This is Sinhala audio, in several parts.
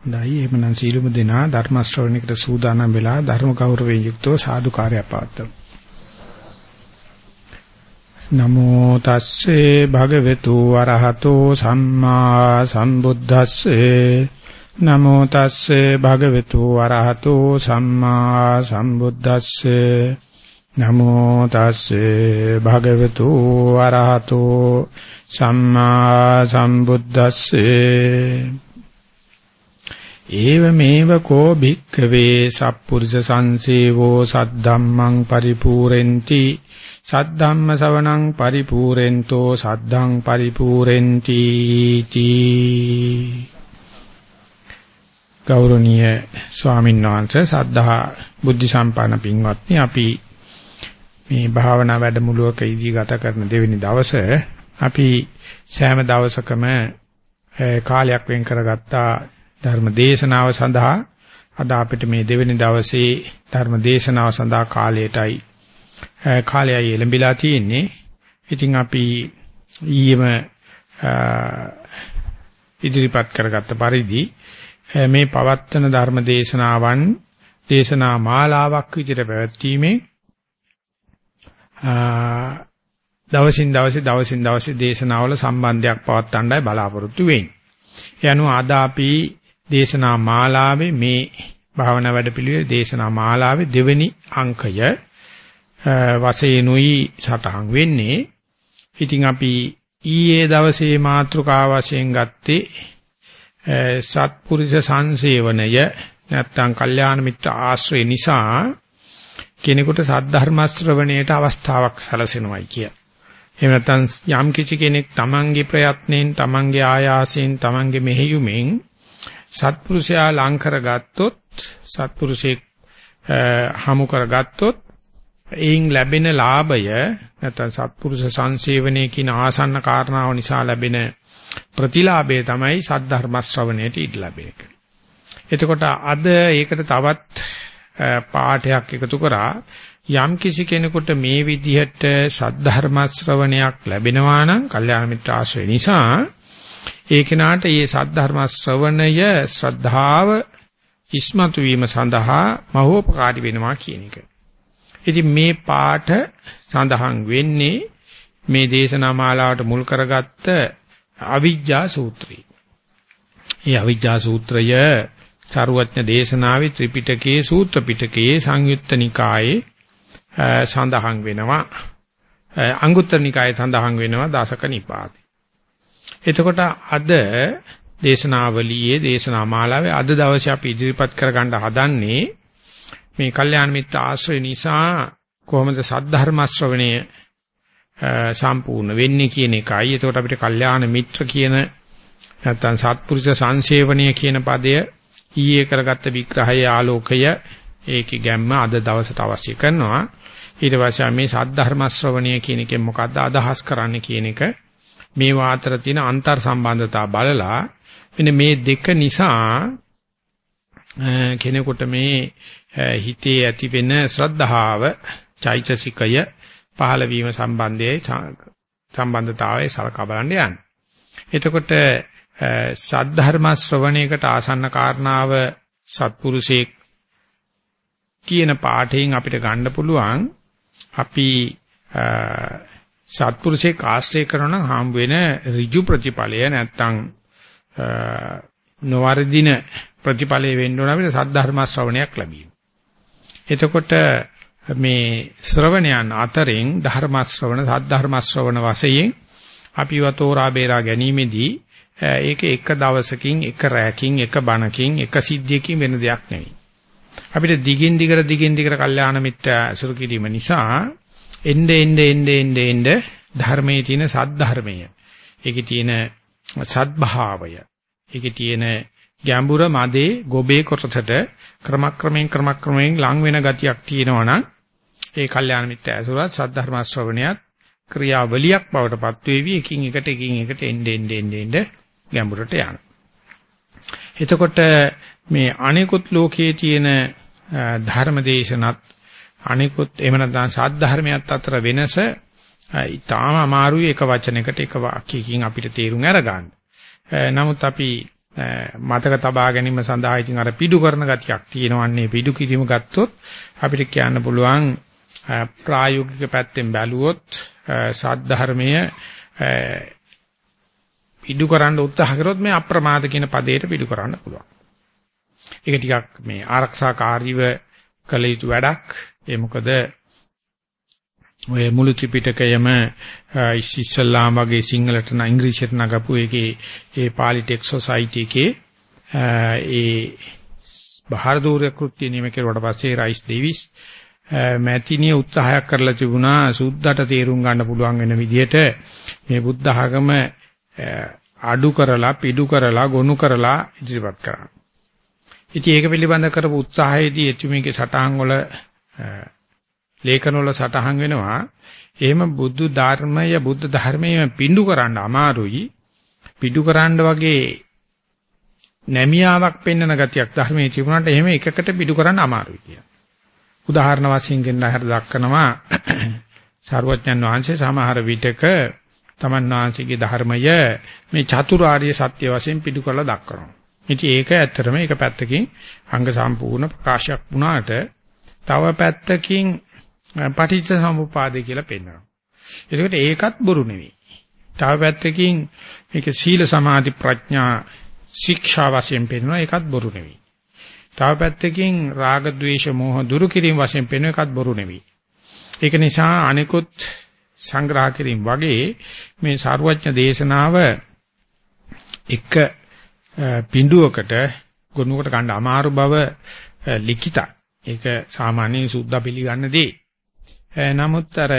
හොඳයි. එහෙමනම් සීලමු දෙනා ධර්ම ශ්‍රවණයකට සූදානම් වෙලා ධර්ම ගෞරවයෙන් යුක්තව සාදුකාරය පවත්වමු. නමෝ තස්සේ භගවතු වරහතෝ සම්මා සම්බුද්දස්සේ. නමෝ තස්සේ භගවතු වරහතෝ සම්මා සම්බුද්දස්සේ. නමෝ තස්සේ භගවතු වරහතෝ සම්මා සම්බුද්දස්සේ. ඒව මේව කෝ භික්ඛවේ සප්පුරුෂ සංසේවෝ සද්ධම්මං පරිපූරෙන්ති සද්ධම්ම ශවණං පරිපූරෙන්තෝ සද්ධං පරිපූරෙන්ති තී. ගෞරවනීය ස්වාමීන් වහන්සේ සද්ධා බුද්ධ සම්පන්න පින්වත්නි අපි මේ භාවනා වැඩමුළුවක ඉදී ගත කරන දෙවෙනි දවසේ අපි සෑම දවසකම කාලයක් වෙන් කරගත්තා ධර්ම දේශනාව සඳහා අද අපිට මේ දෙවෙනි දවසේ ධර්ම දේශනාව සඳහා කාලයටයි කාලයයි එළඹිලා තියෙන්නේ. ඉතින් අපි ඊයේම ඉදිරිපත් කරගත්ත පරිදි මේ පවත්තන ධර්ම දේශනාවන් දේශනා මාලාවක් විදිහට පැවැත්වීමේ දවසින් දවසේ දවසින් දවසේ දේශනාවල සම්බන්ධයක් පවත්වන්නයි බලාපොරොත්තු වෙන්නේ. ඒ අනුව අද අපි දේශනා මාලාවේ මේ භාවනා වැඩපිළිවෙල දේශනා මාලාවේ දෙවෙනි අංකය වශයෙන්ුයි සටහන් වෙන්නේ. ඉතින් අපි ඊයේ දවසේ මාතෘකා වශයෙන් ගත්තේ සත්පුරුෂ සංසේවනය නැත්තම් කල්යාණ මිත්‍ර ආශ්‍රය නිසා කෙනෙකුට සද්ධර්ම ශ්‍රවණයට අවස්ථාවක් සැලසෙනවයි කිය. එහෙම නැත්නම් යම් කිසි කෙනෙක් තමන්ගේ ප්‍රයත්නෙන් තමන්ගේ ආයාසයෙන් තමන්ගේ මෙහෙයුමෙන් සත්පුරුෂයා ලං කරගත්තොත් සත්පුරුෂයෙක් හමු කරගත්තොත් එයින් ලැබෙන ලාභය නැත්නම් සත්පුරුෂ සංසේවනයේ කියන ආසන්න කාරණාව නිසා ලැබෙන ප්‍රතිලාභය තමයි සද්ධර්ම ශ්‍රවණයට ඉඩ ලැබෙන එක. එතකොට අද ඒකට තවත් පාඩයක් එකතු කරා යම් කිසි කෙනෙකුට මේ විදිහට සද්ධර්ම ශ්‍රවණයක් ලැබෙනවා නම් කල්යාණ මිත්‍ර ආශ්‍රය නිසා ඒ කෙනාට මේ සද්ධර්ම ශ්‍රවණය ශ්‍රද්ධාව ඉස්මතු වීම සඳහා මහෝපකාරී වෙනවා කියන එක. ඉතින් මේ පාඨ සඳහන් වෙන්නේ මේ දේශනා මාලාවට මුල් කරගත්ත අවිජ්ජා සූත්‍රය. මේ අවිජ්ජා සූත්‍රය චරවඥ දේශනාවේ ත්‍රිපිටකයේ සූත්‍ර පිටකයේ සංයුත්ත නිකායේ සඳහන් වෙනවා. අංගුත්තර නිකායේ සඳහන් වෙනවා දසක නිපාතේ. එතකොට අද දේශනාවලියේ දේශනා මාලාවේ අද දවසේ අපි ඉදිරිපත් කරගන්න හදන්නේ මේ කල්යාණ මිත්‍ර ආශ්‍රය නිසා කොහොමද සද්ධර්ම ශ්‍රවණය සම්පූර්ණ වෙන්නේ කියන එකයි. එතකොට අපිට කල්යාණ මිත්‍ර කියන නැත්තම් සත්පුරුෂ සංසේවණය කියන පදය ඊයේ කරගත්ත විග්‍රහයේ ආලෝකය ඒකේ ගැම්ම අද දවසට අවශ්‍ය කරනවා. ඊට පස්සේ මේ සද්ධර්ම ශ්‍රවණය කියන එකෙන් මොකද්ද අදහස් කරන්නේ කියන එක මේ වාතර තියෙන අන්තර් සම්බන්ධතා බලලා මෙන්න මේ දෙක නිසා කෙනෙකුට මේ හිතේ ඇති වෙන ශ්‍රද්ධාව චෛතසිකය පහළ වීම සම්බන්ධයේ සම්බන්ධතාවය සලකා බලන්න යන්න. එතකොට සද්ධර්ම ශ්‍රවණයකට ආසන්න කාරණාව සත්පුරුෂයෙක් කියන පාඩයෙන් අපිට ගන්න පුළුවන් අපි සත්පුරුෂයෙක් ආශ්‍රය කරනවා නම් හම් වෙන ඍජු ප්‍රතිඵලය නැත්තම් නොවර්ධින ප්‍රතිඵලය වෙන්න ඕන අපිට සද්ධර්ම ශ්‍රවණයක් ලැබීම. එතකොට මේ ශ්‍රවණයන් අතරින් ධර්ම ශ්‍රවණ සද්ධර්ම ශ්‍රවණ වශයෙන් අපිව තෝරා බේරා ගැනීමේදී ඒක එක දවසකින් එක රැයකින් එක බණකින් එක සිද්ධියකින් වෙන දෙයක් නෙවෙයි. අපිට දිගින් දිගට දිගින් දිගට කල්යාණ මිත්‍ර අසුරු කිරීම නිසා එnde ende ende ende ende ධර්මයේ තියෙන සද්ධර්මය. ඒකේ තියෙන සත්භාවය. ඒකේ තියෙන ගැඹුර මදේ ගොබේ කොටසට ක්‍රමක්‍රමයෙන් ක්‍රමක්‍රමයෙන් ලං වෙන ගතියක් තියෙනවා නම් ඒ කල්යාණ මිත්‍ය ඇසුරත් සද්ධර්ම ශ්‍රවණයත් ක්‍රියාවලියක් බවට පත් වේවි එකින් එකට එකින් එකට එnde ende ende ende ගැඹුරට යනවා. එතකොට මේ අනිකුත් ලෝකයේ තියෙන ධර්ම දේශනත් අනිකුත් එහෙම නැත්නම් සාධර්මයක් අතර වෙනස ඊටාම අමාරුයි එක වචනයකට එක වාක්‍යයකින් අපිට තේරුම් අරගන්න. නමුත් අපි මතක තබා ගැනීම සඳහා ඉතින් අර පිඩු කරන ගතියක් තියෙනවන්නේ පිඩු කිරීම ගත්තොත් අපිට කියන්න පුළුවන් ප්‍රායෝගික පැත්තෙන් බැලුවොත් සද්ධර්මයේ පිඩු කරන්න උත්සාහ කරොත් මේ අප්‍රමාද කියන පදයට පිඩු කරන්න පුළුවන්. ඒක ටිකක් මේ ආරක්ෂාකාරීව කළ යුතු වැඩක්. ඒ මොකද ඔය මුළු ත්‍රිපිටකයම ඉස්සෙල්ලාම වගේ සිංහලට න ඉංග්‍රීසියට නගපු එකේ ඒ පාලි ටෙක් සොසයිටි එකේ ඒ බහාර දූර කෘත්‍ය නියම කෙරුවට පස්සේ රයිස් ඩේවිස් මැතිනිය උත්සාහයක් කරලා තිබුණා සුද්ධට තේරුම් ගන්න පුළුවන් වෙන විදිහට මේ බුද්ධ ආගම අඩු කරලා පිඩු කරලා ගොනු කරලා ඉදිරිපත් කරා. ඉතින් ඒක පිළිබඳ කරපු උත්සාහයේදී එතුමියගේ සටහන් වල ලේඛන වල සටහන් වෙනවා එහෙම බුදු ධර්මය බුද්ධ ධර්මයේ පිඬු කරන්න අමාරුයි පිඬු කරන්න වගේ නැමියාවක් පෙන්වන ගතියක් ධර්මයේ තිබුණාට එහෙම එකකට පිඬු කරන්න අමාරුයි කියන. උදාහරණ වශයෙන් ගෙන්න හර දක්වනවා සර්වඥන් වහන්සේ සමහර විටක තමන් වහන්සේගේ ධර්මය මේ චතුරාර්ය සත්‍ය වශයෙන් පිටු කරලා දක්වනවා. ඉතින් ඒක ඇත්තටම එක පැත්තකින් අංග සම්පූර්ණ ප්‍රකාශයක් වුණාට තව පැත්තකින් පටිච්ච සමුප්පාදේ කියලා පෙන්වනවා. ඒකට ඒකත් බොරු නෙවෙයි. තව පැත්තකින් මේක සීල සමාධි ප්‍රඥා ශික්ෂා වශයෙන් පෙන්වනවා ඒකත් බොරු නෙවෙයි. තව පැත්තකින් රාග ద్వේෂ මෝහ දුරු කිරීම වශයෙන් පෙන්වන එකත් බොරු නෙවෙයි. ඒක නිසා අනිකුත් සංග්‍රහ කිරීම වගේ මේ සාරවත්ඥ දේශනාව එක පිඬුවකට ගොනුවකට ගන්න අමාරු බව ලිඛිතයි. ඒක සාමාන්‍යයෙන් සුද්ධ පිළිගන්න දේ. නමුත් අර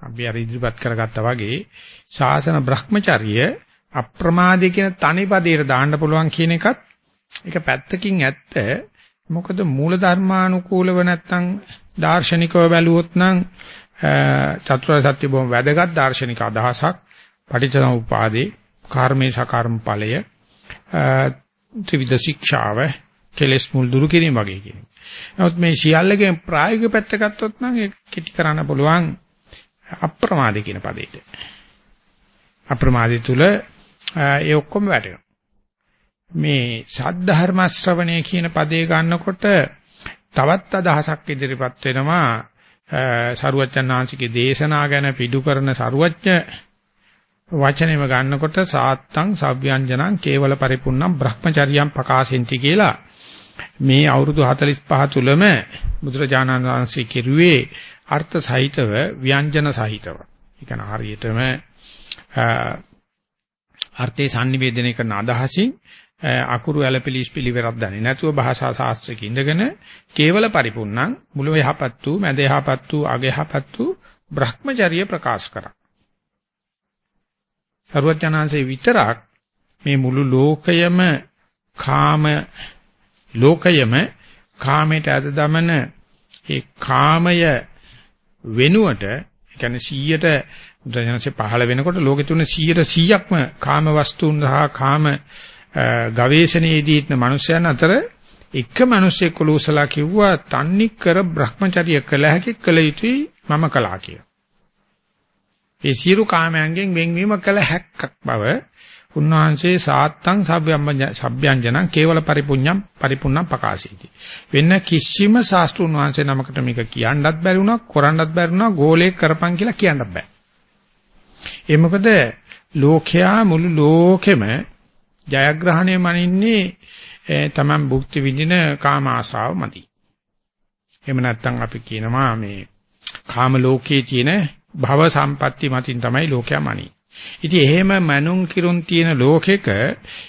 අපි අර ඉදිරිපත් කරගත්තා වගේ ශාසන භ්‍රමචර්ය අප්‍රමාදී කියන තනිපදයට දාන්න පුළුවන් කියන එකත් ඒක පැත්තකින් ඇත්ත. මොකද මූල ධර්මානුකූලව නැත්තම් දාර්ශනිකව බැලුවොත් නම් චතුරාර්ය සත්‍ය බොහොම වැදගත් දාර්ශනික අදහසක් පටිච්චසමුප්පාදේ කර්මේ සකර්ම ඵලය ත්‍රිවිධ ශික්ෂාව කෙලස් මුල් දුරු කිරීම වගේ කියන්නේ. නමුත් මේ සියල්ලකෙන් ප්‍රායෝගික පැත්ත ගත්තොත් නම් ඒක කිටි කරන්න පුළුවන් අප්‍රමාද කියන පදේට. අප්‍රමාදය තුල ඒ ඔක්කොම වැටෙනවා. මේ සද්ධර්ම ශ්‍රවණය කියන පදේ ගන්නකොට තවත් අදහසක් ඉදිරිපත් වෙනවා සරුවච්චන් ආංශිකේ දේශනා ගැන පිටු කරන සරුවච්ච වචනේම ගන්නකොට සාත්තං සව්‍යංජනං කේවල පරිපුන්නම් බ්‍රහ්මචර්යම් ප්‍රකාශෙන්ති කියලා මේ අවුරුදු 45 තුලම බුදුරජාණන් වහන්සේ කිරුවේ අර්ථ සහිතව ව්‍යංජන සහිතව. ඒ කියන්නේ හරියටම අර්ථේ sannivedana කරන අදහසින් අකුරු ඇලපිලිස් පිළිවෙරක් දන්නේ නැතුව භාෂා ශාස්ත්‍රයක ඉඳගෙන කේවල පරිපූර්ණං මුල යහපත් වූ මැද යහපත් වූ අග යහපත් වූ Brahmacharya ප්‍රකාශ කරා. සරුවචනාංශේ විතරක් මේ මුළු ලෝකයම කාම ලෝකයම කාමයට අද දමන ඒ කාමය වෙනුවට ඒ කියන්නේ 100ට බුදුරජාණන්සේ පහළ වෙනකොට ලෝකෙ තුන 100ට 100ක්ම කාම වස්තුන් සහ කාම ගවේෂණයේදී ඉන්න මිනිස්යන් අතර එක මිනිසෙක් කොලෝසලා කිව්වා තන්නි කර Brahmacharya කළ හැකි කළ යුතුයි මම කළා කියලා. ඒ සියලු කාමයන්ගෙන් වෙන්වීම කළ හැක්කක් බව උන්වහන්සේ සාත්තං සබ්බ්‍යංජනං කේවල පරිපුඤ්ඤම් පරිපුණ්ණම් පකාශීති. වෙන කිසිම ශාස්ත්‍රුන් වහන්සේ නමකට මේක කියන්නත් බැරි වුණා, කරන්නත් බැරි වුණා, ගෝලේ කරපන් කියලා කියන්නත් බෑ. ඒ මොකද ලෝකයා මුළු ලෝකෙම ජයග්‍රහණය මනින්නේ තමන් භුක්ති විඳින කාම ආශාව මදි. එහෙම නැත්නම් අපි කියනවා මේ කාම ලෝකයේ තියෙන භව සම්පatti මතින් තමයි ලෝකයා මනින්නේ. ඉතින් එහෙම මනුන් කිරුන් තියෙන ලෝකෙක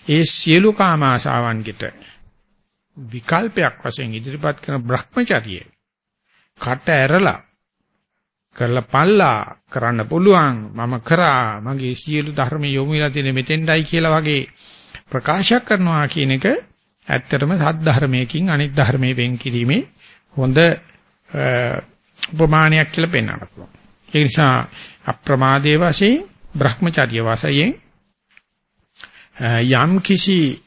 ඒ සියලු කාම ආශාවන්ගෙට විකල්පයක් වශයෙන් ඉදිරිපත් කරන Brahmacharya කට ඇරලා කරලා පල්ලා කරන්න පුළුවන් මම කරා මගේ සියලු ධර්ම යොමු වෙලා තියෙන මෙතෙන්ඩයි කියලා වගේ ප්‍රකාශ කරනවා කියන එක ඇත්තටම සද්ධර්මයකින් අනිත් ධර්මයේ වෙන් කිරීමේ හොඳ උපමානයක් කියලා පෙන්වන්න පුළුවන්. ඒ නිසා අප්‍රමාදයේ වශයෙන් Brahmacharya වශයෙන් යම් කිසි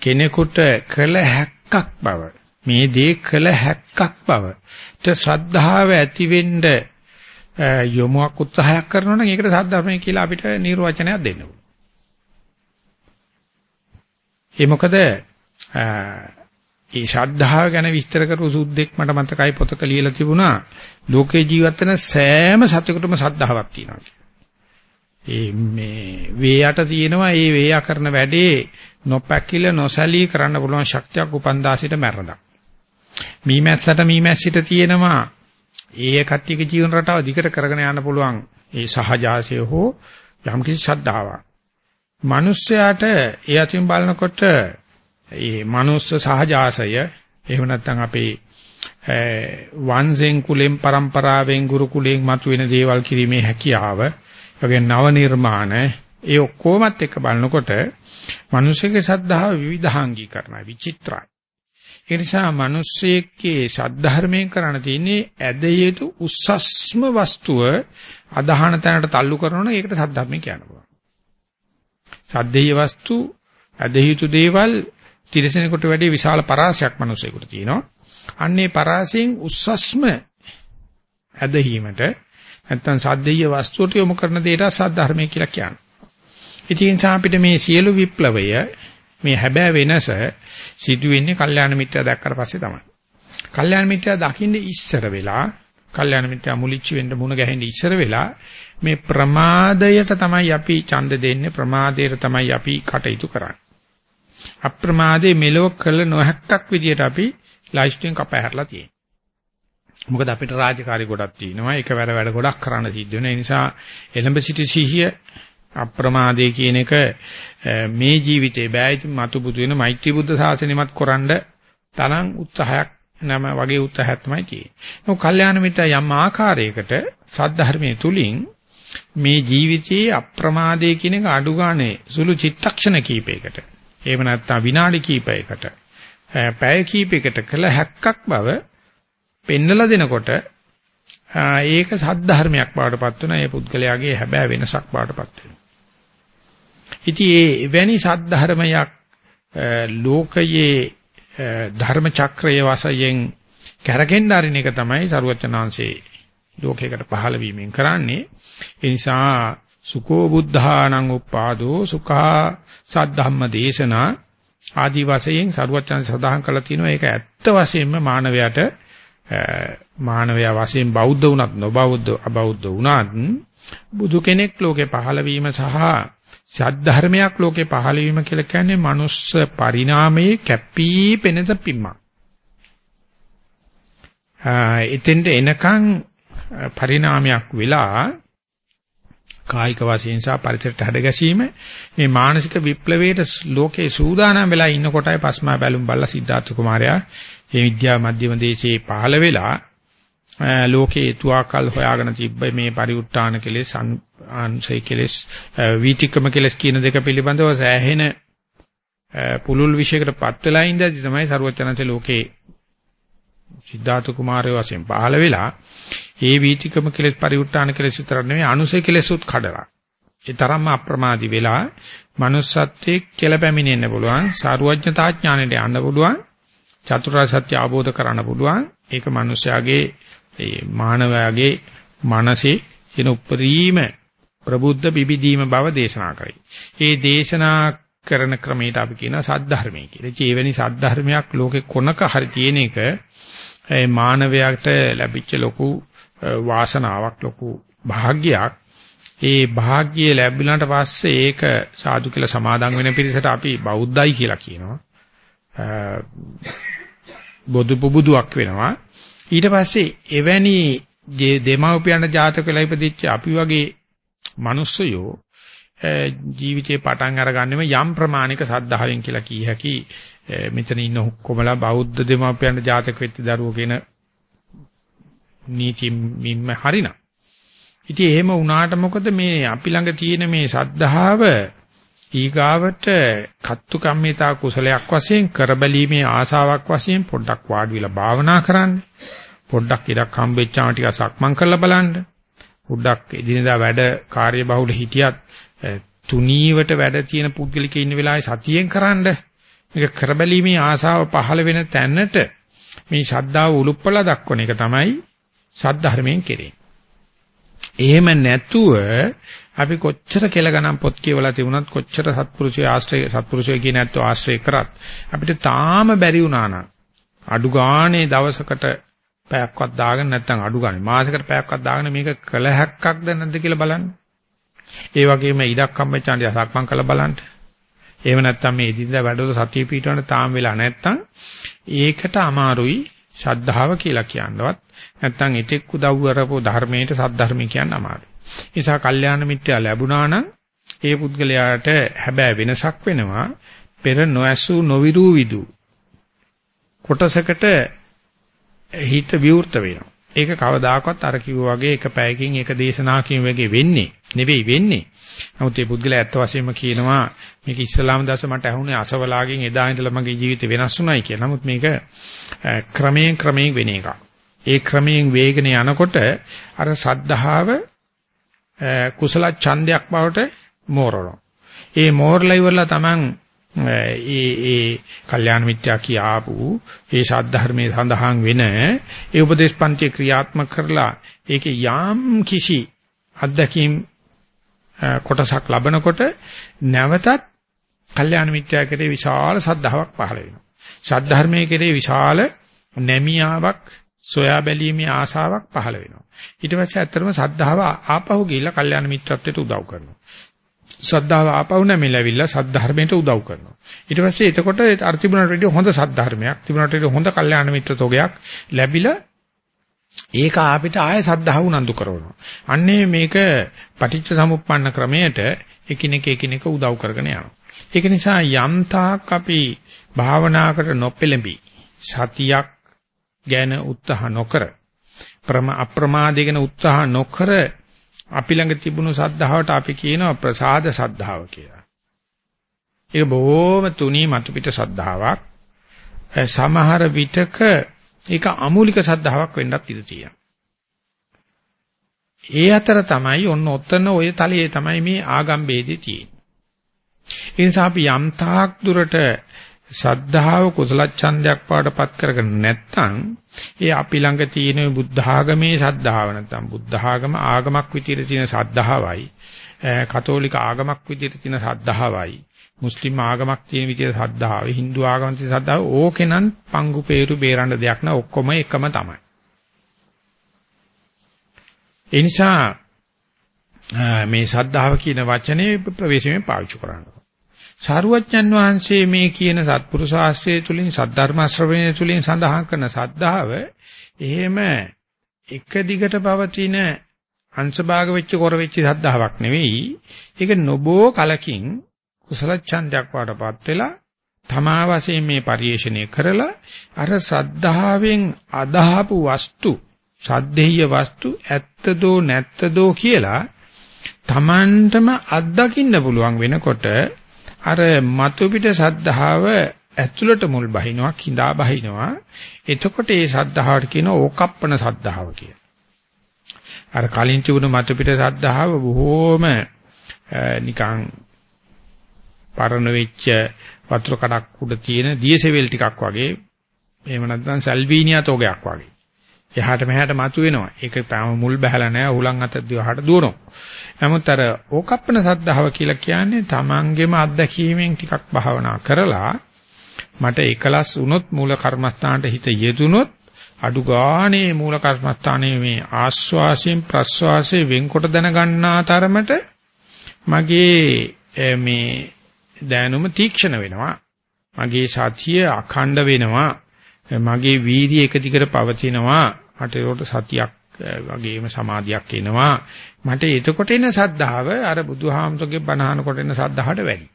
කෙනෙකුට කළ හැක්කක් බව මේ දේ කළ හැක්කක් බව ට ශ්‍රද්ධාව ඇති වෙන්න යොමුක් උත්සාහයක් කරනවා නම් ඒකට සද්ධර්මය කියලා අපිට නිර්වචනයක් දෙන්න ඕනේ. ඒ මොකද ඒ ශ්‍රද්ධාව ගැන විස්තර කරපු සුද්දෙක් මට මතකයි පොතක ලියලා තිබුණා ලෝකේ ජීවත් වෙන සෑම සතෙකුටම ශ්‍රද්ධාවක් තියෙනවා ඒ මේ වේයට තියෙනවා ඒ වේයා කරන වැඩේ නොපැකිල නොසලී කරන්න පුළුවන් ශක්තියක් උපන්දාසිට මැරෙනවා. මීමැස්සට මීමැස්සිට තියෙනවා ඒ කට්ටියගේ ජීවන රටාව දිගට කරගෙන යන්න පුළුවන් ඒ සහජාසය හෝ යම්කිසි ශ්‍රද්ධාවක්. මිනිස්යාට ඒ අතින් බලනකොට ඒ මනුස්ස සහජාසය එහෙම නැත්නම් අපේ වංශෙන් කුලෙන් પરම්පරාවෙන් ගුරු කුලයෙන් මතුවෙන දේවල් කිරීමේ හැකියාව වගේ නව නිර්මාණ ඒ ඔක්කොමත් එක්ක බලනකොට මිනිස්සෙගේ සද්ධාව විවිධාංගීකරණයි විචිත්‍රයි ඒ නිසා මිනිස්සෙකේ සද්ධර්මයෙන් කරණ තියෙන්නේ ඇද යුතු උස්සස්ම වස්තුව අදහන තැනට තල්ලු කරනවා ඒකට සද්ධර්මයෙන් කියන්න පුළුවන් සද්දේය වස්තු ඇද යුතු දේවල් තිරසනෙකුට වැඩි විශාල පරාසයක් මිනිසෙකුට තියෙනවා. අන්නේ පරාසයෙන් උස්සස්ම ඇදහිීමට නැත්තම් සද්දේය වස්තුවට යොමු කරන දෙයට සද්ධර්මය කියලා කියනවා. ඉතින් අපිට මේ සියලු විප්ලවය මේ හැබෑ වෙනස සිදු වෙන්නේ කල්යාණ මිත්‍යා දැක්කට පස්සේ තමයි. කල්යාණ මිත්‍යා දකින්න ඉස්සර වෙලා කල්යාණ මිත්‍යා මුලිච්ච වෙන්න මුණ ගැහෙන්න ඉස්සර වෙලා මේ ප්‍රමාදයට තමයි අපි ඡන්ද දෙන්නේ ප්‍රමාදයට තමයි අපි කටයුතු කරන්නේ. අප්‍රමාදයේ මෙලොව කළ නොහැක්කක් විදියට අපි ලයිස්ට්ෙන් කපහැරලා තියෙනවා. මොකද අපිට රාජකාරි ගොඩක් තියෙනවා. එකවර වැඩ ගොඩක් කරන්න සිද්ධ වෙන නිසා එලඹ සිටි සිහිය අප්‍රමාදයේ කියන එක මේ ජීවිතේ බෑ ඉතින් මතු බුදු වෙන මෛත්‍රී බුද්ධ ශාසනයමත් කරන්න තරම් උත්සාහයක් නැම වගේ උත්සාහයක් තමයි තියෙන්නේ. මොකද කල්යාණ මිත්‍ර යම් ආකාරයකට සද්ධර්මයේ තුලින් මේ ජීවිතයේ අප්‍රමාදයේ කියන එක අඩු ගානේ සුළු චිත්තක්ෂණ කීපයකට එහෙම නැත්නම් විනාඩි කීපයකට පැය කීපයකට කළ හැක්කක් බව පෙන්නලා දෙනකොට ඒක සද්ධර්මයක් බවටපත් වෙනවා ඒ පුද්ගලයාගේ හැබෑ වෙනසක් බවටපත් වෙනවා. ඉතින් ඒ එවැනි සද්ධර්මයක් ලෝකයේ ධර්ම චක්‍රයේ වශයෙන් කැරකෙන්න අරින එක තමයි සරුවචනාංශේ ලෝකයකට පහළ වීමෙන් කරන්නේ. ඒ නිසා සුකෝ බුද්ධානං උපාදෝ සුඛා සද්ධම්ම දේශනා ආදි වශයෙන් සරුවචන සදාහන් කළා තියෙනවා ඒක ඇත්ත වශයෙන්ම මානවයාට මානවයා වශයෙන් බෞද්ධ වුණත් නොබෞද්ධ අබෞද්ධ වුණත් බුදු කෙනෙක් ලෝකේ පහළ වීම සහ සද්ධර්මයක් ලෝකේ පහළ වීම කියලා කියන්නේ මනුස්ස පරිණාමයේ කැපී පෙනෙත පිම්මක්. එතෙන්ට එනකන් පරිණාමයක් වෙලා කායික වශයෙන් සහ පරිසරයට හැඩ ගැසීම මේ මානසික විප්ලවයට ලෝකේ සූදානම් වෙලා ඉන්න කොටයි පස්මා බැලුම් බල්ලා සිද්ධාර්ථ කුමාරයා මේ විද්‍යාව මධ්‍යම දේශයේ පහළ වෙලා ලෝකේ තුවාකල් හොයාගෙන තිබ්බ මේ පරිඋත්තාන කෙලෙස් අංශය කෙලෙස් වීතික්‍රම කෙලෙස් කියන දෙක පිළිබඳව සෑහෙන පුලුල් විශයකට පත් වෙලා ඉඳදී තමයි සරුවචනන්සේ ලෝකේ සිද්ධාර්ථ කුමාරය වශයෙන් පහළ වෙලා ඒ වීතික්‍රම කෙලෙස් පරිඋත්තාන කෙලෙස් විතර නෙවෙයි අනුසය කෙලෙසුත් කඩලා. ඒ තරම්ම අප්‍රමාදි වෙලා manussත්වයේ කියලා පැමිණෙන්න පුළුවන් සරුවඥතා ඥාණයට යන්න පුළුවන් චතුරාර්ය සත්‍ය අවබෝධ කරගන්න පුළුවන් ඒක මිනිස්යාගේ ඒ මානවයාගේ මනසේ කියන උපරිම ප්‍රබුද්ධ බිබිදීම බව දේශනා කරයි. ඒ දේශනා කරන ක්‍රමයට අපි කියන සද්ධර්මය කියලා. ඒ වෙනි සද්ධර්මයක් ලෝකේ කොනක හරි තියෙන එක ඒ මානවයාට ලැබිච්ච ලොකු වාසනාවක් ලොකු භාග්යක් ඒ භාග්‍ය ලැබුණාට පස්සේ ඒක සාදු කියලා සමාදන් වෙන පිරිසට අපි බෞද්ධයි කියලා කියනවා. බොදු පුබුදුවක් වෙනවා. ඊට පස්සේ එවැනි දෙමව්පියන් ජාතක වෙලා ඉපදිච්ච අපි වගේ මිනිස්සයෝ ජීවිතේ පටන් අරගන්නෙම යම් ප්‍රමාණික සද්ධාවෙන් කියලා කිය හැකි මෙතන ඉන්න ඔක්කොමලා බෞද්ධ දෙමාපියන් ජාතක වෙච්ච දරුවෝ කියන නීති මිම්ම හරිනා. ඉතින් එහෙම වුණාට මොකද මේ අපි ළඟ තියෙන මේ සද්ධාව ඊගාවට කත්තු කම්මිතා කුසලයක් වශයෙන් කරබැලීමේ ආසාවක් වශයෙන් පොඩ්ඩක් වාඩි වෙලා භාවනා කරන්න. පොඩ්ඩක් ඉඩක් හම්බෙච්චාම ටික සක්මන් කරලා බලන්න. පොඩ්ඩක් එදිනදා වැඩ කාර්යබහුල හිටියත් තුනීවට වැඩ තියෙන පුද්ගලිකේ ඉන්න වෙලාවේ සතියෙන් කරන්න. මේක කරබැලීමේ ආසාව පහළ වෙන තැනට මේ ශද්ධාව උලුප්පලා දක්වන එක තමයි සද්ධර්මයෙන් කෙරෙන්නේ. එහෙම නැතුව අපි කොච්චර කෙල ගණන් පොත් කියවලා තිබුණත් කොච්චර සත්පුරුෂය ආශ්‍රය සත්පුරුෂය කියන ඇත්තෝ ආශ්‍රය කරත් අපිට තාම බැරි වුණා නම් අඩු ගානේ දවසකට පැයක්වත් දාගෙන නැත්නම් අඩු ගානේ මාසයකට පැයක්වත් දාගෙන මේක කළ හැක්කක්ද නැද්ද කියලා බලන්න. ඒ වගේම ඉඩක් හම්බෙච්චාන්ට සක්මන් කළ බලන්න. එහෙම නැත්නම් මේ ඉදින්දා වැඩවල සතිය පිටවන්න තාම වෙලා නැත්නම් ඒකට අමාරුයි ශද්ධාව කියලා කියනවත් නැත්නම් ඉතෙක් උදව් කරපු ධර්මයට සද්ධර්මය කියන්න අමාරුයි. නිසා කල්යාණ මිත්‍යා ලැබුණා නම් ඒ පුද්ගලයාට හැබැයි වෙනසක් වෙනවා පෙර නොඇසු නොවිරු විදු කොටසකට හිත විවෘත වෙනවා. ඒක කවදාකවත් අර කිව්වා වගේ එක පැයකින් එක දේශනාවකින් වගේ වෙන්නේ නෙවෙයි වෙන්නේ. නමුත් මේ පුද්ගලයා ඇත්ත වශයෙන්ම කියනවා මේක ඉස්ලාම දස මට ඇහුනේ අසවලාගෙන් එදා ඉඳලා මගේ ජීවිතේ වෙනස් වුණයි කියලා. නමුත් මේක ක්‍රමයෙන් ක්‍රමයෙන් වෙන එකක්. ඒ ක්‍රමයෙන් වේගන යනකොට අර සද්ධාව කුසල ඡන්දයක් බවට මෝරනවා. ඒ මෝරලා ඉවරලා Taman ඒ ඒ කල්යාණ මිත්‍යා කියාපු ඒ ශාද්ධර්මයේ සඳහන් වෙන ඒ උපදේශ පන්ති ක්‍රියාත්මක කරලා ඒකේ යම් කිසි අත්දැකීම් කොටසක් ලබනකොට නැවතත් කල්යාණ මිත්‍යා කෙරේ විශාල සද්ධාාවක් පහළ වෙනවා. ශාද්ධර්මයේ කෙරේ විශාල නැමියාවක් සොයා බැලීමේ ආසාවක් පහළ වෙනවා. ඊට පස්සේ ඇත්තටම සද්ධාව ආපහු ගිහිල්ලා කල්යාණ මිත්‍රත්වයට උදව් කරනවා. සද්ධාව ආපහු නැමිලාවිල්ලා සද්ධර්මයට උදව් කරනවා. ඊට පස්සේ එතකොට අර තිබුණට වඩා හොඳ සද්ධර්මයක්, තිබුණට වඩා හොඳ කල්යාණ මිත්‍රතෝගයක් ලැබිලා ඒක අපිට ආය සද්ධාව උනන්දු කරනවා. අන්නේ මේක පටිච්ච සමුප්පන්න ක්‍රමයට එකිනෙක එකිනෙක උදව් කරගෙන යනවා. ඒක නිසා යම් තාක් අපි භාවනාකට නොපෙළඹි සතියක් ගැන උත්සාහ නොකර ප්‍රම අප්‍රමාදය ගැන උත්සාහ නොකර අපි ළඟ තිබුණු සද්ධාවට අපි කියනවා ප්‍රසාද සද්ධාව කියලා. ඒක බොහොම තුනී මතු පිට සද්ධාාවක්. සමහර විටක ඒක අමූලික සද්ධාාවක් වෙන්නත් ඉඩ තියෙනවා. ඒ අතර තමයි ඔන්න ඔතන ඔය තලයේ තමයි මේ ආගම් ભેදේ තියෙන්නේ. ඒ නිසා අපි යම් තාක් දුරට සද්ධාව කුසල ඡන්දයක් පාඩපත් කරගෙන නැත්නම් ඒ අපි ළඟ තියෙන බුද්ධ ආගමේ සද්ධාව නැත්නම් බුද්ධ ආගම ආගමක් විදිහට තියෙන සද්ධාවයි කතෝලික ආගමක් විදිහට තියෙන සද්ධාවයි මුස්ලිම් ආගමක් තියෙන විදිහට සද්ධාවයි Hindu ආගමක් තියෙන සද්ධාව ඕකෙනම් පංගු peeru බේරන්න දෙයක් නෑ ඔක්කොම එකම තමයි. ඒ නිසා මේ සද්ධාව කියන වචනේ ප්‍රවේශයෙන් පාවිච්චි කරනවා සාරුවච්චන් වහන්සේ මේ කියන සත්පුරුෂ ආශ්‍රය තුලින් සද්ධර්ම ශ්‍රවණය තුලින් සඳහන් කරන සද්ධාව එහෙම එක දිගට පවතින අංශභාග වෙච්ච කර වෙච්ච සද්ධාාවක් නෙවෙයි. ඒක නොබෝ කලකින් කුසල ඡන්දයක් වඩපත් වෙලා තමා වශයෙන් මේ පරිේශණය කරලා අර සද්ධාවෙන් අදහපු වස්තු සද්දේය වස්තු ඇත්තදෝ නැත්තදෝ කියලා Tamanටම අත්දකින්න පුළුවන් වෙනකොට අර මතු පිට සද්ධාව ඇතුළට මුල් බහිනවා කිඳා බහිනවා එතකොට ඒ සද්ධාවට කියන ඕකප්පන සද්ධාව කිය. අර කලින් තිබුණු මතු පිට සද්ධාව බොහෝම නිකන් පරණ වෙච්ච වතුර කඩක් උඩ තියෙන දියසෙවල් ටිකක් වගේ එහෙම නැත්නම් සල්වීනියා තෝගයක් වගේ. එහාට මෙහාට මතුවෙනවා. ඒක තාම මුල් බහැලා නැහැ. උලන් අත දිහාට දුවනවා. නමුත් අර ඕකප්පන සද්ධාව කියලා කියන්නේ තමන්ගේම අත්දැකීමෙන් ටිකක් භාවනා කරලා මට එකලස් වුණොත් මූල කර්මස්ථානට හිත යෙදුනොත් අඩු ගානේ මූල කර්මස්ථානයේ මේ ආස්වාසයෙන් ප්‍රස්වාසයෙන් වෙන්කොට දැනගන්නා තරමට මගේ මේ දැනුම තීක්ෂණ වෙනවා මගේ සතිය අඛණ්ඩ වෙනවා මගේ වීර්යය එක දිගට පවතිනවා මට ඒකට සතියක් වගේම සමාධියක් එනවා මට එතකොට එන සද්ධාව අර බුදුහාමතුගේ බණහන කොට එන සද්ධාහට වැඩි.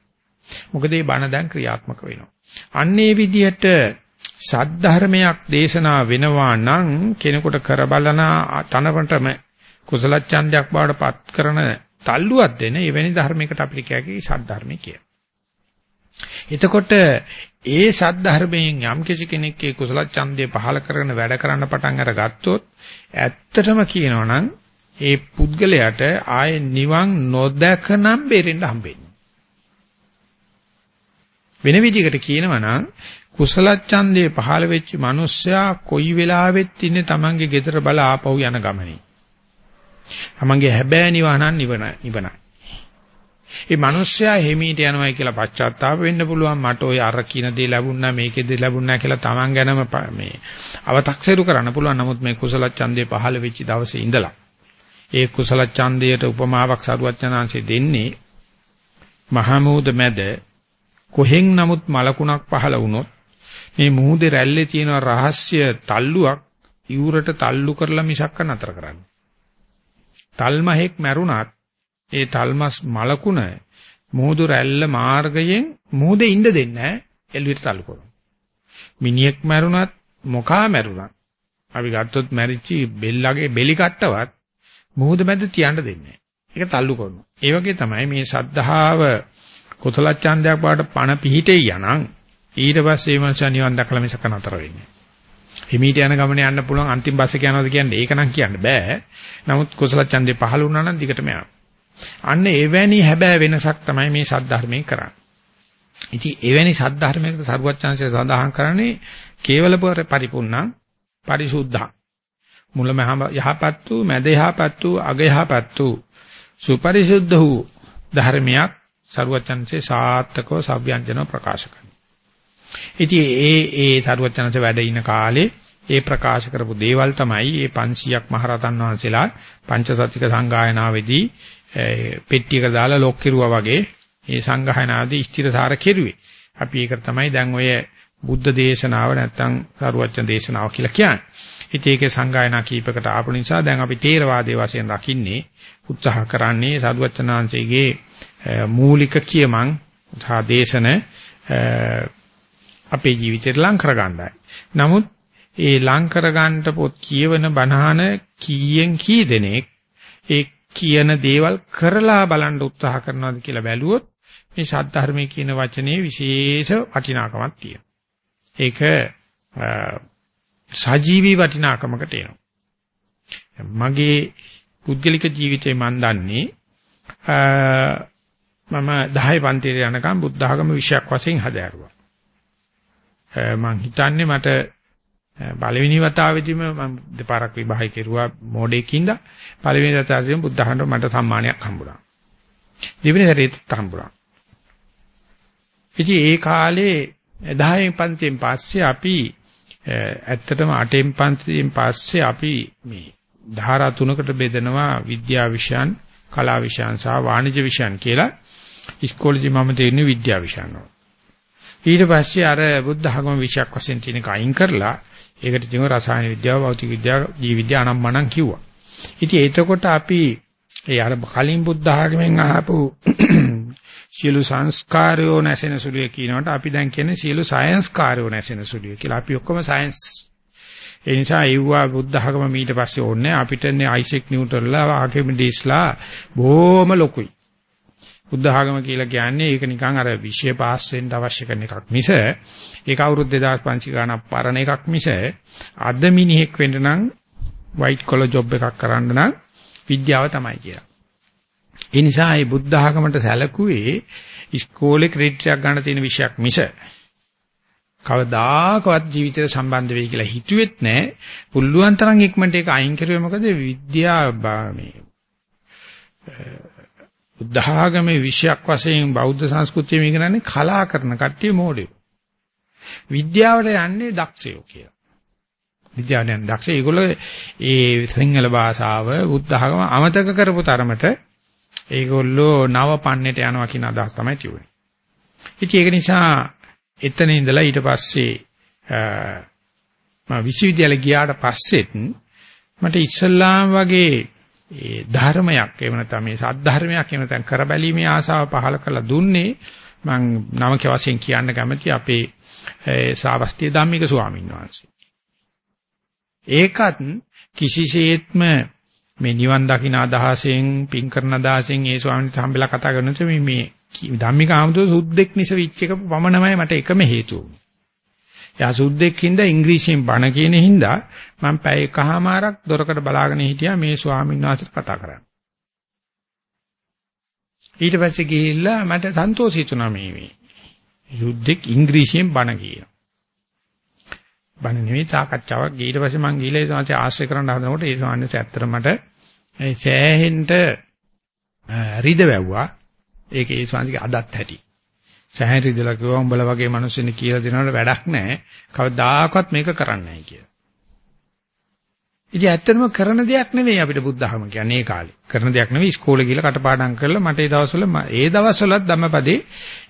මොකද මේ බණ දැන් ක්‍රියාත්මක වෙනවා. අන්නේ විදිහට සද්ධර්මයක් දේශනා වෙනවා නම් කෙනෙකුට කර බලන තනකොටම කුසල ඡන්දයක් බවට පත් කරන තල්ලුවක් දෙන එවැනි ධර්මයකට අපිට කියකි සද්ධර්මය කිය. එතකොට ඒ සද්ධර්මයෙන් යම් කිසි කෙනෙක්ගේ කුසල ඡන්දය පහල කරගෙන වැඩ කරන්න පටන් අරගත්තොත් ඇත්තටම කියනවනම් ඒ පුද්ගලයාට ආයේ නිවන් නොදකනම් බෙරෙන්න හම්බෙන්නේ. වෙන විදිහකට කියනවනම් කුසල ඡන්දේ පහළ වෙච්ච මිනිස්සයා කොයි වෙලාවෙත් ඉන්නේ Tamange gedara බල ආපහු යන ගමනේ. Tamange හැබෑ නිවනන් නිවන නිවනයි. ඒ මිනිස්සයා හිමීට යනවා කියලා පශ්චාත්තාප වෙන්න පුළුවන්. මට ওই අර කින දේ ලැබුණා මේකේ දේ ලැබුණා කියලා තමන් ගැනම මේ අව탁සේරු කරන්න පුළුවන්. නමුත් මේ කුසල ඡන්දේ පහළ වෙච්ච දවසේ ඉඳලා ඒ කුසල ඡන්දයට උපමාවක් සරුවචනාංශේ දෙන්නේ මහමූද මැද කොහෙන් නමුත් මලකුණක් පහළ වුණොත් මේ මූදේ රැල්ලේ තියෙන රහස්‍ය තල්ලුවක් ඉවුරට තල්ලු කරලා මිසක් නතර කරන්නේ. තල්මහෙක් මැරුණත් ඒ තල්මස් මලකුණ මුහුදු රැල්ල මාර්ගයෙන් මුහුදේ ඉඳ දෙන්නේ නැහැ එළුවට තල්ලු කරනවා. මිනිහෙක් මැරුණත් මොකා මැරුණත් අපි ගත්තොත් මැරිච්චි බෙල්ලගේ බෙලි කට්ටවත් මුහුද මැද තියන්න දෙන්නේ නැහැ. ඒක තල්ලු කරනවා. ඒ වගේ තමයි මේ සද්ධාව කුසල ඡන්දයක් බවට පණ පිහිටේ යනං ඊට පස්සේ මේ මනුෂ්‍ය නිවන් දැකලා මිසක නතර වෙන්නේ. හිමීට යන ගමනේ යන්න පුළුවන් අන්තිම බස් එක යනවාද කියන්නේ ඒක නම් කියන්න බෑ. නමුත් කුසල ඡන්දේ පහළ වුණා නම් දිගටම යනවා. අන්න එවැනි හැබෑ වෙනසක් තමයි මේ සද්ධර්මයේ කරන්නේ. ඉතින් එවැනි සද්ධර්මයකට සරුවත් chance සඳහන් කරන්නේ කේවල පරිපූර්ණ පරිසුද්ධා. මුලම යහපත් වූ මැද යහපත් වූ අග යහපත් වූ සුපරිසුද්ධ වූ ධර්මයක් සරුවචනසේ සාත්තකව සව්‍යංජන ප්‍රකාශ කරනවා. ඉතින් ඒ ඒ සරුවචනසේ වැඩ ඉන කාලේ ඒ ප්‍රකාශ කරපු දේවල් තමයි මේ 500ක් මහරතන් වහන්සේලා පංචසතික සංගායනාවේදී පෙට්ටියක දාලා ලොක් කෙරුවා වගේ මේ සංගායනාවේදී ස්ථිරසාර කෙරුවේ. අපි ඒකට තමයි දැන් ඔය බුද්ධ දේශනාව නැත්තම් සරුවචන දේශනාව කියලා කියන්නේ. ඉතින් ඒකේ සංගායනා කීපකට ආපු නිසා දැන් අපි තේරවාදයේ වශයෙන් රකින්නේ උත්සාහ කරන්නේ සරුවචනාංශයේ මූලික කියමන් සහ දේශන අපේ ජීවිතේට ලං කරගන්නයි. නමුත් ඒ ලං කරගන්න පොත් කියවන බණහන කීයෙන් කී දෙනෙක් ඒ කියන දේවල් කරලා බලන්න උත්සාහ කරනවාද කියලා බැලුවොත් මේ ශාද්ධර්මයේ කියන වචනේ විශේෂ වටිනාකමක් තියෙනවා. ඒක සජීවී වටිනාකමකට එනවා. මගේ පුද්ගලික ජීවිතේ මම දන්නේ මම 10 පන්තියේ යනකම් බුද්ධ ආගම විෂයක් වශයෙන් හදාරුවා. මම හිතන්නේ මට පළවෙනි වතාවෙදිම මම දෙපාරක් විභාගය කෙරුවා මොඩේකින්ද පළවෙනි වතාවෙදිම බුද්ධ ආගමට මට සම්මානයක් හම්බුණා. දෙවෙනි සැරේත් හම්බුණා. ඉතින් ඒ කාලේ 10 පන්තියෙන් පස්සේ අපි ඇත්තටම 8 පන්තියෙන් පස්සේ අපි මේ ධාරා තුනකට බෙදනවා විද්‍යා විෂයන්, කලා විෂයන් සහ වාණිජ්‍ය විෂයන් කියලා. ඉස්කෝලේදී මම තේරෙන්නේ විද්‍යා විෂයන් වල. ඊට පස්සේ අර බුද්ධ ධර්ම විෂයක් වශයෙන් තියෙන එක අයින් කරලා ඒකට තියෙන රසායන විද්‍යාව, භෞතික විද්‍යාව, ජීව විද්‍යාව අනම්මනම් කිව්වා. ඉතින් එතකොට අපි ඒ අර කලින් බුද්ධ ධර්මයෙන් අහපු සියලු සංස්කාරයෝ නැසෙන සුළුය කියනකොට අපි දැන් කියන්නේ සියලු සයන්ස්කාරයෝ නැසෙන සුළුය කියලා. අපි ඔක්කොම සයන්ස්. ඒ නිසා ඒවා බුද්ධ ධර්ම ඊට පස්සේ ඕනේ අපිටනේ අයිසෙක් නිව්ටන්ලා ආකිමිඩිස්ලා බොහොම ලොකුයි. බුද්ධ ආගම කියලා කියන්නේ ඒක නිකන් අර විශ්ය පාස් වෙන්න අවශ්‍ය කරන එකක් මිස ඒක අවුරුදු 2500 ගණන් පරණ එකක් මිස අද මිනිහෙක් වෙන්න නම් white collar job එකක් කරන්න නම් විද්‍යාව තමයි කියලා. ඒ නිසා මේ බුද්ධ ආගමට සැලකුවේ ඉස්කෝලේ ක්‍රෙඩිට් එකක් ගන්න තියෙන විෂයක් මිස කවදාකවත් ජීවිතයට සම්බන්ධ වෙයි කියලා හිතුවෙත් නැහැ. පුළුවන් තරම් ඉක්මනට ඒක අයින් කරුවේ මොකද විද්‍යාව මේ බුද්ධාගමේ විෂයක් වශයෙන් බෞද්ධ සංස්කෘතිය මේකනන්නේ කලා කරන කට්ටිය මෝඩයෝ. විද්‍යාවට යන්නේ දක්ෂයෝ කියලා. විද්‍යාවට යන්නේ දක්ෂ ඒගොල්ලෝ ඒ සිංහල භාෂාව බුද්ධාගම අමතක කරපු තරමට ඒගොල්ලෝ නව පන්නේට යනවා කියන අදහස් තමයි තියුනේ. ඉතින් ඒක නිසා එතන ඉඳලා ඊට පස්සේ මම විශ්වවිද්‍යාලේ ගියාට පස්සෙත් මට ඉස්ලාම් වගේ ඒ ධර්මයක් එහෙම නැත්නම් මේ සද්ධර්මයක් එහෙම නැත්නම් කරබැලීමේ ආසාව පහල කරලා දුන්නේ මම නමක වශයෙන් කියන්න කැමති අපේ සාවස්තිය ධම්මික ස්වාමීන් වහන්සේ. ඒකත් කිසිසේත්ම මේ නිවන් දකින්න අදහසෙන් පින් කරන අදහසෙන් ඒ ස්වාමීන් වහන්සේ හම්බෙලා කතා කරනකොට මේ මේ ධම්මික ආමතුරු සුද්දෙක් නිසවිච්ච එක පමණමයි මට එකම හේතුව. එයා සුද්දෙක් හින්දා ඉංග්‍රීසියෙන් බණ කියන හින්දා මම පැය එකහමාරක් දොරකඩ බලාගෙන හිටියා මේ ස්වාමීන් වහන්සේට කතා කරන්න. ඊට පස්සේ ගිහිල්ලා මට සන්තෝෂ හිතුණා මේ මේ. යුද්ධෙක් ඉංග්‍රීසියෙන් බණ කියනවා. බණ නෙවෙයි සාකච්ඡාවක්. ඊට පස්සේ මං ගිහිල්ලා ඒ සමාජය ආශ්‍රය කරන්න හදනකොට ඒ සමාජය ඇත්තට මට ඒ සෑහෙන්න රිද වැව්වා. ඒක ඒ ස්වාමීන්ගේ අදත් හැටි. සෑහෙන රිදලා කිව්වා උඹලා වගේ මිනිස්සුන් කියලා දෙනවට වැඩක් නැහැ. කවදාකවත් මේක කරන්නේ නැහැ කියලා. ඉතින් ඇත්තටම කරන දෙයක් නෙවෙයි අපිට බුද්ධහම කියන්නේ ඒ කාලේ. කරන දෙයක් නෙවෙයි ඉස්කෝලේ ගිහලා කටපාඩම් කරලා මට ඒ දවස්වල ඒ දවස්වලත් ධම්මපදේ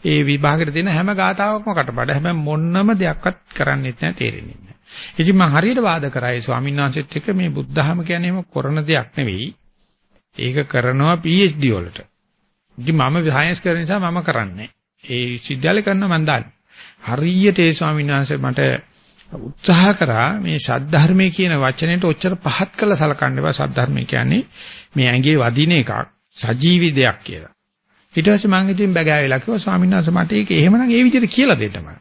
ඒ විභාගෙට තියෙන හැම ගාතාවක්ම කටපාඩම්. හැබැයි මොන්නම දෙයක්වත් කරන්නෙත් නැහැ තේරෙන්නේ නැහැ. ඉතින් මම හරියට වාද කරා ඒ ස්වාමීන් වහන්සේත් එක්ක මේ බුද්ධහම කියන්නේ එහෙම කරන දෙයක් නෙවෙයි. ඒක කරනවා PhD වලට. ඉතින් මම සයන්ස් කරන නිසා මම කරන්නේ. ඒ විශ්වවිද්‍යාලේ කරන මම දන්නේ. හරියට ඒ ස්වාමීන් වහන්සේ මට උත්සාහ කරා මේ සද්ධර්මයේ කියන වචනෙට ඔච්චර පහත් කළ සලකන්න එපා සද්ධර්මය කියන්නේ මේ ඇඟේ වදින එකක් සජීවි දෙයක් කියලා. ඊට පස්සේ මම ඉතින් බගෑවිලා කිව්වා ස්වාමීන් වහන්සේ මට ඒක එහෙමනම් ඒ විදිහට කියලා දෙන්න මම.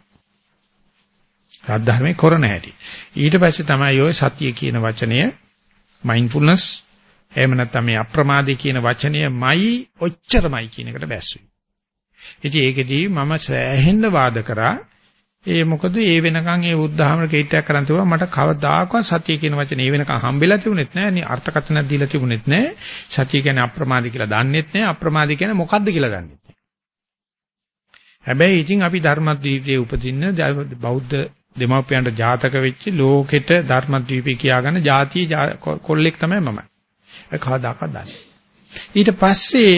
සද්ධර්මයේ කරන හැටි. ඊට පස්සේ තමයි ඔය සතිය කියන වචනය mindfulness එහෙම නැත්නම් මේ අප්‍රමාදී කියන වචනයමයි ඔච්චරමයි කියන එකට බැස්සුයි. ඉතින් ඒකෙදී මම සෑහෙන්න වාද කරා ඒ මොකද ඒ වෙනකන් ඒ බුද්ධහමර කීටයක් කරන් තිබුණා. මට කවදාකවත් සතිය කියන වචනේ ඒ වෙනකන් හම්බෙලා තිබුණෙත් නෑ. නේ අර්ථකථනක් දීලා තිබුණෙත් නෑ. සතිය කියන්නේ අප්‍රමාදී කියලා දන්නෙත් නෑ. අප්‍රමාදී කියන්නේ මොකද්ද කියලා දන්නෙත් නෑ. හැබැයි ඉතින් අපි ධර්මද්වීපයේ උපදින්න බෞද්ධ දෙමාපියන්ට ජාතක වෙච්ච ලෝකෙට ධර්මද්වීපේ කියාගන්න ಜಾතිය කොල්ලෙක් තමයි මම ඒක කවදාකවත් දන්නේ ඊට පස්සේ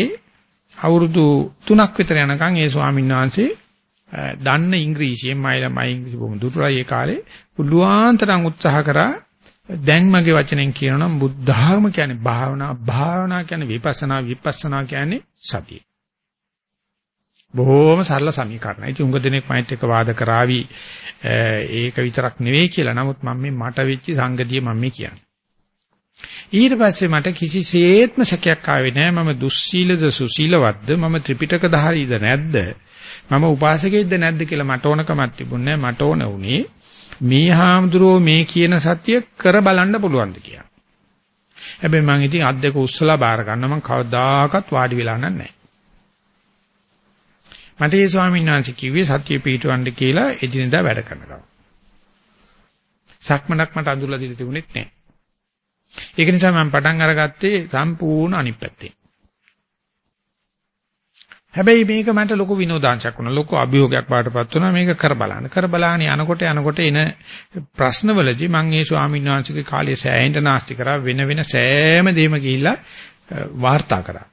අවුරුදු 3ක් විතර යනකම් ඒ ස්වාමීන් වහන්සේ දන්න ඉංග්‍රීසියෙන් මයිලා මයි ඉංග්‍රීසි බොහොම දුර්වලයි ඒ කාලේ පුළුවන්තරම් උත්සාහ කරා දැන් මගේ වචනෙන් කියනනම් බුද්ධාගම කියන්නේ භාවනා භාවනා කියන්නේ විපස්සනා විපස්සනා කියන්නේ සතිය. බොහොම සරල සමීකරණයි. ඉතින් උඟ දෙනෙක් මයිත් එක්ක වාද කරાવી ඒක විතරක් නෙවෙයි කියලා. නමුත් මම මේ මට වෙච්ච සංගතිය මම මේ කියන්නේ. ඊට පස්සේ මට කිසිසේත්ම සැකයක් ආවේ නැහැ මම දුස්සීලද සුසීලවත්ද මම ත්‍රිපිටක ධාරීද නැද්ද මම උපාසකෙක්ද නැද්ද කියලා මට ඕනකමක් තිබුණේ මට ඕන උනේ මේ හාමුදුරුවෝ මේ කියන සත්‍ය කර බලන්න පුළුවන්ද කියලා. හැබැයි මම ඉතින් අත් දෙක උස්සලා බාර ගන්න මම කවදාකවත් වාඩි වෙලා නැහැ. මට ඒ ස්වාමීන් වහන්සේ කිව්වේ සත්‍ය පිටවන්න කියලා එදිනෙදා වැඩ කරනවා. සක්මනක් මට අඳුරලා දීලා තිබුණෙත් නැහැ. ඒක නිසා මම පටන් අරගත්තේ සම්පූර්ණ අනිත් පැත්තේ. හැබැයි මේක මට ලොකු විනෝදාංශයක් වුණා. ලොකු අභියෝගයක් බාටපත් වුණා. මේක කර බලන්න. කර බලාගෙන යනකොට යනකොට එන ප්‍රශ්නවලදී මම ඒ ස්වාමීන් වහන්සේගේ කාලයේ සෑහෙන්න නාස්ති කරා වෙන වෙන සෑම දෙයක්ම ගිහිල්ලා වාර්තා කරා.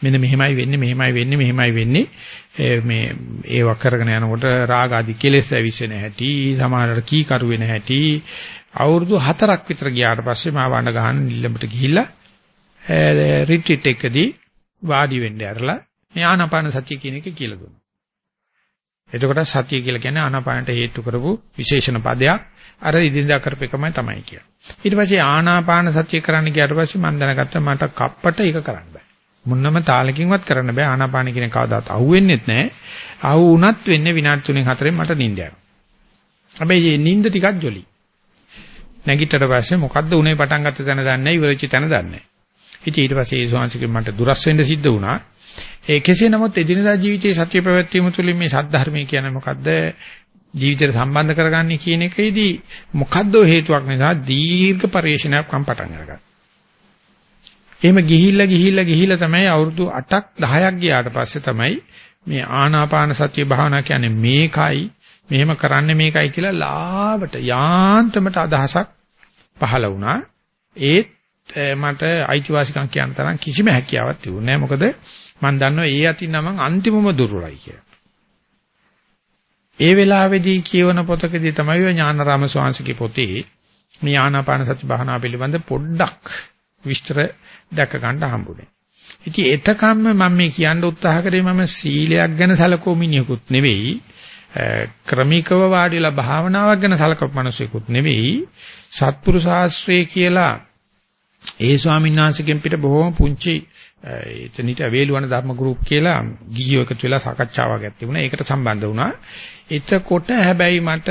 මෙන්න මෙහෙමයි වෙන්නේ මෙහෙමයි වෙන්නේ මෙහෙමයි වෙන්නේ මේ ඒව කරගෙන යනකොට රාග ආදී කෙලෙස් ඇවිස්සෙන හැටි සමහරවට කී කරු වෙන හැටි අවුරුදු 4ක් විතර ගියාට පස්සේ මම වඳ ගහන නිල්ලඹට ගිහිල්ලා රිට්‍රීට් එකදී වාඩි වෙන්න ඇරලා මේ ආනාපාන සතිය කියන එක කියලා දුන්නා. එතකොට සතිය කියලා කියන්නේ ආනාපානට හේතු කරපු විශේෂණ පදයක්. අර ඉදින්දා කරපේකමයි තමයි කියන්නේ. ඊට පස්සේ ආනාපාන සතිය කරන්න ගියාට පස්සේ මම දැනගත්තා මට කප්පට ඒක කරන්න බෑ. මුන්නම තාලකින්වත් කරන්න බෑ ආනාපාන කියන කවදාත් අහුවෙන්නෙත් නෑ. අහු වුණත් වෙන්නේ විනාඩි 3න් 4න් මට නිින්ද යනවා. හැබැයි මේ නිින්ද ටිකක් ජොලි. නැගිටට පස්සේ මොකද්ද උනේ පටන් ගත්ත තැන දන්නේ නැහැ ඉවරෙච්ච තැන දන්නේ නැහැ. ඉතින් ඊට පස්සේ ඒ ස්වාංශිකෙන් මට දුරස් වෙන්න සිද්ධ වුණා. ඒ කෙසේ නමුත් එදිනදා ජීවිතයේ සත්‍ය ප්‍රවැත්වීම තුළින් මේ සද්ධර්මය කියන්නේ මොකද්ද? ජීවිතයට සම්බන්ධ කරගන්නේ කියන එකේදී මොකද්ද හේතුවක් නිසා දීර්ඝ පරිශ්‍රණයක් මම පටන් අරගත්තා. එහෙම ගිහිල්ලා ගිහිල්ලා ගිහිල්ලා තමයි අවුරුදු 8ක් 10ක් ගියාට පස්සේ තමයි මේ ආනාපාන සතිය භාවනා කියන්නේ මේකයි මෙහෙම කරන්නේ මේකයි කියලා ලාවට යාන්තමට අදහසක් පහළ වුණා. ඒත් මට අයිතිවාසිකම් කියන තරම් කිසිම හැකියාවක් තිබුණේ නැහැ. මොකද මම දන්නවා ඒ අතින් නම් අන්තිමම දුර්වලයි කියලා. ඒ වෙලාවේදී කියවන පොතකදී තමයි ඔය ඥානරාම ස්වාමීන්ගේ පොතේ මේ ආනාපාන සති භාවනා පිළිබඳ පොඩ්ඩක් විස්තර දැක ගන්න හම්බුනේ. ඉතින් එතකම්ම මම මේ කියන්න උත්සාහ කරේ මම සීලයක් ගැන සැලකෝ මිනිහෙකුත් නෙවෙයි ක්‍රමිකව වාඩිලා භාවනාවක් ගැන සලකපු මිනිසෙකුත් නෙවෙයි සත්පුරු ශාස්ත්‍රයේ කියලා ඒ ස්වාමීන් වහන්සේගෙන් පිට බොහොම පුංචි එතනිට වේලුවන ධර්ම ගෲප් කියලා ගිහියෝ එකතු වෙලා සාකච්ඡාවක් ඇති වුණා. ඒකට සම්බන්ධ වුණා. එතකොට හැබැයි මට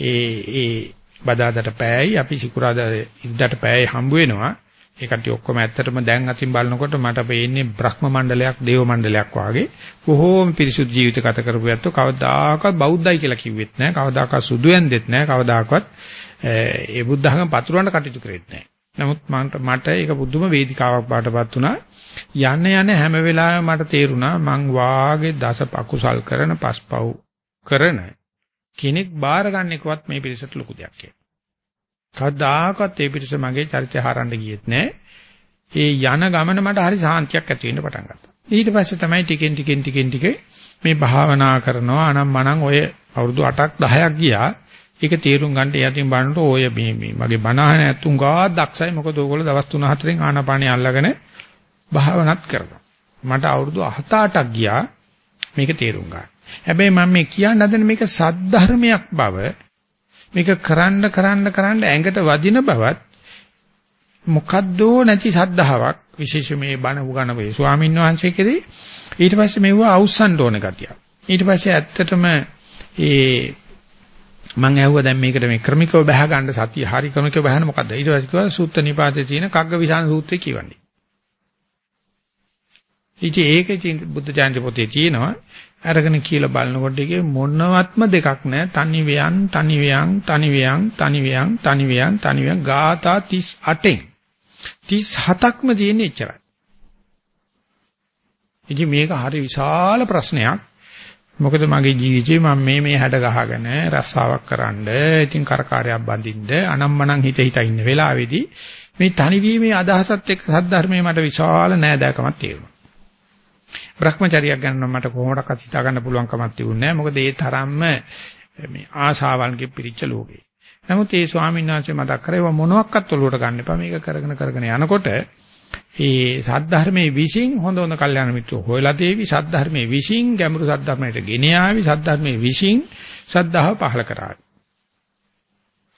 ඒ ඒ බදාදට පෑයි අපි සිකුරාදා ඉද්දට පෑයි හම්බ වෙනවා. ඒ කට්ටිය ඔක්කොම ඇත්තටම දැන් අතින් බලනකොට මට පේන්නේ බ්‍රහ්ම මණ්ඩලයක්, දේව මණ්ඩලයක් වාගේ බොහෝම පිරිසුදු ජීවිත ගත කරපු යැත්තෝ කවදාකවත් බෞද්ධයි කියලා කිව්වෙත් නැහැ. කවදාකවත් සුදු ඇන්දෙත් නැහැ. කවදාකවත් ඒ බුද්ධඝම පතුරවන්න කටයුතු කරෙත් නැහැ. නමුත් මට ඒක බුදුම වේදිකාවක් බාටපත් වුණා. යන යන හැම වෙලාවෙම මට තේරුණා මං වාගේ දස පකුසල් කරන පස්පව් කරන කෙනෙක් බාර ගන්නෙකවත් මේ පිරිසට ලොකු දෙයක් කියලා. කවදාකවත් ඒ පිරිස මගේ චරිතය හරන්න ගියෙත් නෑ. ඒ යන ගමන මට හරි සාන්තියක් ඇති වෙන්න පටන් ගත්තා. ඊට පස්සේ තමයි ටිකෙන් ටිකෙන් ටිකෙන් ටික මේ භාවනා කරනවා අනම් මනම් ඔය අවුරුදු 8ක් 10ක් ගියා. ඒක තේරුම් ගන්නට යටින් බලනකොට ඔය මේ මේ මගේ බණහන ඇතුන් ගා දක්ෂයි මොකද ඕගොල්ලෝ දවස් 3-4න් ආනාපානිය අල්ලගෙන භාවනාත් කරනවා. මට අවුරුදු 7-8ක් ගියා මේක තේරුම් ගන්න. හැබැයි මම මේ කියන්න හදන මේක සද්ධර්මයක් බව මේක කරන්න කරන්න කරන්න ඇඟට වදින බවත් මොකද්දෝ නැති සද්ධාාවක් විශේෂ මේ බණ උගන වේ ස්වාමීන් වහන්සේ කෙරේ ඊට පස්සේ මෙවුව අවුස්සන්න ඕන ගතිය. ඊට පස්සේ ඇත්තටම ඒ මම ඇහුවා දැන් මේකට මේ ක්‍රමිකව බහ ගන්න සතිය හරි ක්‍රමිකව බහන මොකද්ද? ඊට පස්සේ කිව්වා සූත්‍ර නිපාතේ තියෙන කග්ගවිසාන සූත්‍රය කියවන්නේ. ඉතින් ඒකේ බුද්ධ ජානක පොතේ තියෙනවා අරගෙන කියලා බලනකොට ඒකේ මොනවත්ම දෙකක් නැහැ. තනි වයන්, තනි වයන්, තනි වයන්, තනි වයන්, තනි වයන්, තනි වයන් ගාථා 38න් 37ක්ම තියෙන එච්චරයි. ඉතින් මේක හරි විශාල ප්‍රශ්නයක්. මොකද මගේ ජීවිතේ මම මේ මේ හැඩ ගහගෙන රස්සාවක් කරන්න, ඉතින් කරකාරයක් බඳින්න, අනම්මනම් හිත හිත ඉන්න වෙලාවේදී මේ තනිවීමේ අදහසත් එක්ක සද්ධර්මයේ මට විශාල නෑදෑකමක් තියෙනවා. Brahmacharyaක් ගන්න මට කොහොමඩක්වත් හිතා ගන්න පුළුවන් කමක් තිබුණේ නැහැ. මොකද ඒ තරම්ම මේ ආශාවන්ගේ පිරිච්ච ලෝකේ. නමුත් ඒ ස්වාමීන් වහන්සේ මතක් කරේ මොනවත් ඔලුවට ගන්න එපා. මේක කරගෙන කරගෙන යනකොට ඒ සද්ධර්මයේ විශ්ින් හොඳ හොඳ කල්යාණ මිත්‍රෝ හොයලා දේවි සද්ධර්මයේ විශ්ින් ගැඹුරු සද්ධර්මයට ගෙන යාවි සද්ධර්මයේ විශ්ින් සද්ධාව පහල කරાવી.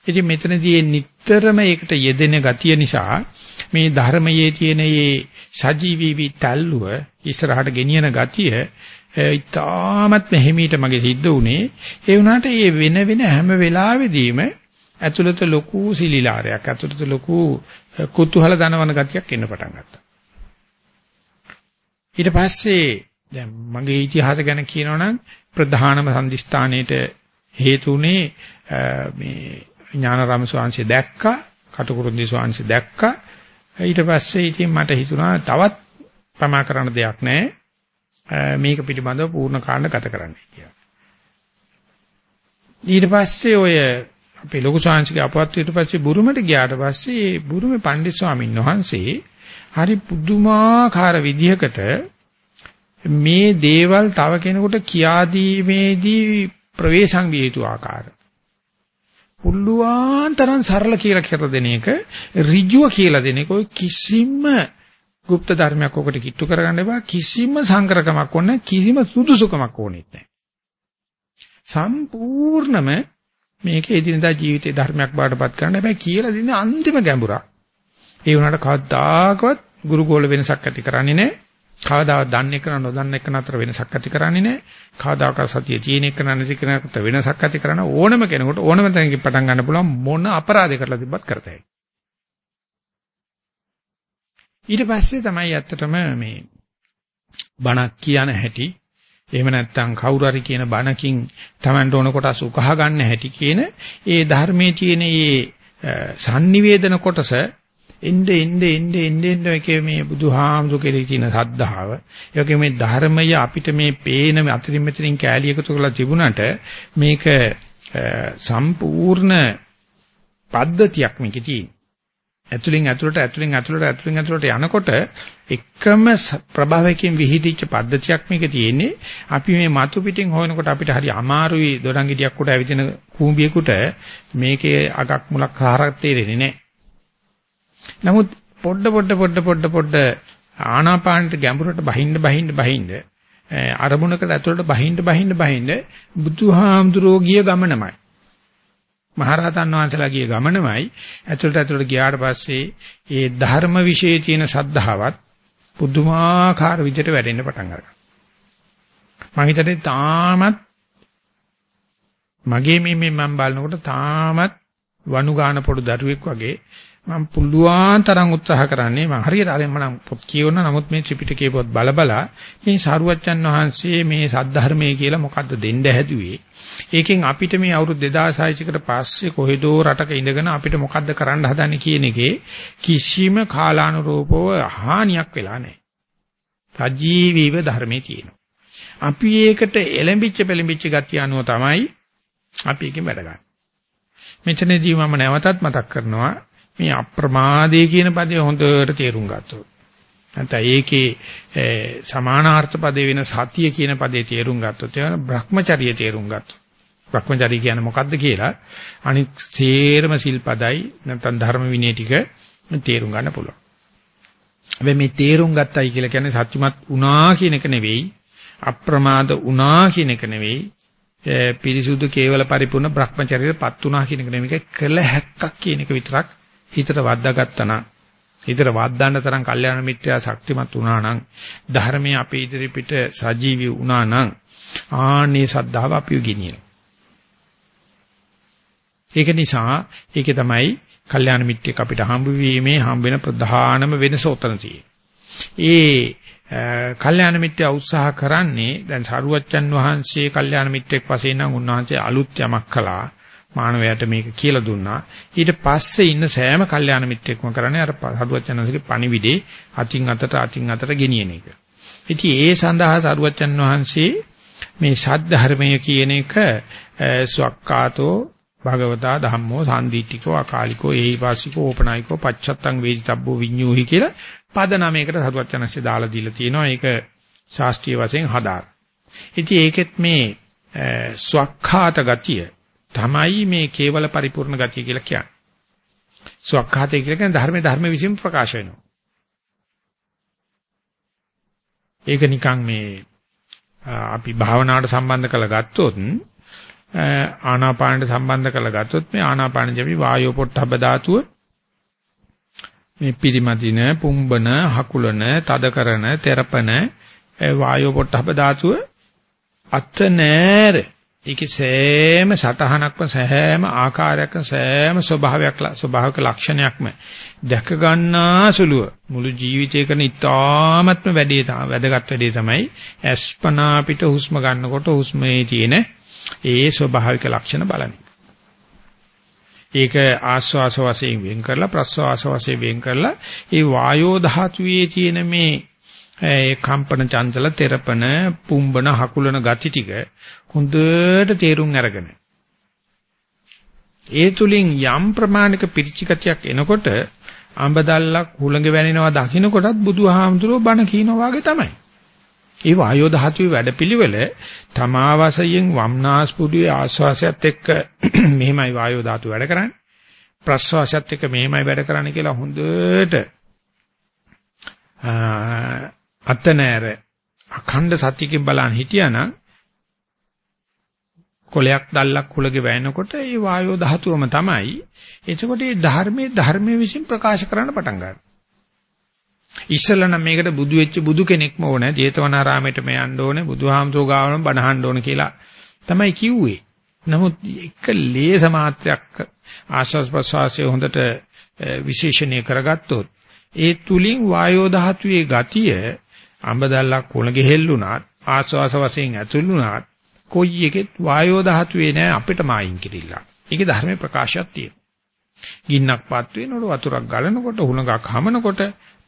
ඉතින් මෙතනදී නිටතරම ඒකට යෙදෙන ගතිය නිසා මේ ධර්මයේ තියෙන මේ සජීවී විතල්ලුව ඉස්සරහට ගෙනියන ගතිය ඉතාමත් මෙහිමීට මගේ සිද්ධ වුණේ. ඒ වුණාට මේ වෙන වෙන හැම වෙලාවෙදීම ඇතුළත ලොකු සිලිලාරයක් ඇතුළත ලොකු කුතුහල දනවන ගතියක් එන්න පටන් ගත්තා. ඊට පස්සේ දැන් මගේ ඉතිහාස ගැන කියනවනම් ප්‍රධානම සම්දිස්ථානයේට හේතුුනේ මේ ඥානාරාම ස්වාමීන් දැක්කා කටුකුරුන්දී ස්වාමීන් දැක්කා ඊට පස්සේ ඉතින් මට හිතුණා තවත් ප්‍රමා කරන්න දෙයක් නැහැ. මේක පිළිබඳව පූර්ණ කාණ්ඩ ගත කරන්න කියලා. ඊට පස්සේ ඔය අපේ ලොකු ශාංශික අපවත් ඊට පස්සේ බුරුමට ගියාට පස්සේ බුරුමේ පණ්ඩිත ස්වාමීන් වහන්සේ හරි පුදුමාකාර විදිහකට මේ දේවල් තව කෙනෙකුට කියා දීමේදී ප්‍රවේශම් විය යුතු ආකාරය පුළුවන් තරම් සරල කියලා කියලා දෙන එක ඍජුව කියලා දෙන එක ඔය කිසිම গুপ্ত ධර්මයක් ඔකට කිට්ටු කරගන්න එපා කිසිම සංකරකමක් ඕනේ කිසිම සුදුසුකමක් ඕනෙත් නැහැ සම්පූර්ණම මේක එදිනදා ජීවිතේ ධර්මයක් බාටපත් කරන්න හැබැයි කියලා දෙන්නේ අන්තිම ගැඹුරක් ඒ වුණාට කවදාකවත් ගුරුගෝල වෙනසක් ඇති කරන්නේ නැහැ කවදාවත් දන්නේ කරන නොදන්නේ කරන අතර වෙනසක් ඇති කරන්නේ නැහැ. කවදාකවත් සතිය තියෙන එක නැති කෙනෙකුට වෙනසක් ඇති කරන ඕනම කෙනෙකුට ඕනම තැනකින් පටන් ගන්න පුළුවන් මොන අපරාධ කරලා තිබ්බත් කරතයි. ඊට පස්සේ තමයි ඇත්තටම මේ බණක් කියන හැටි එහෙම නැත්නම් කවුරු හරි කියන බණකින් Tamanට ඕන කොටස උකහා ගන්න හැටි කියන ඒ ධර්මයේ තියෙන මේ sannivedana කොටස එnde එnde එnde එnde එnde එකේ මේ බුදුහාමුදුර කෙරේ තියෙන සද්ධාව ඒ වගේ මේ ධර්මය අපිට මේ පේන අතරින් මෙතනින් කෑලි එකතු කරලා තිබුණාට මේක සම්පූර්ණ පද්ධතියක් මේකේ තියෙන. ඇතුලින් ඇතුලට ඇතුලින් ඇතුලට ඇතුලින් ඇතුලට යනකොට එකම ප්‍රභාවයකින් විහිදිච්ච පද්ධතියක් මේකේ තියෙන්නේ. අපි මේ මතු පිටින් හොයනකොට අපිට හරි අමාරුයි දොඩංගිටියක් උඩ ඇවිදින කූඹියෙකුට මේකේ අගක් මුලක් සාරක් තේරෙන්නේ නැහැ. නමුත් පොඩ පොඩ පොඩ පොඩ පොඩ ආනාපානට ගැඹුරට බහින්න බහින්න බහින්න අරමුණකට ඇතුළට බහින්න බහින්න බහින්න බුදුහාමුදුරෝ ගිය ගමනමයි. මහරහතන් වහන්සේලා ගිය ගමනමයි ඇතුළට ඇතුළට ගියාට පස්සේ ඒ ධර්ම વિશેයේ තියෙන සද්ධාවත් පුදුමාකාර විදිහට වැඩෙන්න පටන් ගන්නවා. මම හිතන්නේ තාමත් මගේ මේ මම බලනකොට තාමත් වනු ගාන පොඩු දරුවෙක් වගේ මම පුළුවන් තරම් උත්සාහ කරන්නේ මම හරියට අර මම පොත් කියවන නමුත් මේ ත්‍රිපිටකයේ පොත් බලබලා මේ සාරුවච්චන් වහන්සේ මේ සද්ධර්මයේ කියලා මොකද්ද දෙන්න හැදුවේ ඒකෙන් අපිට මේ අවුරුදු 2600කට පස්සේ කොහෙදෝ රටක ඉඳගෙන අපිට මොකද්ද කරන්න හදන්නේ කියන එකේ කිසිම කාලානුරූපව හානියක් වෙලා නැහැ සජීවීව ධර්මයේ තියෙනවා. අපි ඒකට එලඹිච්ච පෙලඹිච්ච ගතිය අනුව තමයි අපි එකෙන් වැඩ ගන්න. මෙතනදී මම නැවතත් මතක් කරනවා මේ අප්‍රමාදයේ කියන පදේ හොඳට තේරුම් ගත්තොත්. නැත්නම් ඒකේ සමානාර්ථ පදේ වෙන සතිය කියන පදේ තේරුම් ගත්තොත් ඒ බ්‍රහ්මචර්ය තේරුම් ගත්තොත්. බ්‍රහ්මචර්ය කියන්නේ මොකද්ද කියලා අනිත් සේරම සිල්පදයි නැත්නම් ධර්ම විනය ටික තේරුම් ගන්න පුළුවන්. හැබැයි මේ තේරුම් ගත්තයි කියලා කියන්නේ සත්‍යමත් උනා කියන එක නෙවෙයි අප්‍රමාද උනා කියන එක නෙවෙයි පිරිසුදු කේවල පරිපූර්ණ Brahmacharyaපත් උනා කියන එක නෙවෙයි කළ හැක්කක් කියන එක විතරක් හිතට වද්දාගත්තා නම් හිතට වද්දාන්න තරම් කල්යාණ මිත්‍යා ශක්තිමත් වුණා නම් ධර්මයේ අපේ ඉදිරි පිට සජීවී වුණා නම් ආනේ සද්ධාව අපිව ගෙනියන. ඒක නිසා ඒකේ තමයි කල්යාණ මිත්‍යෙක් අපිට හම්බ වීමේ හම්බ වෙන ප්‍රධානම වෙනස උතන ඒ කල්යාණ මිත්‍යා උත්සාහ කරන්නේ දැන් සරුවච්චන් වහන්සේ කල්යාණ මිත්‍යෙක් වශයෙන් නම් උන්වහන්සේ අලුත් යමක් කළා මානවයාට මේක කියලා දුන්නා. ඊට පස්සේ ඉන්න සෑම කල්යාණ මිත්‍යෙක්ම කරන්නේ අර සරුවච්චන්වහන්සේගේ පණිවිඩේ අතින් අතට අතින් අතට ගෙනියන එක. ඉතින් ඒ සඳහා සරුවච්චන් වහන්සේ මේ ශාද්ධර්මය කියන එක ස්වක්කාතෝ භගවතා ධම්මෝ සාන්දිටිකෝ අකාලිකෝ ඒහිපාසිකෝ ඕපනායිකෝ පච්චත්තං වේදිතබ්බෝ විඤ්ඤූහි කියලා පද නමයකට සරුවචනස්සේ දාලා දීලා තියෙනවා. ඒක ශාස්ත්‍රීය වශයෙන් හදාර. ඉතින් ඒකෙත් මේ ස්වක්ඛාත ගතිය තමයි මේ කේවල පරිපූර්ණ ගතිය කියලා කියන්නේ. ස්වක්ඛාතය කියලා කියන්නේ ධර්මයේ ධර්ම විසින් ප්‍රකාශ වෙනවා. ඒක නිකන් මේ අපි භාවනාවට සම්බන්ධ කරලා ගත්තොත් ආනාපානට සම්බන්ධ කරලා ගත්තොත් මේ ආනාපාන ජපි වායෝ පොට්ටබ්බ ධාතුව මේ පිරිමදින පුම්බන හකුලන තද කරන තෙරපන වායෝ පොට්ටබ්බ ධාතුව අත නෑර ඒකේ සෑම සටහනක්ම සෑම ආකාරයක්ම සෑම ස්වභාවයක් ස්වභාවික ලක්ෂණයක්ම දැක ගන්නා සුළුව මුළු ජීවිතේකන ඉතාමත්ම වැඩේ වැදගත් වැඩේ තමයි අස්පනා පිට හුස්ම ගන්නකොට හුස්මේ තියෙන ඒ ස්වභාවික ලක්ෂණ බලන්නේ. ඒක ආස්වාස වශයෙන් වෙන් කරලා ප්‍රස්වාස වශයෙන් වෙන් කරලා ඒ වායෝ ධාතුවේ තියෙන මේ ඒ කම්පන චංචල තෙරපන පුම්බන හකුලන ගති ටික හොඳට තේරුම් අරගෙන ඒ තුලින් යම් ප්‍රමාණික පිරිචිගතියක් එනකොට අඹ දැල්ලක් හුළඟ වැනෙනවා දකින්නකොටත් බුදුහාමුදුරුවෝ බණ කියනවා වගේ තමයි. ඒ වායෝ ධාතුවේ වැඩපිළිවෙල තමා වශයෙන් වම්නාස්පුඩුවේ ආශ්වාසයත් එක්ක මෙහෙමයි වායෝ ධාතුව වැඩ කරන්නේ ප්‍රශ්වාසයත් එක්ක මෙහෙමයි වැඩ කරන්නේ කියලා හොඳට අතනෑර අඛණ්ඩ සත්‍යකින් බලන් හිටියානම් කොලයක් දැල්ලක් කුලගේ වැයෙනකොට ඒ වායෝ ධාතුවම තමයි එතකොට මේ ධර්මයේ ධර්මයේ විසින් ප්‍රකාශ කරන්න පටන් ගන්නවා ඉස්සෙල්ලා නම් මේකට බුදු වෙච්ච බුදු කෙනෙක්ම ඕනේ. ජේතවනාරාමයට මේ යන්න ඕනේ. බුදුහාමුදුරුවෝ ගාවම බණහන්න ඕනේ කියලා තමයි කිව්වේ. නමුත් එක ලේස මාත්‍රයක් ආශ්වාස ප්‍රශ්වාසයේ හොඳට විශේෂණය කරගත්තොත් ඒ තුලින් වායෝ ධාතුවේ ගතිය අඹදල්ලක් කොළ ගෙහෙල්ලුණාත් ආශ්වාස වශයෙන් ඇතුළුණාත් කොයි එකෙත් වායෝ ධාතුවේ නෑ අපිට මායින් කිරිල්ල. ඒකේ ධර්මයේ ප්‍රකාශයක් තියෙනවා. ගින්නක් පත් වෙනකොට වතුරක් ගලනකොට හුණගක් හමනකොට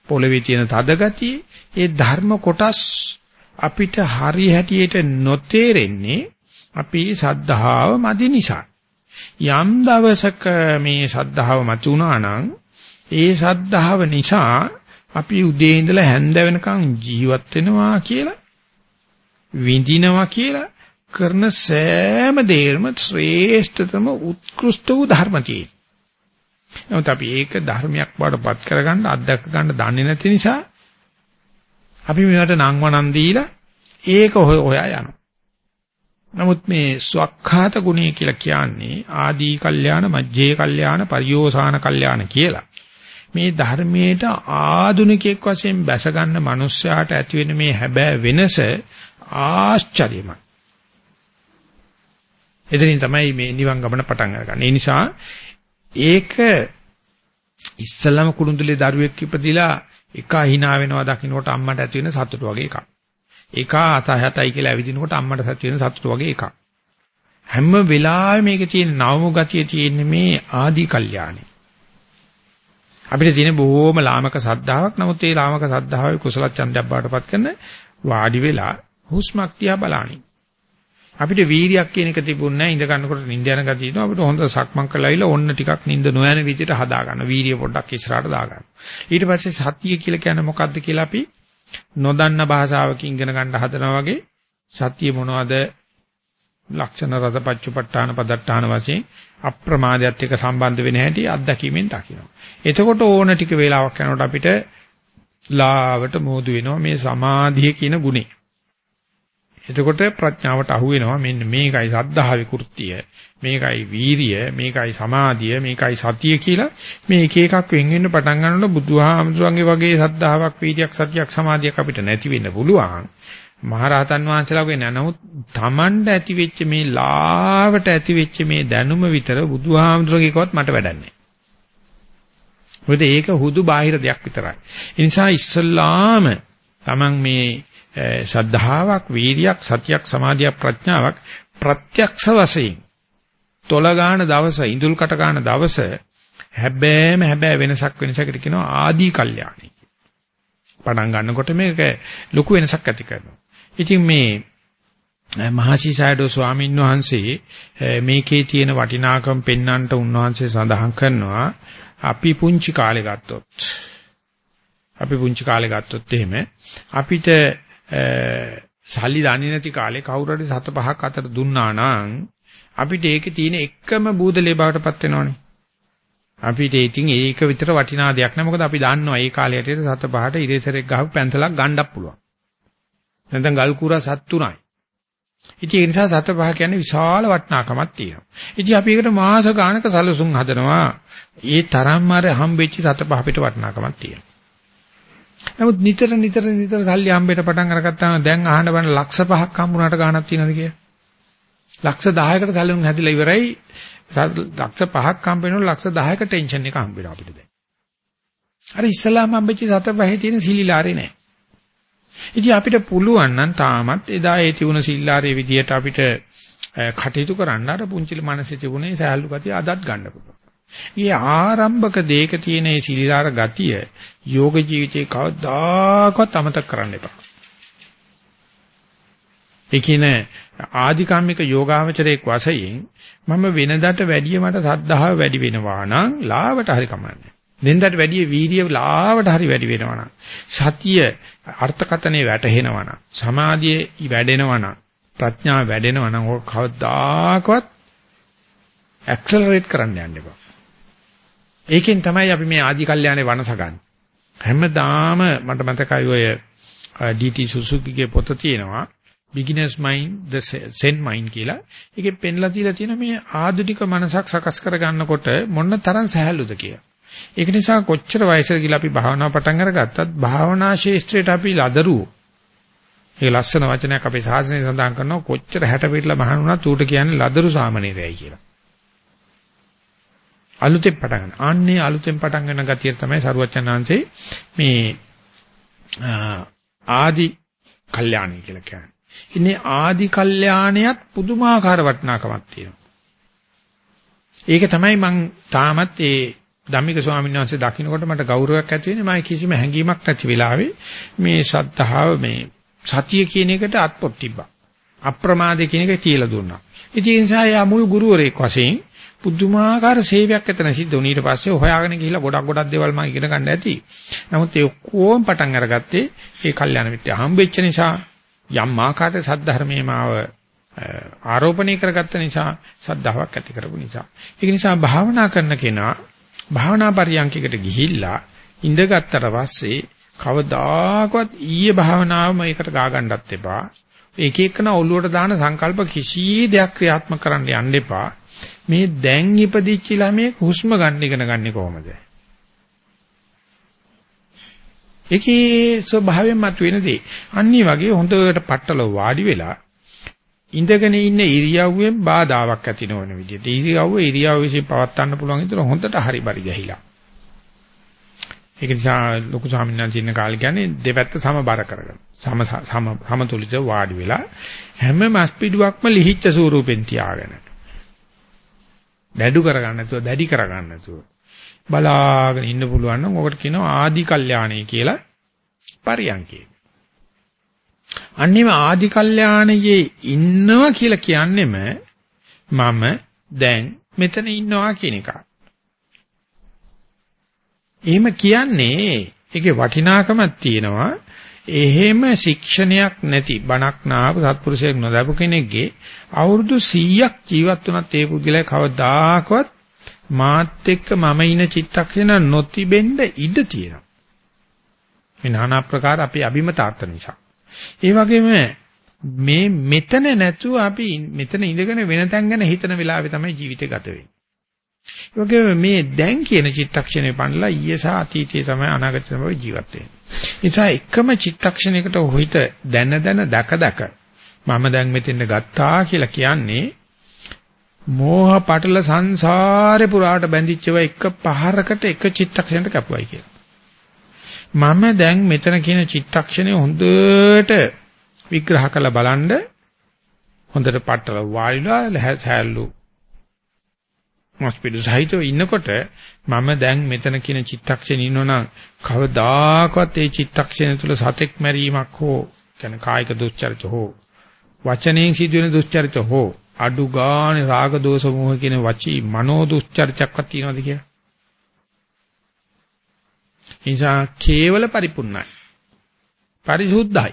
පොළවේ තියෙන තද ගතිය ඒ ධර්ම කොටස් අපිට හරි හැටියට නොතේරෙන්නේ අපි සද්ධාව මදි නිසා. යම් දවසක මේ සද්ධාව මතුණා නම් ඒ සද්ධාව නිසා අපි උදේ ඉඳලා හැන්ද වෙනකන් ජීවත් වෙනවා කියලා විඳිනවා කියලා කරන සෑම දෙයක්ම ශ්‍රේෂ්ඨතම උත්කෘෂ්ඨ වූ ධර්ම තියෙනවා. නමුත් අපි ඒක ධර්මයක් බාටපත් කරගන්න අත්දැක ගන්න දන්නේ නැති නිසා අපි මේවට නම් වණන් දීලා ඒක හොයා යනවා. නමුත් මේ ස්වක්ඛාත ගුණය කියලා කියන්නේ ආදී කල්යාණ මජ්ජේ කල්යාණ පරියෝසాన කල්යාණ කියලා. මේ ධර්මයේට ආදුනිකයෙක් වශයෙන් බැස ගන්න මනුස්සයාට ඇති වෙන මේ හැබෑ වෙනස ආශ්චර්යමයි. එතනින් තමයි මේ නිවන් ගමන පටන් අරගන්නේ. ඒ නිසා ඒක ඉස්සලම කුළුඳුලේ දරුවෙක් ඉපදිලා එක hina වෙනවා දකින්නකොට අම්මට ඇති වෙන සතුට වගේ එකක්. එක අතහතයි කියලා ඇවිදිනකොට අම්මට සතුට වෙන සතුට වගේ එකක්. හැම වෙලාවෙම මේකේ තියෙන නවම ගතිය තියෙන්නේ මේ ආදි කල්යාණි. අපිට තියෙන බොහෝම ලාමක සද්ධාාවක්. නමුත් ඒ ලාමක සද්ධාාවේ කුසල ඡන්දයක් බාටපත් කරන වාඩි වෙලා හුස්මක් තියා බලනින්. අපිට වීරියක් කියන එක තිබුණ නැහැ. ඉඳ ගන්නකොට නිින්ද යන ගතිය තියෙනවා. අපිට හොඳ සක්මන් කරලා ආවිලා ඔන්න ටිකක් නිින්ද නොයන විදිහට හදා ගන්න. වීරිය පොඩ්ඩක් ඉස්සරහට දා ගන්න. ඊට පස්සේ සතිය කියලා කියන්නේ මොකද්ද කියලා අපි නොදන්න භාෂාවකින් ඉගෙන ගන්න හදනවා වගේ සතිය මොනවද ලක්ෂණ රසපච්චුපට්ඨාන පදට්ඨාන වශයෙන් අප්‍රමාදයට එක්ක සම්බන්ධ වෙන හැටි අත්දැකීමෙන් දකිනවා. එතකොට ඕන ටික වේලාවක් යනකොට අපිට ලාවට මෝදු වෙනවා මේ සමාධිය කියන ගුණේ. එතකොට ප්‍රඥාවට අහු වෙනවා මෙන්න මේකයි සද්ධාවේ කෘත්‍යය මේකයි වීරිය මේකයි සමාධිය මේකයි සතිය කියලා මේ එක එකක් වෙන් වෙන්න පටන් ගන්නකොට බුදුහාමුදුරන්ගේ වගේ සද්ධාාවක් වීර්යයක් සතියක් සමාධියක් අපිට නැති වෙන්න පුළුවන් මහරහතන් වහන්සේලාගේ නෑ. නමුත් Tamanට ඇති වෙච්ච මේ ලාවට ඇති වෙච්ච මේ දැනුම විතර බුදුහාමුදුරගේකවත් මට වැඩන්නේ මොකද ඒක හුදු බාහිර දෙයක් විතරයි. ඒ නිසා ඉස්සල්ලාම Taman මේ ශද්ධාවක් වීරියක් සතියක් සමාධියක් ප්‍රඥාවක් ප්‍රත්‍යක්ෂ වශයෙන් තොල ගන්න දවස ඉඳුල් කට ගන්න දවස හැබෑම හැබෑ වෙනසක් වෙනසකට කියනවා ආදී කල්යාණි. පටන් ගන්නකොට මේක ලොකු වෙනසක් ඇති කරනවා. ඉතින් මේ මහසිසාරඩෝ ස්වාමීන් වහන්සේ මේකේ තියෙන වටිනාකම පෙන්වන්නට උන්වහන්සේ සඳහන් කරනවා අපි පුංචි කාලේ ගත්තොත් අපි පුංචි කාලේ ගත්තොත් එහෙම අපිට සල්ලි දන්නේ නැති කාලේ කවුරු හරි සත පහක් අතර දුන්නා නම් අපිට ඒකේ තියෙන එකම බූදලේ බවටපත් වෙනවනේ. අපිට ඉතින් ඒක විතර වටිනා දෙයක් නෑ මොකද අපි දන්නවා මේ කාලයට සත පහට ඉරේසරෙක් ගහපු පැන්සලක් ගන්නත් පුළුවන්. නැත්නම් ගල් කුරා සත් තුනයි. ඉතින් ඒ නිසා සත පහ කියන්නේ විශාල වටිනාකමක් තියෙනවා. ඉතින් අපි ඒකට මාස ගානක සැලසුම් හදනවා. ඒ තරම්ම අර හම්බෙච්ච සත පහ පිට වටිනාකමක් තියෙනවා. නමුත් නිතර නිතර නිතර සල්ලි හම්බෙට පටන් අරගත්තාම දැන් අහන්න බෑ ලක්ෂ පහක් හම්බුනාට ගාණක් තියෙනවද කියලා. ලක්ෂ 10කට සැලුම් හැදිලා ඉවරයි. ලක්ෂ පහක් හම්බ වෙනකොට ලක්ෂ 10ක ටෙන්ෂන් එක හම්බ වෙනවා අපිට දැන්. අර ඉස්ලාම හම්බෙච්ච සත පහේ තියෙන සිලිලාරේ නෑ. ඉතින් අපිට පුළුවන් නම් තාමත් එදා ඒ තිබුණ සිල්ලාරේ විදියට අපිට කටයුතු කරන්න අර පුංචි මනසේ තිබුණේ සෑහළු ගතිය අදත් ගන්න පුළුවන්. ඊ ආරම්භක දෙයක තියෙන මේ සිලිලාර ගතිය යෝග ජීවිතේ කවදාකවත් අමතක කරන්න එපා. ඒ කියන්නේ ආධිකාමික යෝගාවචරයේ වශයෙන් මම වෙනදාට වැඩිය මට සද්ධාව වැඩි වෙනවා නම් ලාවට හරි කමන්නේ. වෙනදාට වැඩිය වීරිය ලාවට හරි වැඩි වෙනවා නම් සතිය අර්ථකතනේ වැටහෙනවා නම් සමාධිය වැඩෙනවා නම් ප්‍රඥාව වැඩෙනවා නම් ඔක කවදාකවත් ඇක්සලරේට් කරන්න යන්න එපා. ඒකෙන් තමයි අපි මේ ආදි කල්යාණේ වනස ගන්න. හැමදාම මට මතකයි ඔය DT සුසුකිගේ පොත තියෙනවා beginners mind the zen mind කියලා. ඒකේ පෙන්ලා තියලා තියෙන මේ ආධුනික මනසක් සකස් කර ගන්නකොට මොන තරම් සහැල්ලුද කියලා. ඒක නිසා කොච්චර වයසට ගිහලා අපි භාවනාව පටන් අරගත්තත් භාවනා ශාස්ත්‍රයට අපි ලදරුවෝ. ඒ ලස්සන වචනයක් අපේ සාසනය සඳහන් කරනවා කොච්චර හැට පිටලා මහණුණා ඌට කියන්නේ ලදරු සාමණේරයයි කියලා. අලුතෙන් පටන් ගන්න. ආන්නේ අලුතෙන් පටන් ගන්න ගතිය තමයි සරුවචනාංශේ මේ ආදි කල්යාණී කියලා කියන්නේ. ඉන්නේ ආදි කල්යාණියත් පුදුමාකාර වටිනාකමක් තියෙනවා. ඒක තමයි මම තාමත් ඒ ධම්මික ස්වාමීන් වහන්සේ දකින්නකොට මට ගෞරවයක් ඇති වෙන්නේ මම කිසිම හැඟීමක් නැති වෙලාවේ මේ ශ්‍රද්ධාව මේ සතිය කියන එකට අත්පොත් තිබ්බා. අප්‍රමාදේ කියන එක තියලා දුන්නා. ඉතින් ඒ නිසා යා මුල් ගුරුවරයෙක් වශයෙන් පුදුමාකාර සේවයක් එතන සිද්ධ වුණා. ඊට පස්සේ හොයාගෙන ගිහිල්ලා ගොඩක් ගොඩක් දේවල් මම ඉගෙන ගන්න ඇති. නමුත් ඒ ඔක්කොම පටන් අරගත්තේ ඒ කල්යාණ මිත්‍ය හම්බෙච්ච නිසා යම් ආකාරයක සද්ධර්මයේ මාව ආරෝපණය කරගත්ත නිසා සද්ධාාවක් ඇති කරපු නිසා. ඒක නිසා භාවනා කරන කෙනා භාවනා පරියන්කයකට ගිහිල්ලා ඉඳගත්තට පස්සේ කවදාකවත් ඊයේ භාවනාව මේකට ගා ගන්නත් එපා. එක එකන ඔළුවට දාන සංකල්ප කිසි දෙයක් ක්‍රියාත්මක කරන්න යන්න එපා. මේ දැන් ඉපදිච්ච ළමයේ හුස්ම ගන්න ඉගෙන ගන්නේ කොහොමද? ඒකේ ස්වභාවයෙන් මතුවෙන දේ. අනිත් වගේ හොඳට පట్టල වාඩි වෙලා ඉඳගෙන ඉන්න ඉරියව්වෙන් බාධාවක් ඇති නොවන විදිහට ඉරියව්ව ඉරියව් විසින් පවත්වන්න පුළුවන් විතර හොඳට හරි පරි ගහිලා. ඒක නිසා ලොකු ස්වාමීන් වහන්සේ ඉන්න කාලේ කියන්නේ දෙපැත්ත සමබර කරගන්න. සම සම සමතුලිත වාඩි වෙලා හැම මස් පිඩුවක්ම ලිහිච්ච ස්වරූපෙන් තියාගෙන. දැඩු කරගන්න නැතුව දැඩි කරගන්න නැතුව බලාගෙන ඉන්න පුළුවන් නම් ඔකට කියනවා ආදි කල්යාණේ කියලා පරියන්කේ. අන්නේම ආදි කල්යාණයේ ඉන්නවා කියලා කියන්නෙම මම දැන් මෙතන ඉන්නවා කියන එක. එහෙම කියන්නේ ඒකේ වටිනාකමක් තියෙනවා. එහෙම ශික්ෂණයක් නැති බණක් නාව සත්පුරුෂයෙක් නොදැපු කෙනෙක්ගේ අවුරුදු 100ක් ජීවත් වුණත් ඒ පුද්ගලයා කවදාකවත් මාත් එක්ක මම ඉන චිත්තක්ෂණ නොතිබෙන්න ඉඩ තියෙනවා. මේ নানা ප්‍රකාර අපේ අභිමතාර්ථ නිසා. ඒ වගේම මේ මෙතන නැතුව අපි මෙතන ඉඳගෙන වෙන තැන් ගැන හිතන වෙලාවේ තමයි ජීවිතේ ගත වෙන්නේ. ඒ වගේම මේ දැන් කියන චිත්තක්ෂණය පනලා ඊයේ සහ අතීතයේ තමයි අනාගතයේ තමයි ජීවත් වෙන්නේ. නිසා එකම චිත්තක්ෂණයකට හොහිත දැන දැන දක දක මම දැන් මෙතෙන්ද ගත්තා කියලා කියන්නේ මෝහ පටල සංසාරේ පුරාට බැඳිච්චව එක පහරකට එක චිත්තක්ෂණයකට කැපුවයි කියලා. මම දැන් මෙතන කියන චිත්තක්ෂණය හොඳට විග්‍රහ කරලා බලනද හොඳට පටල වායුලා හැල්ලු මොස්පිඩු සහිතව ඉන්නකොට මම දැන් මෙතන කියන චිත්තක්ෂණේ ඉන්නවනම් කවදාකවත් ඒ චිත්තක්ෂණය තුළ සතෙක් මැරීමක් හෝ කියන්නේ කායික දුස්චරිත හෝ වචනයෙන් සිදුවෙන දුස්චරිත හෝ අඩු ගානේ රාග දෝෂ මොහ කියන වචී මනෝ දුස්චරිතයක්වත් තියෙනවද කියලා? නිසා කේවල පරිපූර්ණයි. පරිසුද්ධයි.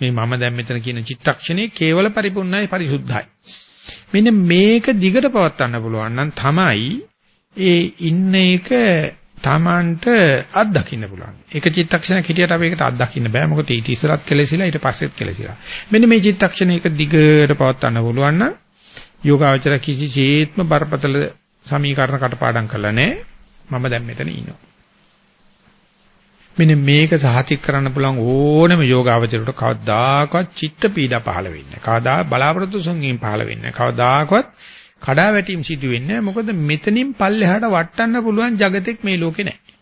මේ මම දැන් මෙතන කියන චිත්තක්ෂණේ කේවල පරිපූර්ණයි පරිසුද්ධයි. මෙන්න මේක දිගට පවත්වන්න පුළුවන් නම් තමයි ඒ ඉන්න එක Tamanට අත්දකින්න පුළුවන්. එක චිත්තක්ෂණයක් හිටියට අපි ඒකට අත්දකින්න බෑ. මොකද ඊට ඉස්සරත් කෙලෙසිලා ඊට පස්සෙත් කෙලෙසිලා. මෙන්න මේ චිත්තක්ෂණයක දිගට පවත්වන්න පුළුවන් නම් යෝගාවචර කිසිසේත්ම බරපතල සමීකරණ කටපාඩම් කරලා නැහැ. මම දැන් මෙතන ඉන්නවා. මෙන්න මේක සහතික කරන්න පුළුවන් ඕනම යෝගාවචරයට කවදාකවත් චිත්ත පීඩා පහළ වෙන්නේ නැහැ. කවදා බලාපොරොත්තු සංගීම් පහළ වෙන්නේ නැහැ. කවදාකවත් කඩා වැටීම් සිදු වෙන්නේ නැහැ. මොකද මෙතනින් පල්ලෙහාට වටන්න පුළුවන් జగතෙක් මේ ලෝකේ නැහැ.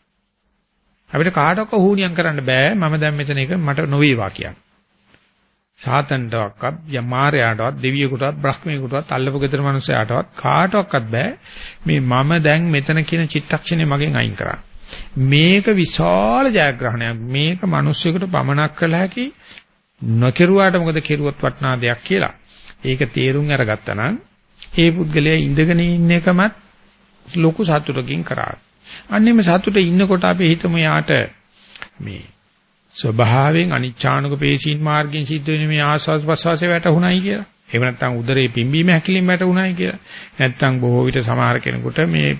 අපිට කාටවත් හුණියම් කරන්න බෑ. මම දැන් මෙතන එක මට නොවේවා කියන්නේ. සාතන්ටවත් යමාරයාටවත් දෙවියෙකුටවත් බ්‍රහ්මයෙකුටවත් අල්ලපු ගෙදර මිනිසයාටවත් කාටවත් බෑ මේ මම දැන් මෙතන කියන චිත්තක්ෂණය මගෙන් අයින් කරන්න. මේක විශාල ජයග්‍රහණයක්. මේක මිනිස්සුෙකුට පමනක් කළ හැකි නොකිරුවාට මොකද කෙරුවොත් වටනා දෙයක් කියලා. ඒක තේරුම් අරගත්තා නම් ඒ පුද්ගලයා ඉඳගෙන ඉන්න එකමත් ලොකු සතුටකින් කරා. අන්නේම සතුටේ ඉන්නකොට අපි හිතමු යාට මේ ස්වභාවයෙන් අනිච්ඡානුක පේශීන් මාර්ගයෙන් සිද්ධ වෙන මේ ආස්වාද ප්‍රසවාසය වැටුණයි කියලා. එහෙම නැත්නම් උදරේ පිම්බීම හැකිලිම වැටුණයි කියලා. නැත්නම් බොහෝ විට සමහර කෙනෙකුට මේ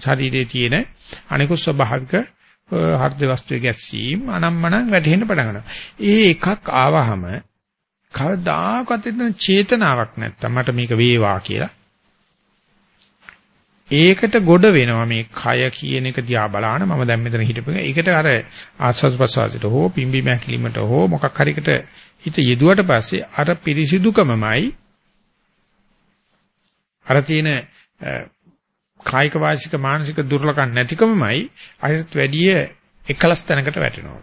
ශරීරයේ තියෙන අනිකුත් ස්වභාවික හෘද වස්තුවේ ගැස්සීම් අනම්මනම් වැටෙන්න පටන් ගන්නවා. ඒ එකක් ආවහම කවදාකවත් එතන චේතනාවක් නැත්තම් මට මේක වේවා කියලා. ඒකට ගොඩ වෙනවා මේ කය කියන එක දිහා බලාන මම දැන් මෙතන හිටපෙක. ඒකට අර ආස්වාද ප්‍රසවාසයට හෝ පිම්බි මැකිලිමට හෝ මොකක් හරිකට හිත යෙදුවට පස්සේ අර පිරිසිදුකමමයි අර තියෙන කායික වාචික මානසික දුර්ලකම් නැතිකමයි අරිට වැඩිය එකලස් තැනකට වැටෙනවා.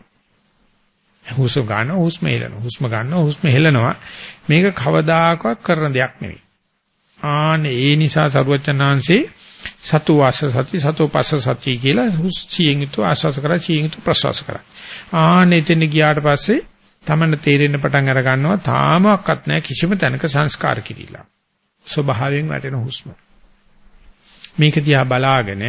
හුස්ම ගන්නවා හුස්ම හෙලනවා හුස්ම ගන්නවා හුස්ම හෙලනවා මේක කවදාකවත් කරන දෙයක් නෙවෙයි. ආනේ ඒ නිසා සරුවචනාංශේ සතු වාස සති සතු පස්ස සති කියලා සියෙන් යුතු ආස්වාස කරා සියෙන් යුතු ප්‍රසවාස කරා. ආනේ එතන ගියාට පස්සේ තමන්න තේරෙන්න පටන් අර ගන්නවා තාමවත් නැහැ කිසිම තැනක සංස්කාර කිරීලා. ස්වභාවයෙන් වැටෙන හුස්ම. මේක දිහා බලාගෙන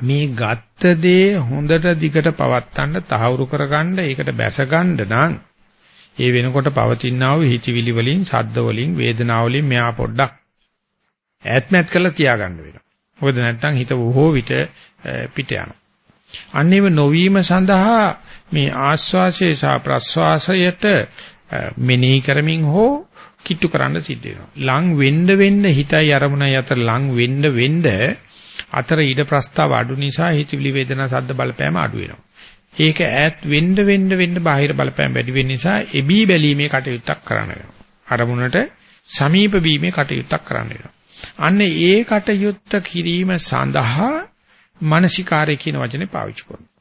මේ ගත්ත දේ හොඳට දිගට පවත්තන්න තහවුරු කරගන්න ඒකට බැසගන්න නම් ඒ වෙනකොට පවතිනා වූ හිතවිලි වලින් ශබ්ද වලින් වේදනා වලින් මෙහා පොඩ්ඩක් ඈත්මත් කරලා තියාගන්න වෙනවා. මොකද නැත්නම් හිත බොහෝ විට පිට යනවා. අන්නේම නොවීම සඳහා මේ ආස්වාසය සහ ප්‍රස්වාසයට මෙනෙහි කරමින් හෝ කිට්ටු කරන්න සිද්ධ වෙනවා. ලං වෙන්න වෙන්න හිතයි අරමුණයි අතර ලං වෙන්න වෙන්න අතර ඊට ප්‍රස්තාව අඩු නිසා හිතවිලි වේදනා සද්ද බලපෑම අඩු වෙනවා. ඒක ඈත් වෙන්න වෙන්න වෙන්න බාහිර බලපෑම වැඩි වෙන නිසා එබී බැලීමේ කටයුත්තක් කරන්න වෙනවා. අරමුණට සමීප වීමේ කටයුත්තක් කරන්න වෙනවා. අන්න ඒ කටයුත්ත කිරීම සඳහා මානසිකාරය කියන වචනේ පාවිච්චි කරනවා.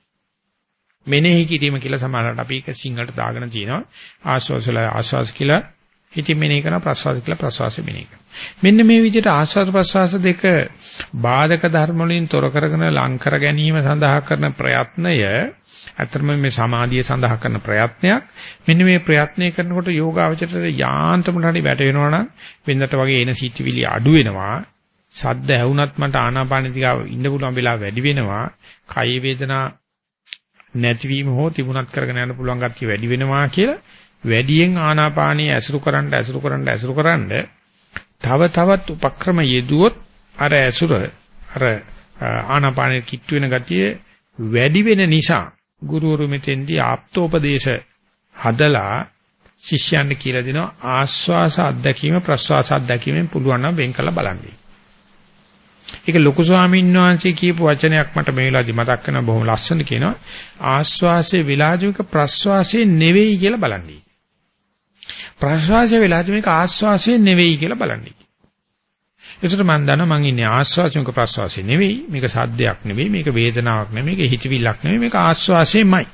මෙනෙහි කිරීම කියලා සමහරවිට අපි ඒක සිංහලට දාගෙන තියෙනවා. ආස්වාසල ආස්වාස කියලා හිතින් මෙනෙහි කරන ප්‍රස්වාස කියලා ප්‍රස්වාසය මෙනෙහි කරනවා. මෙන්න මේ විදිහට ආස්වාද ප්‍රස්වාස දෙක බාධක ධර්ම වලින් තොර කරගෙන ලං කර ගැනීම සඳහා කරන ප්‍රයත්නය අතරම මේ සමාධිය සඳහා කරන ප්‍රයත්නයක්. මෙන්න මේ ප්‍රයත්නය කරනකොට යෝගාවචරයට යාන්ත්‍රමට හරි වැටෙනවා නම් වෙනදට වගේ එන සිතිවිලි අඩු වෙනවා. සද්ද ඇහුණත් මට ආනාපාන දිගාව ඉන්න පුළුවන් වෙලාව වැඩි වෙනවා. කය වේදනා නැතිවීම හෝ තිබුණත් කරගෙන යන්න පුළුවන් ගැතිය වැඩි වෙනවා කියලා වැඩියෙන් ආනාපානිය ඇසුරු කරන්න ඇසුරු කරන්න ඇසුරු කරන්න තව තවත් උපක්‍රම යෙදුවොත් අර ඇසුර අර ආනාපානෙ කිට්ටු වෙන ගතිය වැඩි වෙන නිසා ගුරුවරු මෙතෙන්දී ආප්තෝපදේශ හදලා ශිෂ්‍යයන්ට කියලා දෙනවා ආස්වාස අත්දැකීම ප්‍රස්වාස අත්දැකීමෙන් පුළුවන් නම් වෙන් කරලා බලන්න. ඒක ලොකු ස්වාමීන් වහන්සේ කියපු වචනයක් මට මේ වෙලාවේදී මතක් වෙනවා බොහොම ලස්සන කියනවා ආස්වාසේ විලාජික ප්‍රස්වාසේ නෙවෙයි කියලා බලන්නේ. ප්‍රස්වාසයේ වෙලාදී මේක ආස්වාසයේ නෙවෙයි කියලා බලන්නේ. ඒකට මම දන්නවා මං ඉන්නේ ආස්වාසයක ප්‍රස්වාසයේ නෙවෙයි මේක සද්දයක් නෙවෙයි මේක වේදනාවක් නෙවෙයි මේක හිතවිල්ලක් නෙවෙයි මේක ආස්වාසයමයි.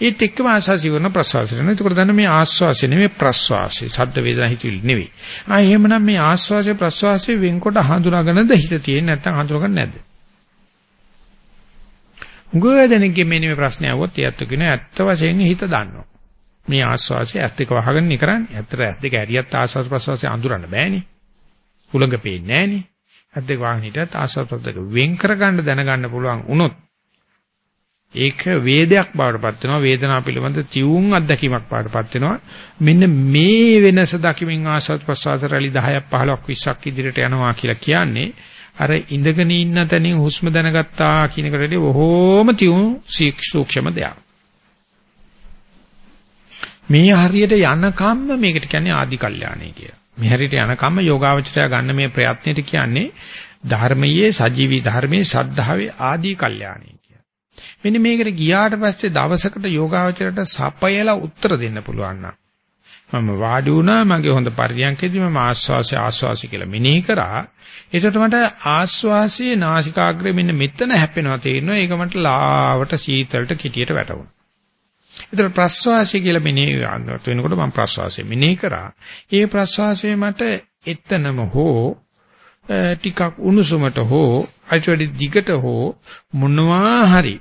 ඒත් එක්කම ආස්වාසි වුණ ප්‍රස්වාසය නෙවෙයි. ඒකට දන්න මේ ආස්වාසය නෙවෙයි ප්‍රස්වාසය. සද්ද වේදනා හිතවිලි නෙවෙයි. ආ එහෙමනම් මේ ආස්වාසය ප්‍රස්වාසය වෙන්කොට හඳුනාගෙනද හිත තියෙන්නේ නැත්නම් හඳුනාගන්නේ නැද්ද? උගදෙනෙක්ගේ මෙන්න මේ ප්‍රශ්නය આવොත් ඒත් කියන ඇත්ත වශයෙන්ම හිත දන්නවා. මේ ආස්වාසිය ඇත් දෙක වහගෙන නේ කරන්නේ. ඇත්තට ඇත් දෙක ඇරියත් ආස්වාස් ප්‍රස්වාසය අඳුරන්න බෑනේ. උලඟ පේන්නේ නෑනේ. ඇත් දෙක වහගෙන හිටියත් ආස්වාස් ප්‍රස්වාස වෙන් කරගන්න දැනගන්න පුළුවන් වුණොත් ඒක වේදයක් බවට පත් වෙනවා වේදනාව පිළිබඳ තියුම් අත්දැකීමක් බවට පත් වෙනවා මෙන්න මේ වෙනස දකිමින් ආස්වාද ප්‍රසවාස රැලි 10ක් 15ක් 20ක් ඉදිරියට යනවා කියලා කියන්නේ අර ඉඳගෙන ඉන්න තැනින් හුස්ම දැනගත්තා කියන එකට බොහෝම තියුම් සූක්ෂම දෙයක් මේ හරියට යනකම්ම මේකට කියන්නේ ආදි කල්යාණේ කියලා. මේ හරියට යනකම්ම යෝගාවචරය ගන්න මේ ප්‍රයත්නෙට කියන්නේ ධර්මයේ සජීවී ධර්මයේ සද්ධාවේ ආදි කල්යාණේ කියලා. මෙන්න මේකට ගියාට පස්සේ දවසකට යෝගාවචරයට සපයලා උත්තර දෙන්න පුළුවන් නම් මම වාඩි වුණා මගේ හොඳ පරියන්කේදී මම ආස්වාසය ආස්වාසි කියලා මෙනෙහි කරා ඒකට මට ආස්වාසයේ නාසිකාග්‍රේ මෙන්න මෙතන හැපෙනවා තේරෙනවා ඒක මට ලාවට සීතලට කිටියට වැටුණා ඒතර ප්‍රස්වාසය කියලා මෙනෙහි කරනකොට වෙනකොට මම ප්‍රස්වාසය මෙනෙහි කරා. ඒ ප්‍රස්වාසය මට එතනම හෝ ටිකක් උණුසුමට හෝ අයිට වැඩි දිගට හෝ මොනවා හරි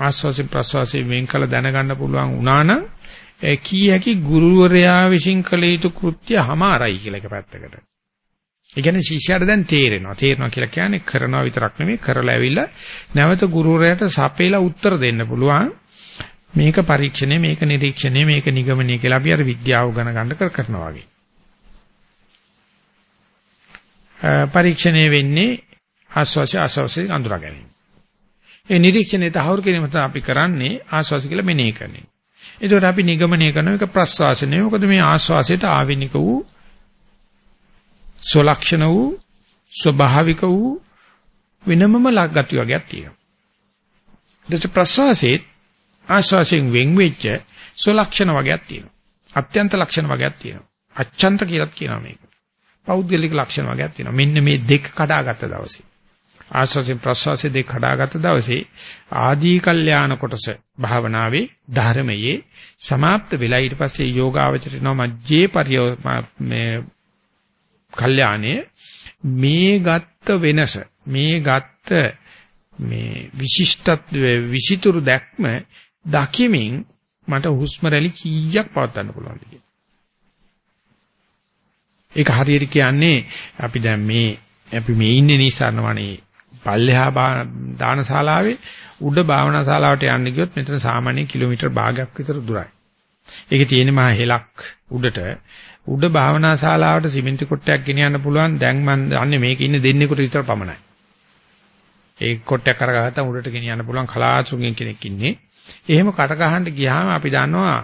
ආස්වාසය ප්‍රස්වාසය වෙන් කළ දැනගන්න පුළුවන් වුණා නම් කී හැකි ගුරුවරයා විසින් කළ යුතු කෘත්‍ය හමාරයි කියලා එක පැත්තකට. ඒ කියන්නේ ශිෂ්‍යයාට දැන් තේරෙනවා. තේරෙනවා කියලා කියන්නේ කරනවා විතරක් නෙමෙයි කරලා ඇවිල්ලා නැවත ගුරුවරයාට සපේලා උත්තර දෙන්න පුළුවන්. මේක පරීක්ෂණය මේක නිරීක්ෂණය මේක නිගමනය කියලා අපි අර විද්‍යාව ගණ ගන්න කර කරනවා වගේ. පරීක්ෂණය වෙන්නේ ආස්වාසි ආස්වාසි අඳුරා ගැනීම. ඒ නිරීක්ෂණය තහවුරු කිරීම තමයි අපි කරන්නේ ආස්වාසි කියලා මෙනෙහි කරන්නේ. ඒකට අපි නිගමනය කරන එක ප්‍රස්වාසනය. මොකද මේ ආස්වාසයට ආවිනික වූ සලක්ෂණ වූ ස්වභාවික වූ වෙනමම ලග්ගති වර්ගයක් තියෙනවා. ඊට ප්‍රස්වාසයේ ආශ්වාසයෙන් වෙන් වෙච්ච සලක්ෂණ වර්ගයක් තියෙනවා. අත්‍යන්ත ලක්ෂණ වර්ගයක් තියෙනවා. අච්ඡන්ත කියලාත් කියනවා මේක. පෞද්ගලික ලක්ෂණ වර්ගයක් තියෙනවා. මෙන්න මේ දෙක කඩාගත්ත දවසේ. ආශ්වාසයෙන් ප්‍රශ්වාසයෙන් දෙක කඩාගත්ත දවසේ ආදී කල්යාණ කොටස භාවනාවේ ධර්මයේ સમાપ્ત වෙලා ඊට පස්සේ යෝගාවචරිනව මජ්ජේ පරියෝ මේ කල්යාණේ මේ ගත්ත වෙනස මේ ගත්ත මේ විශිෂ්ටත්ව විසිතුරු දැක්ම දකිමින් මට හුස්ම රැලි කීයක් පවත්වන්න පුළුවන්ද කියලා. ඒක හරියට කියන්නේ අපි දැන් මේ අපි මේ ඉන්නේ නිසරණවනේ පල්ලෙහා දානශාලාවේ උඩ භාවනා ශාලාවට යන්න ගියොත් මෙතන සාමාන්‍ය කිලෝමීටර් භාගයක් විතර දුරයි. ඒකේ තියෙන මහා හෙලක් උඩට උඩ භාවනා ශාලාවට සිමෙන්ති කොටයක් ගෙනියන්න පුළුවන් දැන් මම දන්නේ මේක ඉන්නේ දෙන්නෙකුට විතර පමණයි. ඒ කොටයක් අරගහත්තා උඩට ගෙනියන්න පුළුවන් කලාතුරකින් කෙනෙක් ඉන්නේ. එහෙම කට ගහන්න ගියාම අපි දන්නවා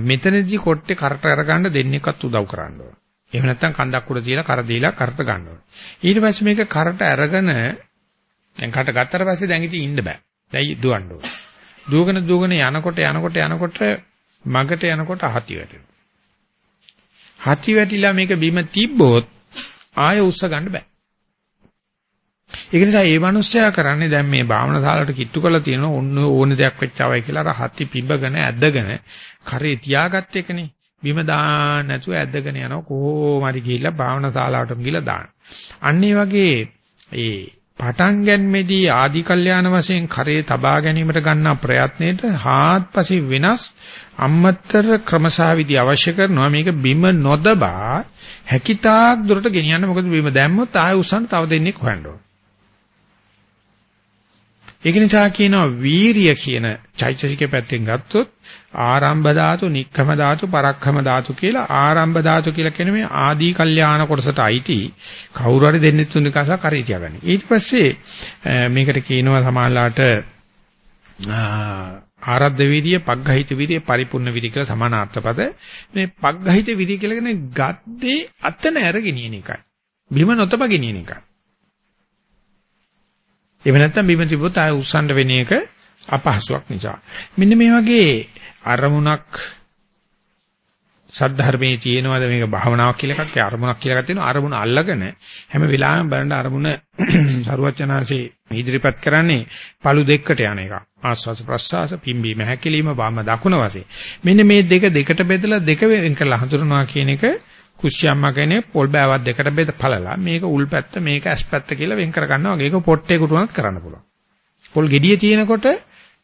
මෙතනදී කොට්ටේ කරට අරගන්න දෙන්නෙක්වත් උදව් කරන්න ඕන. එහෙම නැත්නම් කන්දක් උඩ තියලා කර දීලා කරට ගන්න ඕන. ඊට පස්සේ මේක කරට අරගෙන දැන් කට ගත්තට පස්සේ දැන් ඉතින් ඉන්න බෑ. දැන් දුවන්න ඕන. දුවගෙන දුවගෙන යනකොට යනකොට යනකොට මගට යනකොට හති වැටෙනවා. හති වැටිලා මේක බිම තිබ්බොත් ආය උස්ස ගන්න බෑ. ඒක නිසා මේ මිනිස්සයා කරන්නේ දැන් මේ භාවනා ශාලාවට කිට්ටු කරලා තියෙන ඕන ඕන දෙයක් වෙච්චවයි කියලා අර හති පිඹගෙන ඇදගෙන කරේ තියාගත්ත එකනේ. බිම දාන්න නැතුව ඇදගෙන යනවා කොහොම හරි ගිහිල්ලා භාවනා ශාලාවටම ගිහිල්ලා දාන්න. අන්න වගේ ඒ පටන් ගැනීමේදී ආදි කල්යාණ වශයෙන් කරේ තබා ගැනීමට ගන්නා ප්‍රයත්නයේට හාත්පසින් වෙනස් අම්මතර ක්‍රමසාවිදි අවශ්‍ය කරනවා මේක බිම නොදබා හැකිතාක් දුරට ගෙනියන්න මොකද බිම දැම්මොත් ආය උස්සන්න තව දෙන්නේ හොයන්න ඕන. ඒක නිසා කියනවා වීරිය කියන චෛතසිකේ පැත්තෙන් ගත්තොත් ආරම්භ ධාතු, නික්කම ධාතු, පරක්කම ධාතු කියලා ආරම්භ ධාතු කියලා කියන මේ ආදී කල්යාණ කොටසට අයිති කවුරු හරි දෙන්නේ තුන් එකස කරේ තියාගන්න. ඊට පස්සේ මේකට කියනවා සමානලාට ආරද්ධ විරිය, පග්ගහිත විරිය, පරිපූර්ණ විරිය කියලා සමානාර්ථපද. මේ පග්ගහිත විරිය කියලා කියන්නේ ගද්දේ අත නැර ගෙනියන එකයි. බිම නොතප ගෙනියන එකයි. එහෙම නැත්නම් බිම තිබුත් ආය උස්සන්න වෙන එක අපහසුයක් නිසා. මෙන්න මේ වගේ අරමුණක් සද්ධර්මයේ තියෙනවද මේක භාවනාවක් කියලා එකක්? අරමුණක් කියලා එකක් තියෙනවා. අරමුණ අල්ලගෙන හැම වෙලාවෙම බලන්න අරමුණ සරුවචනාංශේ ඉදිරිපත් කරන්නේ පළු දෙකකට යන එක ආස්වාස ප්‍රස්වාස පිම්බීම හැකිලිම වම දකුණ වශයෙන්. මෙන්න මේ දෙක දෙකට බෙදලා දෙක වෙන් කරලා හඳුනනවා කියන එක කුස්සියම්මා කෙනෙක් පොල් බෑවක් දෙකට බෙද පළලා මේක උල් පැත්ත මේක ඇස් පැත්ත කියලා වෙන් කර ගන්නවා වගේ ඒක පොට්ටේ කුටුනත් කරන්න පුළුවන්. පොල් ගෙඩිය තියෙනකොට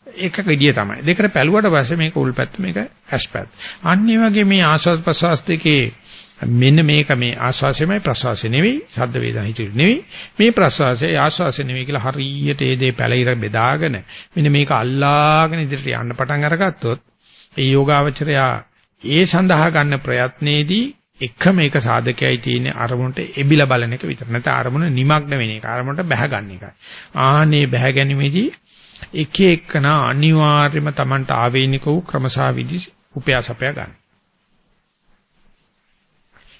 ඒක ගෙඩිය තමයි. දෙකට පැලුවට පස්සේ මේක උල් පැත්ත මේක ඇස් පැත්ත. අන්න වගේ මේ ආස්වාද ප්‍රසවාස දෙකේ මෙන්න මේක මේ ආස්වාසයමයි ප්‍රසවාසය නෙවෙයි ශබ්ද වේදනා හිතුවේ නෙවෙයි මේ ප්‍රසවාසය ආස්වාසය නෙවෙයි කියලා හරියට ඒ දේ පැලිර බෙදාගෙන මෙන්න මේක අල්ලාගෙන ඉදිරියට යන්න පටන් අරගත්තොත් ඒ යෝගාවචරයා ඒ සඳහා ගන්න ප්‍රයත්නයේදී එකම එක සාධකයයි තියෙන්නේ අරමුණට එබිලා බලන එක විතර. නැත්නම් අරමුණ නිමග්න වෙන එක. අරමුණට බැහැ ගන්න එකයි. ආනේ බැහැ ගැනීමේදී එක එකන අනිවාර්යයෙන්ම Tamanට ආවේනික වූ ක්‍රමසා විදි උපයාසපය ගන්න.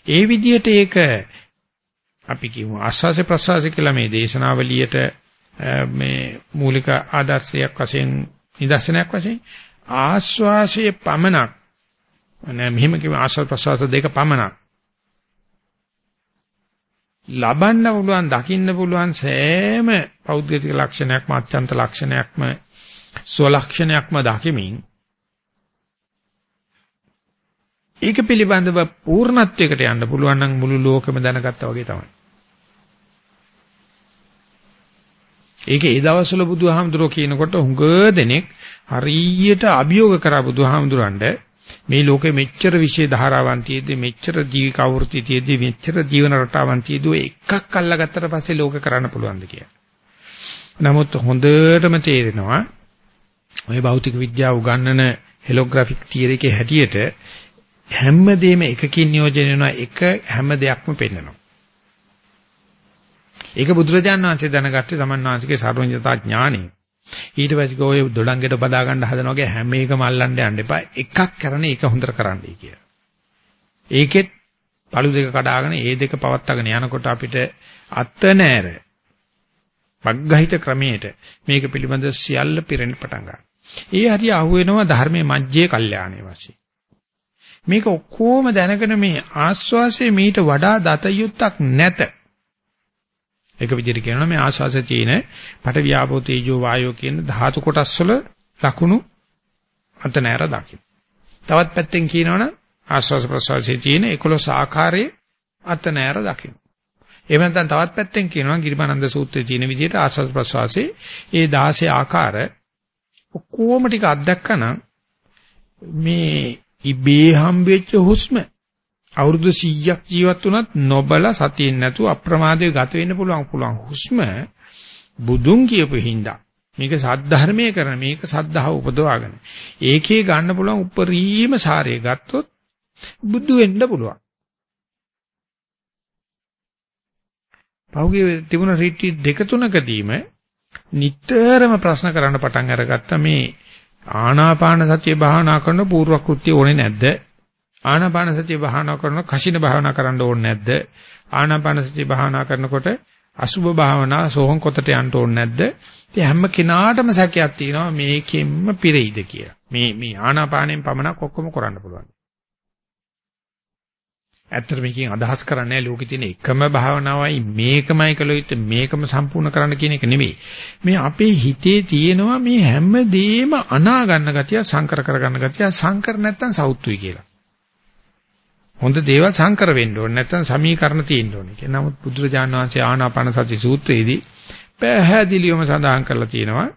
ඒ විදිහට ඒක අපි කියමු ආස්වාසේ ප්‍රසවාසේ කියලා මේ දේශනාවලියට මේ මූලික ආදර්ශයක් වශයෙන් නිදර්ශනයක් වශයෙන් ආස්වාසේ පමණක් නෑ මෙහෙම කිව්ව ආශ්වාස ප්‍රශ්වාස දෙක පමණක් ලබන්න පුළුවන් දකින්න පුළුවන් සෑම පෞද්ගලික ලක්ෂණයක්ම අත්‍යන්ත ලක්ෂණයක්ම ස්වලක්ෂණයක්ම දකිමින් ඒක පිළිබඳව පූර්ණත්වයකට යන්න පුළුවන් නම් මුළු ලෝකෙම දැනගත්තා වගේ තමයි. ඒක ඒ දවස්වල බුදුහාමුදුරුවෝ කියනකොට හුඟ දෙනෙක් හරියට අභියෝග කරා බුදුහාමුදුරන්ට මේ ලෝකෙ මෙච්චර විශේෂ ධාරාවන් තියෙද්දි මෙච්චර ජීවික අවෘත්ති තියෙද්දි මෙච්චර ජීවන රටාවන් තියෙද්දි එකක් අල්ලගත්තට පස්සේ ලෝක කරන්න පුළුවන්ද කියලා. නමුත් හොඳටම තේරෙනවා ඔය භෞතික විද්‍යාව උගන්වන හෙලෝග්‍රැෆික් තියරි එකේ හැටියට හැමදේම එකකින් නියෝජනය වෙනවා එක හැම දෙයක්ම පෙන්වනවා. ඒක බුදුරජාණන් වහන්සේ දැනගත්තේ සමන් වහන්සේගේ සර්වඥතා ඥානෙ. ඊට පස්සේ ඔය දොඩංගෙට බදා ගන්න හදන වගේ හැම එකම අල්ලන්න යන්න එපා. එකක් කරන එක හොඳට කරන්නයි කියලා. ඒකෙත් පළු දෙක කඩාගෙන ඒ දෙක පවත්වාගෙන යනකොට අපිට අත්ත නෑර. පග්ගහිත ක්‍රමයට මේක පිළිබඳ සියල්ල පිරෙන්න පටන් ගන්නවා. ඒ හරිය අහුවෙනවා ධර්මයේ මජ්ජේ කල්යාණේ වශයෙන්. මේක ඔක්කොම දැනගෙන මේ ආස්වාසයේ මීට වඩා දත යුත්තක් නැත. ඒක විදිහට කියනවා මේ ආශාසයේ තියෙන පට වියාපෝ තේජෝ වායෝ කියන ධාතු කොටස් වල ලකුණු අත නැර දකින්න. තවත් පැත්තෙන් කියනවනම් ආශ්වාස ප්‍රශ්වාසයේ තියෙන 11 ආකාරයේ අත නැර දකින්න. එහෙම නැත්නම් තවත් පැත්තෙන් කියනවා ගිරිමානන්ද සූත්‍රයේ තියෙන විදිහට ආශ්වාස ප්‍රශ්වාසයේ ඒ 16 ආකාර ඔක්කොම ටික අත්දැකනනම් මේ ඉබේ හම්බෙච්ච හුස්ම අවුරුදු 100ක් ජීවත් වුණත් නොබල සතියෙන් නැතුව අප්‍රමාදයේ ගත වෙන්න පුළුවන් පුළුවන් හුස්ම බුදුන් කියපු හින්දා මේක සද්ධර්මයේ කරන මේක සද්ධාව උපදවාගෙන ඒකේ ගන්න පුළුවන් උපරිම සාරය ගත්තොත් බුදු වෙන්න පුළුවන්. පහුගිය තිබුණ රිට්‍රීට් දෙක තුනකදීම නිතරම ප්‍රශ්න කරන්න පටන් අරගත්ත මේ ආනාපාන සතිය භාවනා කරන පූර්ව කෘත්‍ය ඕනේ නැද්ද? ආනාපාන සතිය භාවනා කරනකොට කසින භාවනා කරන්න ඕනේ නැද්ද? ආනාපාන සතිය භාවනා කරනකොට අසුභ භාවනා සෝහන් කොටට යන්න ඕනේ නැද්ද? ඉතින් හැම කෙනාටම සැකයක් තියෙනවා මේකෙන්ම පිරෙයිද කියලා. මේ මේ ආනාපානෙන් පමණක් ඔක්කොම කරන්න පුළුවන්. ඇත්තට මේකෙන් අදහස් කරන්නේ ලෝකේ තියෙන එකම භාවනාවයි මේකමයි කළ යුත්තේ මේකම සම්පූර්ණ කරන්න කියන එක නෙමෙයි. මේ අපේ හිතේ තියෙනවා මේ හැම දෙෙම අනා ගන්න ගතිය සංකර කර ගන්න ගතිය සංකර නැත්තම් සෞත්තුයි කියලා. හොඳ දේවල් සංකර වෙන්න ඕනේ. නැත්නම් සමීකරණ තියෙන්න ඕනේ. නමුත් බුදුරජාණන් වහන්සේ ආනාපාන සති සූත්‍රයේදී පැහැදිලිවම සඳහන් කරලා තියෙනවා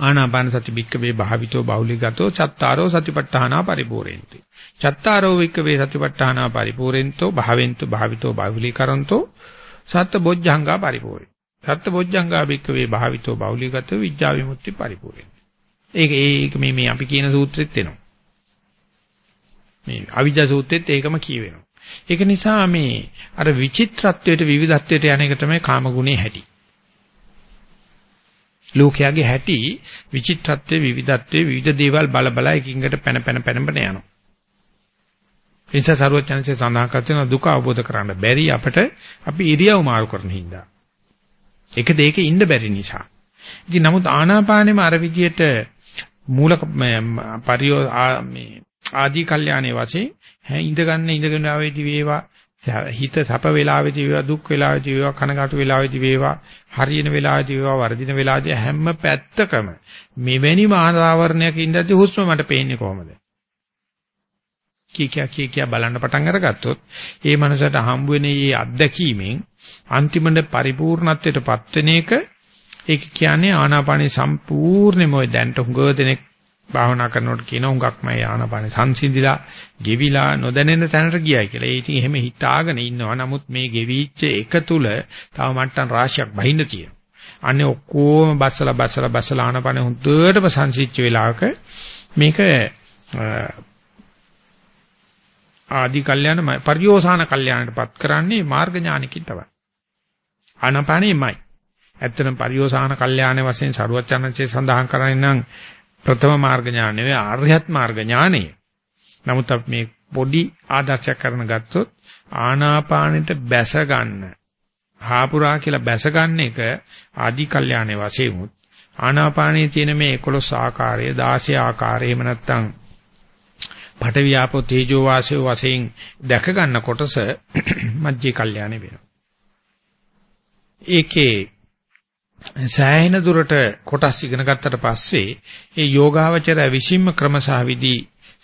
ආනාපාන සති බික්කවේ භාවිතෝ බහුලිගතෝ චත්තාරෝ සතිපට්ඨානා පරිපූර්ණේති. චත්තාරෝ වික්කවේ සතිපට්ඨානා පරිපූර්ණෙන්තෝ භාවෙන්තෝ භාවිතෝ බහුලීකරන්තෝ සත්ත බොජ්ජංගා පරිපූර්ණේ. සත්ත බොජ්ජංගා බික්කවේ භාවිතෝ බහුලීගතෝ විඥා විමුක්ති පරිපූර්ණේ. ඒක ඒක මේ මේ අපි කියන සූත්‍රෙත් එනවා. මේ අවිජ්ජා සූත්‍රෙත් ඒකම කියවෙනවා. ඒක නිසා මේ අර විචිත්‍රත්වයට විවිධත්වයට යන එක තමයි කාමගුණේ හැටි. ලෝකයාගේ හැටි විචිත්‍රත්වයේ විවිධත්වයේ විවිධ දේවල් බල බල එකින්කට පැන පැන පැන පැන යනවා. ඒ නිසා සරුවචනසේ සඳහන් කරන දුක අවබෝධ කරගන්න බැරි අපට අපි ඉරියව් මාරු කරන හින්දා. එක දෙයක ඉන්න බැරි නිසා. ඉතින් නමුත් ආනාපානෙම අර විදියට මූල පරියෝ මේ ආදී කල්යාණේ වශයෙන් ඉඳ ගන්න ඉඳගෙන ආවේදී වේවා හිත සැප වේලාවේදී වේවා දුක් වේලාවේදී වේවා කනගාටු වේලාවේදී වේවා හරියන වේලාවේදී වේවා වර්ධින වේලාවේදී හැම පැත්තකම මෙවැනි වාතාවරණයක ඉඳද්දී හුස්ම මට පේන්නේ කොහොමද? කී කිය කී කිය බලන්න පටන් අරගත්තොත් ඒ මනසට හම්බ වෙන මේ අත්දැකීමෙන් අන්තිමට පරිපූර්ණත්වයටපත් වෙන එක ඒක කියන්නේ ආනාපානේ සම්පූර්ණයෙන්ම ඔය දැන්ට හුඟ දෙනෙක් භාවනා කරනකොට කියන උඟක් මම ආනාපානේ සංසිඳිලා ගෙවිලා නොදැනෙන තැනට ගියයි කියලා. ඒ ඉතින් එහෙම හිතාගෙන ඉන්නවා. නමුත් මේ ගෙවිච්ච එක තුල තව මට්ටම් රාශියක් බහින්න තියෙනවා. අනේ ඔක්කොම බස්සලා බස්සලා බස්සලා ආනාපානේ හුදුටම සංසිච්ච වෙලාවක මේක ආදි කල්යන පරියෝසాన කල්යනටපත් කරන්නේ මාර්ග ඥානකින් තමයි. ආනාපානෙමයි. ඇත්තටම පරියෝසాన කල්යාණ වශයෙන් සරුවත් චනන්සේ සඳහන් කරන්නේ නම් ප්‍රථම මාර්ග ඥාන නෙවෙයි ආර්යත් මාර්ග ඥානය. නමුත් අපි මේ පොඩි ආදර්ශයක් කරන ගත්තොත් ආනාපානෙට බැස ගන්න හාපුරා කියලා බැස ගන්න එක ආදි කල්යාණේ වශයෙන් උත් ආනාපානයේ තියෙන මේ 11 ආකාරය 16 ආකාරය එහෙම නැත්නම් පඨවි ආපෝ තේජෝ වාසය වශයෙන් දැක ගන්න කොටස මජ්ජේ කල්යාණේ වෙනවා. ඒකේ සෑහෙන දුරට කොටස් ඉගෙන ගත්තට පස්සේ ඒ යෝගාවචර විසින්ම ක්‍රමසහ විදි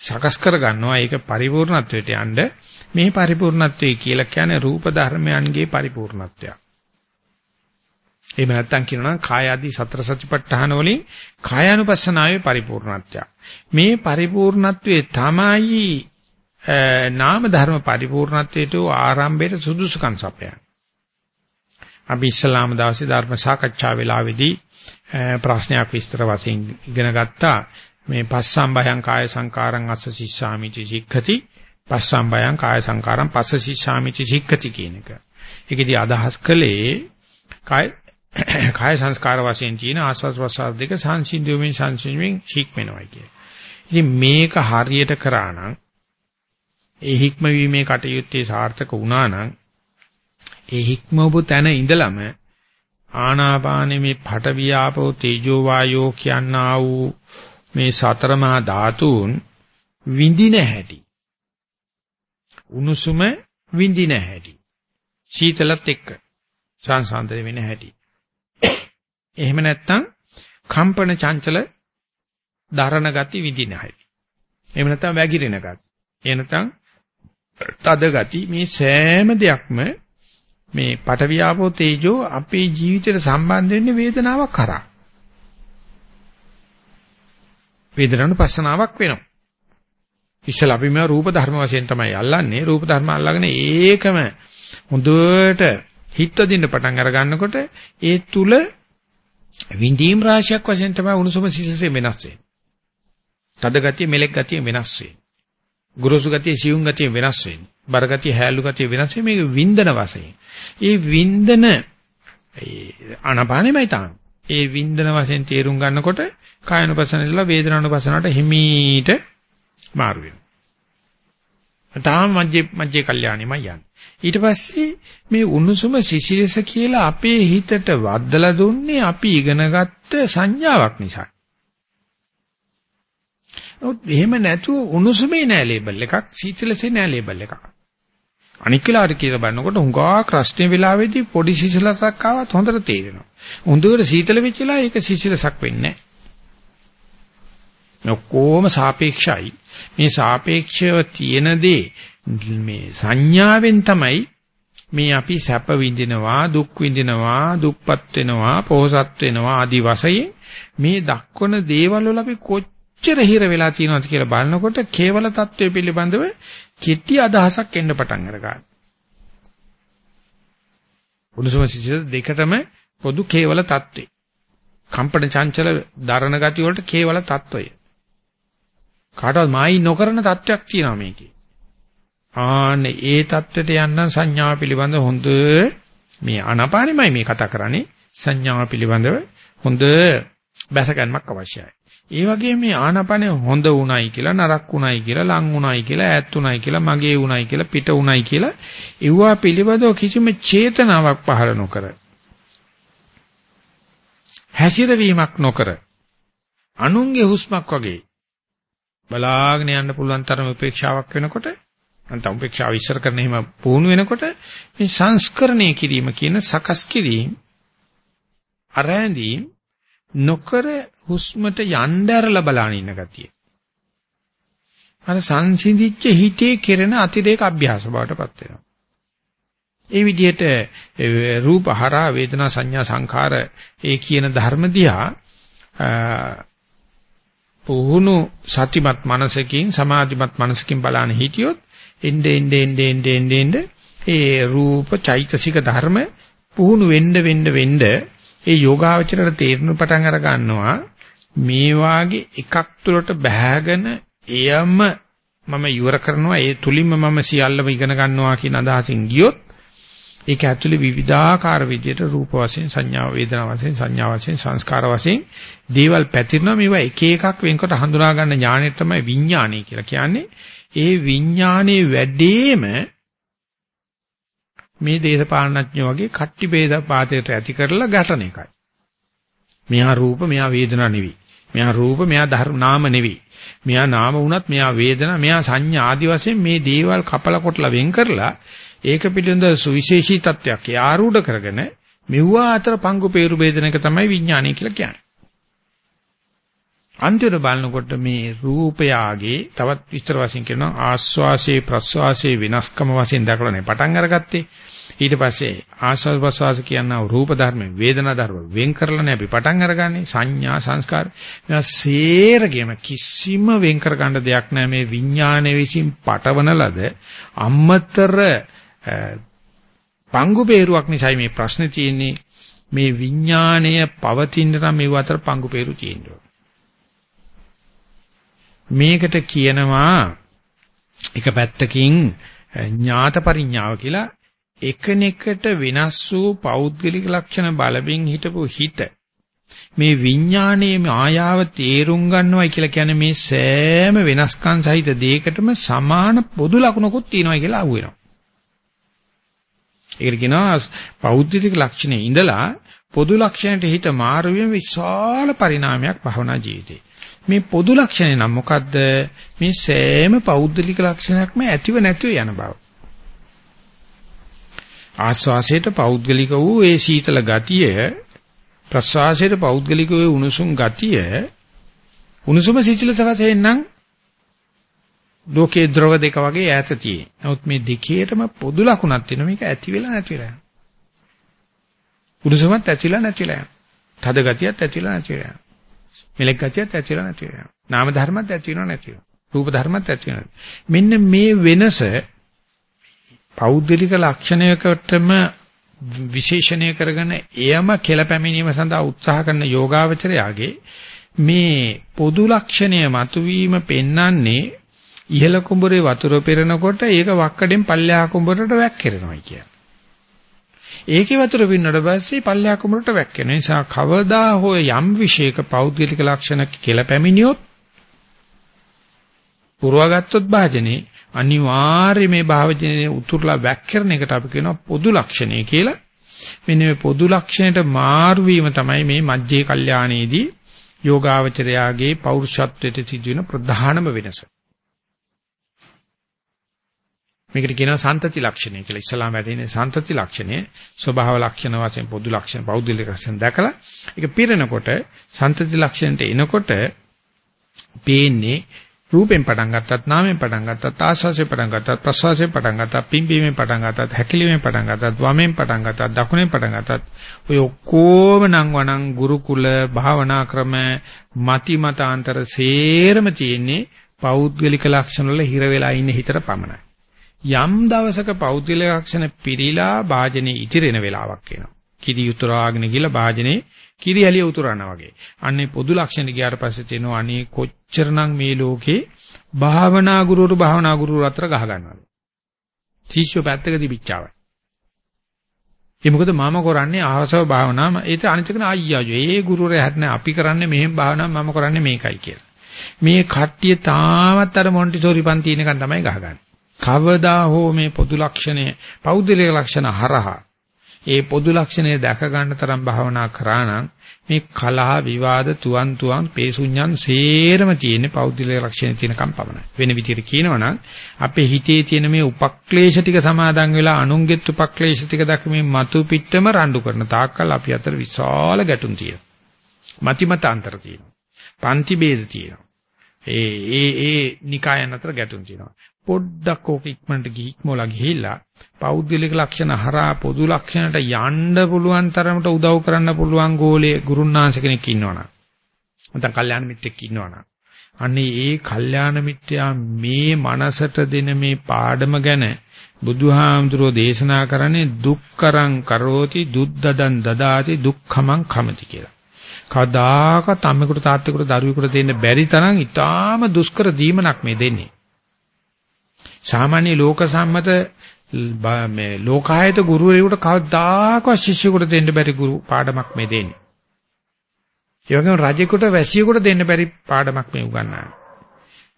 සකස් කර ගන්නවා ඒක පරිපූර්ණත්වයට යන්න මේ පරිපූර්ණත්වය කියලා කියන්නේ රූප ධර්මයන්ගේ පරිපූර්ණත්වය. එහෙම නැත්නම් කියනවා කාය ආදී සතර සතිපට්ඨාන වලින් කායानुපස්සනාවේ පරිපූර්ණත්වය. මේ පරිපූර්ණත්වයේ තමයි නාම ධර්ම පරිපූර්ණත්වයට ආරම්භයේ සුදුසුකම් සපයන්නේ. අපි ඉස්ලාම දවසේ ධර්ම සාකච්ඡා වෙලාවේදී ප්‍රශ්නයක් විස්තර වශයෙන් ඉගෙන ගත්තා මේ පස්සම්බයං කාය සංකාරං අස්ස සිස්සාමිචි සික්ඛති පස්සම්බයං කාය සංකාරං පස්ස සිස්සාමිචි සික්ඛති කියන එක. ඒකෙදි අදහස් කළේ කාය කාය සංස්කාර වශයෙන් තියෙන ආස්වාද ප්‍රසාර දෙක සංසිඳුමින් සංසිඳුමින් හික්මෙනවා කිය. ඉතින් මේක හරියට කරා නම් ඒ හික්මවීමේ කටයුත්තේ සාර්ථක වුණා නම් ඒ හික්මවපු තැන ඉඳලම ආනාපානෙ මේ පට වියාපෝ තේජෝ වායෝ කියනා වූ මේ සතර මහා ධාතුන් විඳින හැටි. උණුසුම විඳින හැටි. සීතලත් එක්ක සංසන්දනය වෙන හැටි. එහෙම නැත්නම් කම්පන චංචල දරණ ගති විඳින හැටි. එහෙම නැත්නම් වැగిරෙන ගති. එහෙම නැත්නම් තද ගති. මේ සෑම දෙයක්ම මේ පටවියාපෝ තේජෝ අපේ ජීවිතයට සම්බන්ධ වෙන්නේ වේදනාවක් කරා. වේදනාවන පස්සනාවක් වෙනවා. ඉස්සලා අපි මේ රූප ධර්ම වශයෙන් තමයි අල්ලන්නේ. රූප ධර්ම අල්ලගෙන ඒකම හොඳට හිත දින්න පටන් අර ගන්නකොට ඒ තුල විඳීම් රාශියක් වශයෙන් තමයි උණුසුම සිසිලසේ වෙනස් වෙන්නේ. තද ගතිය මෙලෙක් ගතිය වෙනස් වෙන්නේ. ගුරුසු ගතිය සියුම් ගතිය වෙනස් වෙන්නේ. බර ගතිය හැලු ගතිය වෙනස් වෙන්නේ මේක වින්දන වශයෙන්. ඒ වින්දන ඒ ආනපානෙමයි තාම. ඒ වින්දන වශයෙන් තේරුම් ගන්නකොට කායනුපසනෙලා වේදනානුපසනට හිමීට මාරු වෙනවා. තාම මජ්ජේ මජ්ජේ කල්යාණිමයි යන්නේ. ඊට පස්සේ මේ උණුසුම සිසිලස කියලා අපේ හිතට වද්දලා දුන්නේ අපි ඉගෙනගත්ත සංඥාවක් නිසා. නමුත් එහෙම නැතුව උණුසුමේ නෑ ලේබල් එකක්, සීතලසේ නෑ ලේබල් එකක්. අනික් වෙලාවට කියලා බලනකොට හුඟා ක්‍රස්නේ වෙලාවේදී පොඩි සිසිලසක් ආවත් හොඳට තේරෙනවා. හොඳට සීතල වෙච්ච වෙලාව ඒක සිසිලසක් වෙන්නේ නැහැ. ඔක්කොම සාපේක්ෂයි. මේ සාපේක්ෂව තියෙන දේ මේ සංඥාවෙන් තමයි මේ අපි සැප විඳිනවා දුක් විඳිනවා දුප්පත් වෙනවා පොහසත් වෙනවා ආදි වශයෙන් මේ දක්වන දේවල් වල අපි කොච්චර හිර වෙලා තියෙනවද කියලා බලනකොට කේවල தત્ත්වය පිළිබඳව කෙටි අදහසක් එන්න පටන් අරගන්නවා. උණුසුම සිසිල දෙකටම පොදු කේවල தત્ත්වේ. කම්පන චංචල දරණ ගති වලට කේවල தত্ত্বය. කාටවත් මායි නොකරන தত্ত্বයක් තියෙනවා මේකේ. ආන්න ඒ தত্ত্বයට යන්න සංඥා පිළිබඳ හොඳ මේ අනපානෙමයි මේ කතා කරන්නේ. සංඥා පිළිබඳව හොඳ බැසගැන්මක් අවශ්‍යයි. ඒ වගේම මේ ආනපනේ හොඳ උණයි කියලා නරක් උණයි කියලා ලං උණයි කියලා ඈත් උණයි කියලා මගේ උණයි කියලා පිට උණයි කියලා ඒවා පිළිබඳව කිසිම චේතනාවක් පහළ නොකර හැසිරවීමක් නොකර අනුන්ගේ හුස්මක් වගේ බලාගෙන යන්න පුළුවන් තරම උපේක්ෂාවක් වෙනකොට නැත්නම් උපේක්ෂාව ඉස්සර කරන එහෙම පුහුණු වෙනකොට මේ සංස්කරණය කිරීම කියන සකස් කිරීම අරැඳීම් නොකර හුස්මට යන්න ඇරලා බලන ඉන්න ගතිය. අර සංසිඳිච්ච හිතේ කෙරෙන අතිරේක අභ්‍යාස බවටපත් වෙනවා. ඒ විදිහට රූප හරා වේදනා සංඥා සංඛාර ඒ කියන ධර්ම දිහා පුහුණු සතිමත් මනසකින් සමාධිමත් මනසකින් බලන හිටියොත් එnde ende ende ende ende ende ඒ රූප චෛතසික ධර්ම පුහුණු වෙන්න වෙන්න වෙන්න ඒ යෝගාවචරයට තේරෙන පටන් අර ගන්නවා මේ වාගේ එකක් තුළට බෑගෙන එයම මම ඉවර කරනවා ඒ තුලින්ම මම සියල්ලම ඉගෙන ගන්නවා කියන අදහසින් ගියොත් ඒක ඇතුලේ විවිධාකාර විදියට රූප වශයෙන් සංඥා වේදනා වශයෙන් සංඥා වශයෙන් සංස්කාර වශයෙන් දේවල් පැතිරෙනවා. මේවා එක එකක් වෙන්කොට හඳුනා ගන්න ඥාණය තමයි විඥානය කියලා කියන්නේ. ඒ විඥානයේ වැඩේම මේ දේශපාලනඥයෝ වගේ කට්ටි ભેද පාතයට ඇති කරලා ගැටන එකයි. මෙහා රූප මෙහා වේදනා නෙවෙයි. මෙහා රූප මෙහා ධර්ම නාම නෙවෙයි. මෙහා නාම වුණත් මෙහා වේදනා මෙහා සංඥා ආදි වශයෙන් මේ දේවල් කපල කොටලා වෙන් කරලා ඒක පිළිබඳ සුවිශේෂී තත්වයක් යාරූඪ කරගෙන මෙවුවා අතර පංගු peeru වේදනක තමයි විඥානය කියලා කියන්නේ. අන්තිමට බලනකොට මේ රූපයාගේ තවත් විස්තර වශයෙන් කියනවා ආස්වාසේ ප්‍රස්වාසේ විනාශකම වශයෙන් දක්වලානේ පටන් අරගත්තේ ඊට පස්සේ ආස්වාද ප්‍රස්වාස කියනවා රූප ධර්ම වේදනා ධර්ම වෙන් කරලානේ අපි පටන් අරගන්නේ සංඥා සංස්කාර. මේවා සේරගෙම කිසිම වෙන් කර ගන්න දෙයක් නැහැ මේ විඥානයේ විසින් පටවන ලද අම්මතර පංගු peeruවක් නිසායි මේ ප්‍රශ්නේ තියෙන්නේ. මේ විඥාණය පවතින නම් මේ අතර පංගු peeru තියෙනවා මේකට කියනවා එක පැත්තකින් ඥාත පරිඥාව කියලා එකනෙකට වෙනස් වූ පෞද්ගලික ලක්ෂණ බලමින් හිටපු හිත මේ විඥානයේ මායාව තේරුම් ගන්නවයි කියලා කියන්නේ මේ සෑම වෙනස්කම් සහිත දෙයකටම සමාන පොදු ලක්ෂණකුත් තියෙනවා කියලා අහුවෙනවා. ඒකට කියනවා පෞද්ගලික ලක්ෂණේ ඉඳලා පොදු ලක්ෂණයට හිත මාරු වීම විශාල පරිණාමයක් භවනා ජීවිතේ. මේ පොදු ලක්ෂණය නම් මොකද්ද? මේ සෑම පෞද්ගලික ලක්ෂණයක්ම ඇතිව නැතිව යන බව. ආස්වාසයට පෞද්ගලික වූ ඒ සීතල ගතිය ප්‍රස්වාසයට පෞද්ගලික වූ උණුසුම් ගතිය උණුසුම සීතලස වශයෙන් නම් ලෝකේ ද්‍රව දෙක වගේ ඈත තියෙන. නමුත් මේ දෙකේටම පොදු ලකුණක් තියෙනවා මේක ඇති වෙලා නැති වෙලා යනවා. උණුසුමත් ඇතිලා නැතිලා යනවා. තද ගතියත් ඇතිලා නැතිලා යනවා. මෙලෙක් ගතියත් ඇති වෙලා නැති වෙනවා. නාම ධර්මත් ඇති වෙනවා නැති වෙනවා. රූප ධර්මත් ඇති වෙනවා. මෙන්න මේ වෙනස පෞද්ගලික ලක්ෂණයකටම විශේෂණය කරගෙන එයම කෙලපැමිණීම සඳහා උත්සාහ කරන යෝගාවචරයාගේ මේ පොදු ලක්ෂණය මතුවීම පෙන්වන්නේ ඉහළ කුඹුරේ වතුර පෙරනකොට ඒක වක්කඩෙන් පල්ලෙහා කුඹුරට වැක්කිරෙනවා කියන්නේ. ඒකේ වතුර පින්නට පස්සේ පල්ලෙහා කුමරට වැක්කෙන නිසා කවදා හෝ යම් විශේෂක පෞද්ගලික ලක්ෂණ කියලා පැමිණියොත් පුරවාගත්තොත් භාජනේ අනිවාර්යයෙන් මේ භාවජනේ උතුරලා වැක්කරන එකට අපි කියනවා පොදු ලක්ෂණය කියලා. මෙන්න මේ පොදු ලක්ෂණයට මාරු වීම තමයි මේ මජ්ජේ කල්යාණේදී යෝගාවචරයාගේ පෞරුෂත්වයට සිදුවෙන ප්‍රධානම වෙනස. මේකට කියනවා සන්තති ලක්ෂණය කියලා. ඉස්ලාම වැඩිනේ සන්තති ලක්ෂණය ස්වභාව ලක්ෂණ වශයෙන් පොදු ලක්ෂණ පෞද්ගලික ලක්ෂණ දැකලා ඒක පිරෙනකොට සන්තති ලක්ෂණයට එනකොට පේන්නේ රූපෙන් පටන් ගත්තත් නාමයෙන් පටන් ගත්තත් ආස්වාසයෙන් පටන් ගත්තත් ප්‍රස්වාසයෙන් පටන් ගත්තත් පිම්බීමෙන් පටන් ගත්තත් හැකිලිමෙන් පටන් ගත්තත් වමෙන් පටන් ගත්තත් දකුණෙන් පටන් ගත්තත් ඔය ඔක්කොම නම් වණන් ගුරුකුල භාවනා ක්‍රම මති මතාන්තර සේරම තියෙන්නේ පෞද්ගලික ලක්ෂණ වල හිර වෙලා ඉන්න හිතට පමණයි. යම් දවසක පෞද්ගලික ලක්ෂණ පිරීලා වාජනේ ඉතිරෙන වෙලාවක් එනවා. කිරි උතුරාගෙන ගිහලා වාජනේ කිරි ඇලිය උතුරනවා වගේ. අන්නේ පොදු ලක්ෂණ ගියාට පස්සේ තියෙනවා අනේ කොච්චරනම් මේ ලෝකේ භාවනා ගුරුවරු භාවනා ගුරුවරු අතර ගහ ගන්නවද? ශිෂ්‍ය පැත්තක තිබිච්චාවයි. ඒ මොකද මම කරන්නේ ආසව භාවනාව ඒක අනිත් එක අයියාජෝ. ඒ ගුරුවරයා හැටනේ අපි කරන්නේ මෙහෙම භාවනාව මම කරන්නේ මේකයි කියලා. මේ කට්ටිය තාමත් අර මොන්ටිසෝරි පන්ති ඉනකන් තමයි ගහගන්නේ. කවදා හෝ මේ පොදු ලක්ෂණය පෞද්ගලික ලක්ෂණ හරහා ඒ පොදු ලක්ෂණය දැක ගන්න තරම් භාවනා කරා නම් මේ කලහ විවාද තුවන් තුවන් පේසුඤ්ඤන් සේරම තියෙන්නේ පෞද්ගලික ලක්ෂණ තියෙනකම් පමණයි. වෙන විදිහට කියනවනම් අපේ හිතේ තියෙන මේ උපක්ලේශ ටික සමාදන් වෙලා අනුන්ගෙත් උපක්ලේශ ටික දක්මින් මතු පිටම රණ්ඩු කරන තාක්කල් අපි අතර විශාල ගැටුම් තියෙනවා. මති මතාන්තර තියෙනවා. පන්ති ભેද තියෙනවා. ඒ ඒ ඒ නිකායන් අතර ගැටුම් තියෙනවා. පොඩ්ඩක් ඕක ඉක්මනට ගිහික්මෝලා ගිහිල්ලා පෞද්ගලික ලක්ෂණ හරහා පොදු ලක්ෂණට යන්න පුළුවන් තරමට උදව් කරන්න පුළුවන් ගෝලයේ ගුරුන්නාංශ කෙනෙක් ඉන්නවනම් නැත්නම් කල්යාණ මිත්‍රෙක් ඉන්නවනම් අන්නේ ඒ කල්යාණ මිත්‍යා මේ මනසට දෙන මේ පාඩම ගැන බුදුහාමුදුරෝ දේශනා කරන්නේ දුක්කරං කරෝති දුද්දදන් දදාති දුක්ඛමං කමති කියලා. කදාක තමෙකුට තාත්තෙකුට දරුවෙකුට දෙන්න බැරි තරම් ඊටාම දුෂ්කර දීමනක් මේ දෙන්නේ. සාමාන්‍ය ලෝක සම්මත මේ ලෝකායත ගුරුවරයෙකුට කවදාකවත් ශිෂ්‍යයෙකුට දෙන්න බැරි ගුරු පාඩමක් මේ දෙන්නේ. ඒ වගේම රජෙකුට වැසියෙකුට දෙන්න බැරි පාඩමක් මේ උගන්වන්නේ.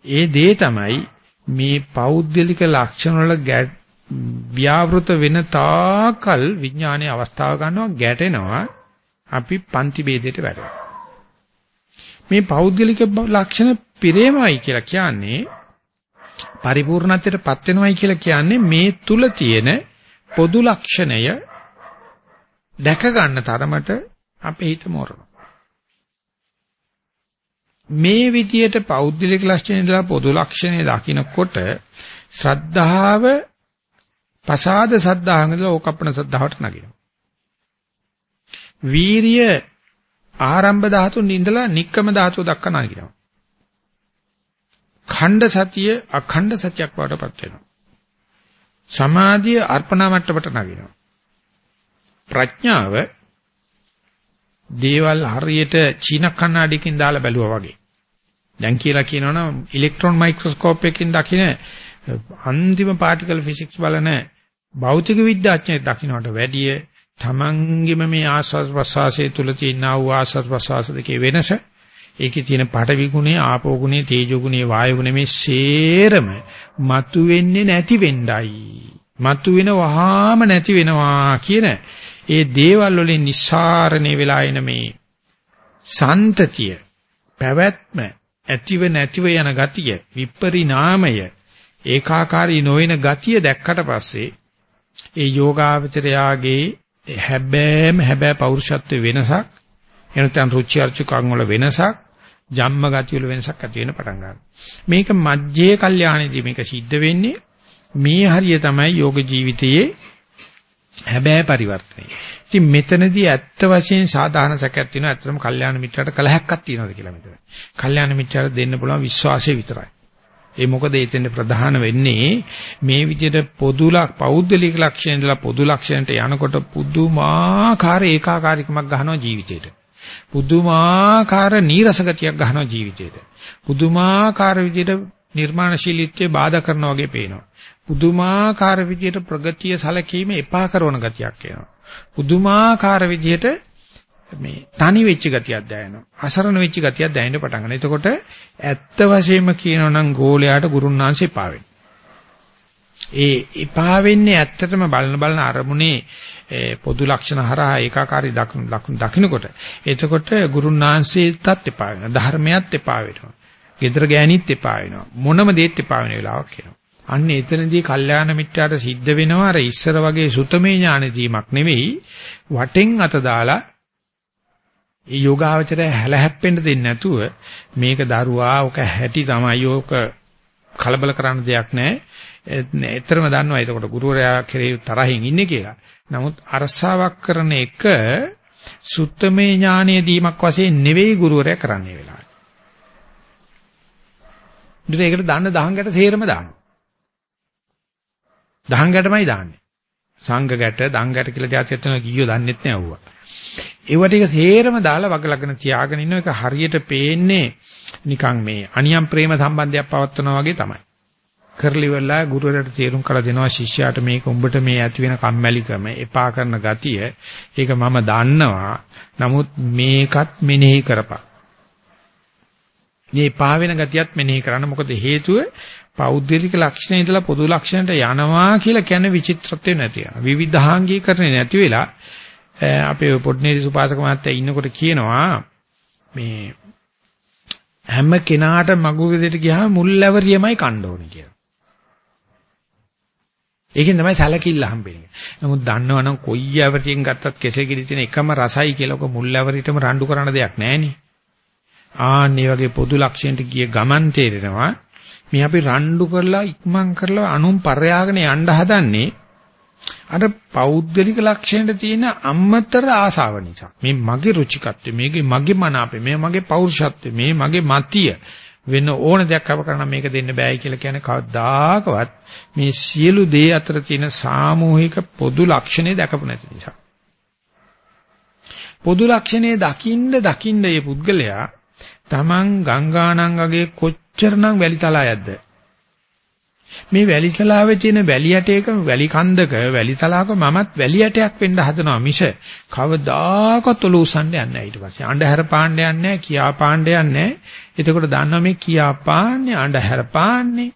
ඒ දේ තමයි මේ පෞද්ගලික ලක්ෂණ වල ව්‍යාවෘත වෙන තාකල් විඥානයේ අවස්ථාව ගන්නවා ගැටෙනවා අපි පන්ති ભેදයට වැටෙනවා. මේ පෞද්ගලික ලක්ෂණ පිරේමයි කියලා කියන්නේ පරිපූර්ණත්වයටපත් වෙනවයි කියලා කියන්නේ මේ තුල තියෙන පොදු ලක්ෂණය දැක ගන්න තරමට අපේ හිත මෝරනවා. මේ විදියට පෞද්ගලික ලක්ෂණ ඉඳලා පොදු ලක්ෂණය දකිනකොට ශ්‍රද්ධාව පසාද සද්ධාංගල ඕකප්පන සද්ධාවට නගිනවා. වීරිය ආරම්භ ධාතුන් ඉඳලා නික්කම ධාතුව දක්වා නගිනවා. ඛණ්ඩ සතිය අඛණ්ඩ සතියක් වඩපත් වෙනවා. සමාධිය අර්පණා මට්ටමට නගිනවා. ප්‍රඥාව දේවල් හරියට චීන කණ්ණාඩියකින් දාලා බැලුවා වගේ. දැන් කියලා කියනවනම් ඉලෙක්ට්‍රෝන මයික්‍රොස්කෝප් එකකින් දකින අන්තිම පාටිකල් ෆිසික්ස් බලන භෞතික විද්‍යාඥයෙක් දකින්නට වැඩිය තමන්ගෙම මේ ආස්වාද ප්‍රසවාසයේ තුල තියෙන ආ වූ ආස්වාද ප්‍රසවාස දෙකේ වෙනස ඒකේ තියෙන පඨවි ගුණේ, ආපෝ ගුණේ, තේජෝ ගුණේ, වායු ගුණේ මේ සේරම මතු වෙන්නේ නැති වෙන්නයි. මතු වෙන වහාම නැති වෙනවා කියන ඒ දේවල් වලින් නිස්සාරණේ වෙලා එන මේ සන්තතිය පැවැත්ම ඇතිව නැතිව යන ගතිය විපරිණාමය ඒකාකාරී නොවන ගතිය දැක්කට පස්සේ ඒ යෝගාවචරයාගේ හැබෑම හැබෑ පෞරුෂත්වයේ වෙනසක් එනතන් රුචි අරුචිකම් වල වෙනසක් ජම්ම ගති වල වෙනසක් ඇති වෙන පටන් ගන්නවා. මේක මජ්ජේ කල්යාණේදී මේක සිද්ධ වෙන්නේ මේ හරිය තමයි යෝග ජීවිතයේ හැබෑ පරිවර්තනය. ඉතින් මෙතනදී ඇත්ත වශයෙන් සාධාරණ සැකයක් තියෙනවා. ඇත්තටම කල්යාණ මිත්‍රාට කලහයක්ක් තියෙනවද කියලා මෙතන. කල්යාණ මිත්‍රාට දෙන්න පුළුවන් විශ්වාසය විතරයි. ඒ මොකද එතෙන් ප්‍රධාන වෙන්නේ මේ විදිහට පොදුලක් පෞද්ගලික ලක්ෂණ ඉඳලා පොදු ලක්ෂණයට යනකොට පුදුමාකාර ඒකාකාරීකමක් ගන්නවා ජීවිතේට. පුදුමාකාර නීරස ගතියක් ගන්නවා ජීවිතේට. පුදුමාකාර විදිහට නිර්මාණශීලීත්වයේ බාධා කරනා වගේ පේනවා. පුදුමාකාර විදිහට ප්‍රගතිය සැලකීම එපා කරන ගතියක් එනවා. පුදුමාකාර විදිහට මේ තනි වෙච්ච ගතියක් දැනෙනවා. අසරණ වෙච්ච ගතියක් දැනෙන්න පටන් ගන්නවා. එතකොට ඇත්ත වශයෙන්ම කියනවා නම් ගෝලයාට ගුරුන්නාංශ එපා වෙනවා. ඒ එපා වෙන්නේ ඇත්තටම බලන බලන අරමුණේ පොදු ලක්ෂණ හරහා ඒකාකාරී දක්න දකින්නකොට එතකොට ගුරුනාංශයටත් එපා වෙනවා. ධර්මයත් එපා වෙනවා. gedara ගෑනිත් එපා වෙනවා. මොනම දෙයක් එපා වෙන වෙලාවක් එනවා. අන්න එතනදී කල්යාණ මිත්‍යාට සිද්ධ වෙනවා අර ඉස්සර වගේ සුතමේ ඥාන දීමක් නෙවෙයි. වටෙන් අත දාලා ඒ යෝගාවචරය හැලහැප්පෙන්න දෙන්නේ නැතුව මේක දරුවා ඔක හැටි තමයි ඕක කලබල කරන්න දෙයක් නැහැ. එතරම් දන්නවා. එතකොට ගුරුවරයා කෙරේ තරහින් ඉන්නේ කියලා. නමුත් අරසාවක් කරන එක සුත්තමේ ඥානීය දීමක් වශයෙන් නෙවෙයි ගුරුවරයා කරන්නේ වෙලාවට. ඉතින් ඒකට දාන්න දහංගට සේරම දානවා. දහංගටමයි දාන්නේ. සංඝ ගැට, දංගට කියලා જાතියක් තියෙනවා කීයෝ දන්නෙත් නෑ වුණා. ඒව ටික සේරම දාලා වගලගෙන තියාගෙන ඉන්න එක හරියට පේන්නේ නිකන් මේ අනියම් ප්‍රේම සම්බන්ධයක් පවත්වනවා වගේ තමයි. කරලි වෙලා ගුරුවරයාට තේරුම් කළ දෙනවා ශිෂ්‍යයාට මේක උඹට මේ ඇති වෙන කම්මැලිකම එපා කරන ගතිය ඒක මම දන්නවා. නමුත් මේකත් මෙනෙහි කරපන්. මේ පා වෙන ගතියත් මෙනෙහි කරන්න. මොකද හේතුව පෞද්ගලික ලක්ෂණ ඉඳලා පොදු ලක්ෂණයට යනවා කියලා කියන්නේ විචිත්‍රත්වය නැති වෙනවා. විවිධාංගීකරණය නැති වෙලා අපේ පොඩ්නේරි සුපාසක මහත්තයා ඉන්නකොට කියනවා මේ හැම කෙනාට මගු ගෙදරට ගියාම මුල්ලැවරියමයි කන්න ඕනේ කියලා. ඒකෙන් තමයි සැලකිල්ල හම්බෙන්නේ. නමුත් දන්නවනම් කොයි ඇවරියෙන් ගත්තත් කෙසේ කිරි තියෙන එකම රසයි කියලා ඔක මුල් ඇවරිටම රණ්ඩු කරන දෙයක් නැහෙනේ. ආන්නේ වගේ පොදු ලක්ෂණයට ගිය ගමන් තේරෙනවා මේ අපි රණ්ඩු කරලා ඉක්මන් කරලා අනුන් පරයාගෙන යන්න හදන්නේ අර පෞද්ගලික ලක්ෂණයට තියෙන අම්මතර ආසාව නිසා. මේ මගේ රුචිකත්වය, මේකේ මගේ මනාපය, මේ මගේ පෞරුෂත්වය, මේ මගේ මතිය වෙන ඕන දෙයක් අප කරන මේක දෙන්න බෑයි කියලා කියන්නේ කවදාකවත් මේ සියලු දේ අතර තියෙන සාමූහික පොදු ලක්ෂණේ දැකපු නැති නිසා. පොදු ලක්ෂණේ දකින්න දකින්න මේ පුද්ගලයා Taman ගංගානංගගේ කොච්චරනම් වැලිතලායක්ද මේ වැලිතලාවේ තියෙන වැලි යටේක වැලි කන්දක වැලිතලාවක මමත් වැලි යටයක් වෙන්න හදනවා මිස කවදාකවත් ඔලු උස්සන්න යන්නේ නැහැ. ඊට පස්සේ අඬහැර පාණ්ඩ යන්නේ නැහැ කියා පාණ්ඩ යන්නේ නැහැ. එතකොට දන්නවා මේ කියා පාන්නේ අඬහැර පාන්නේ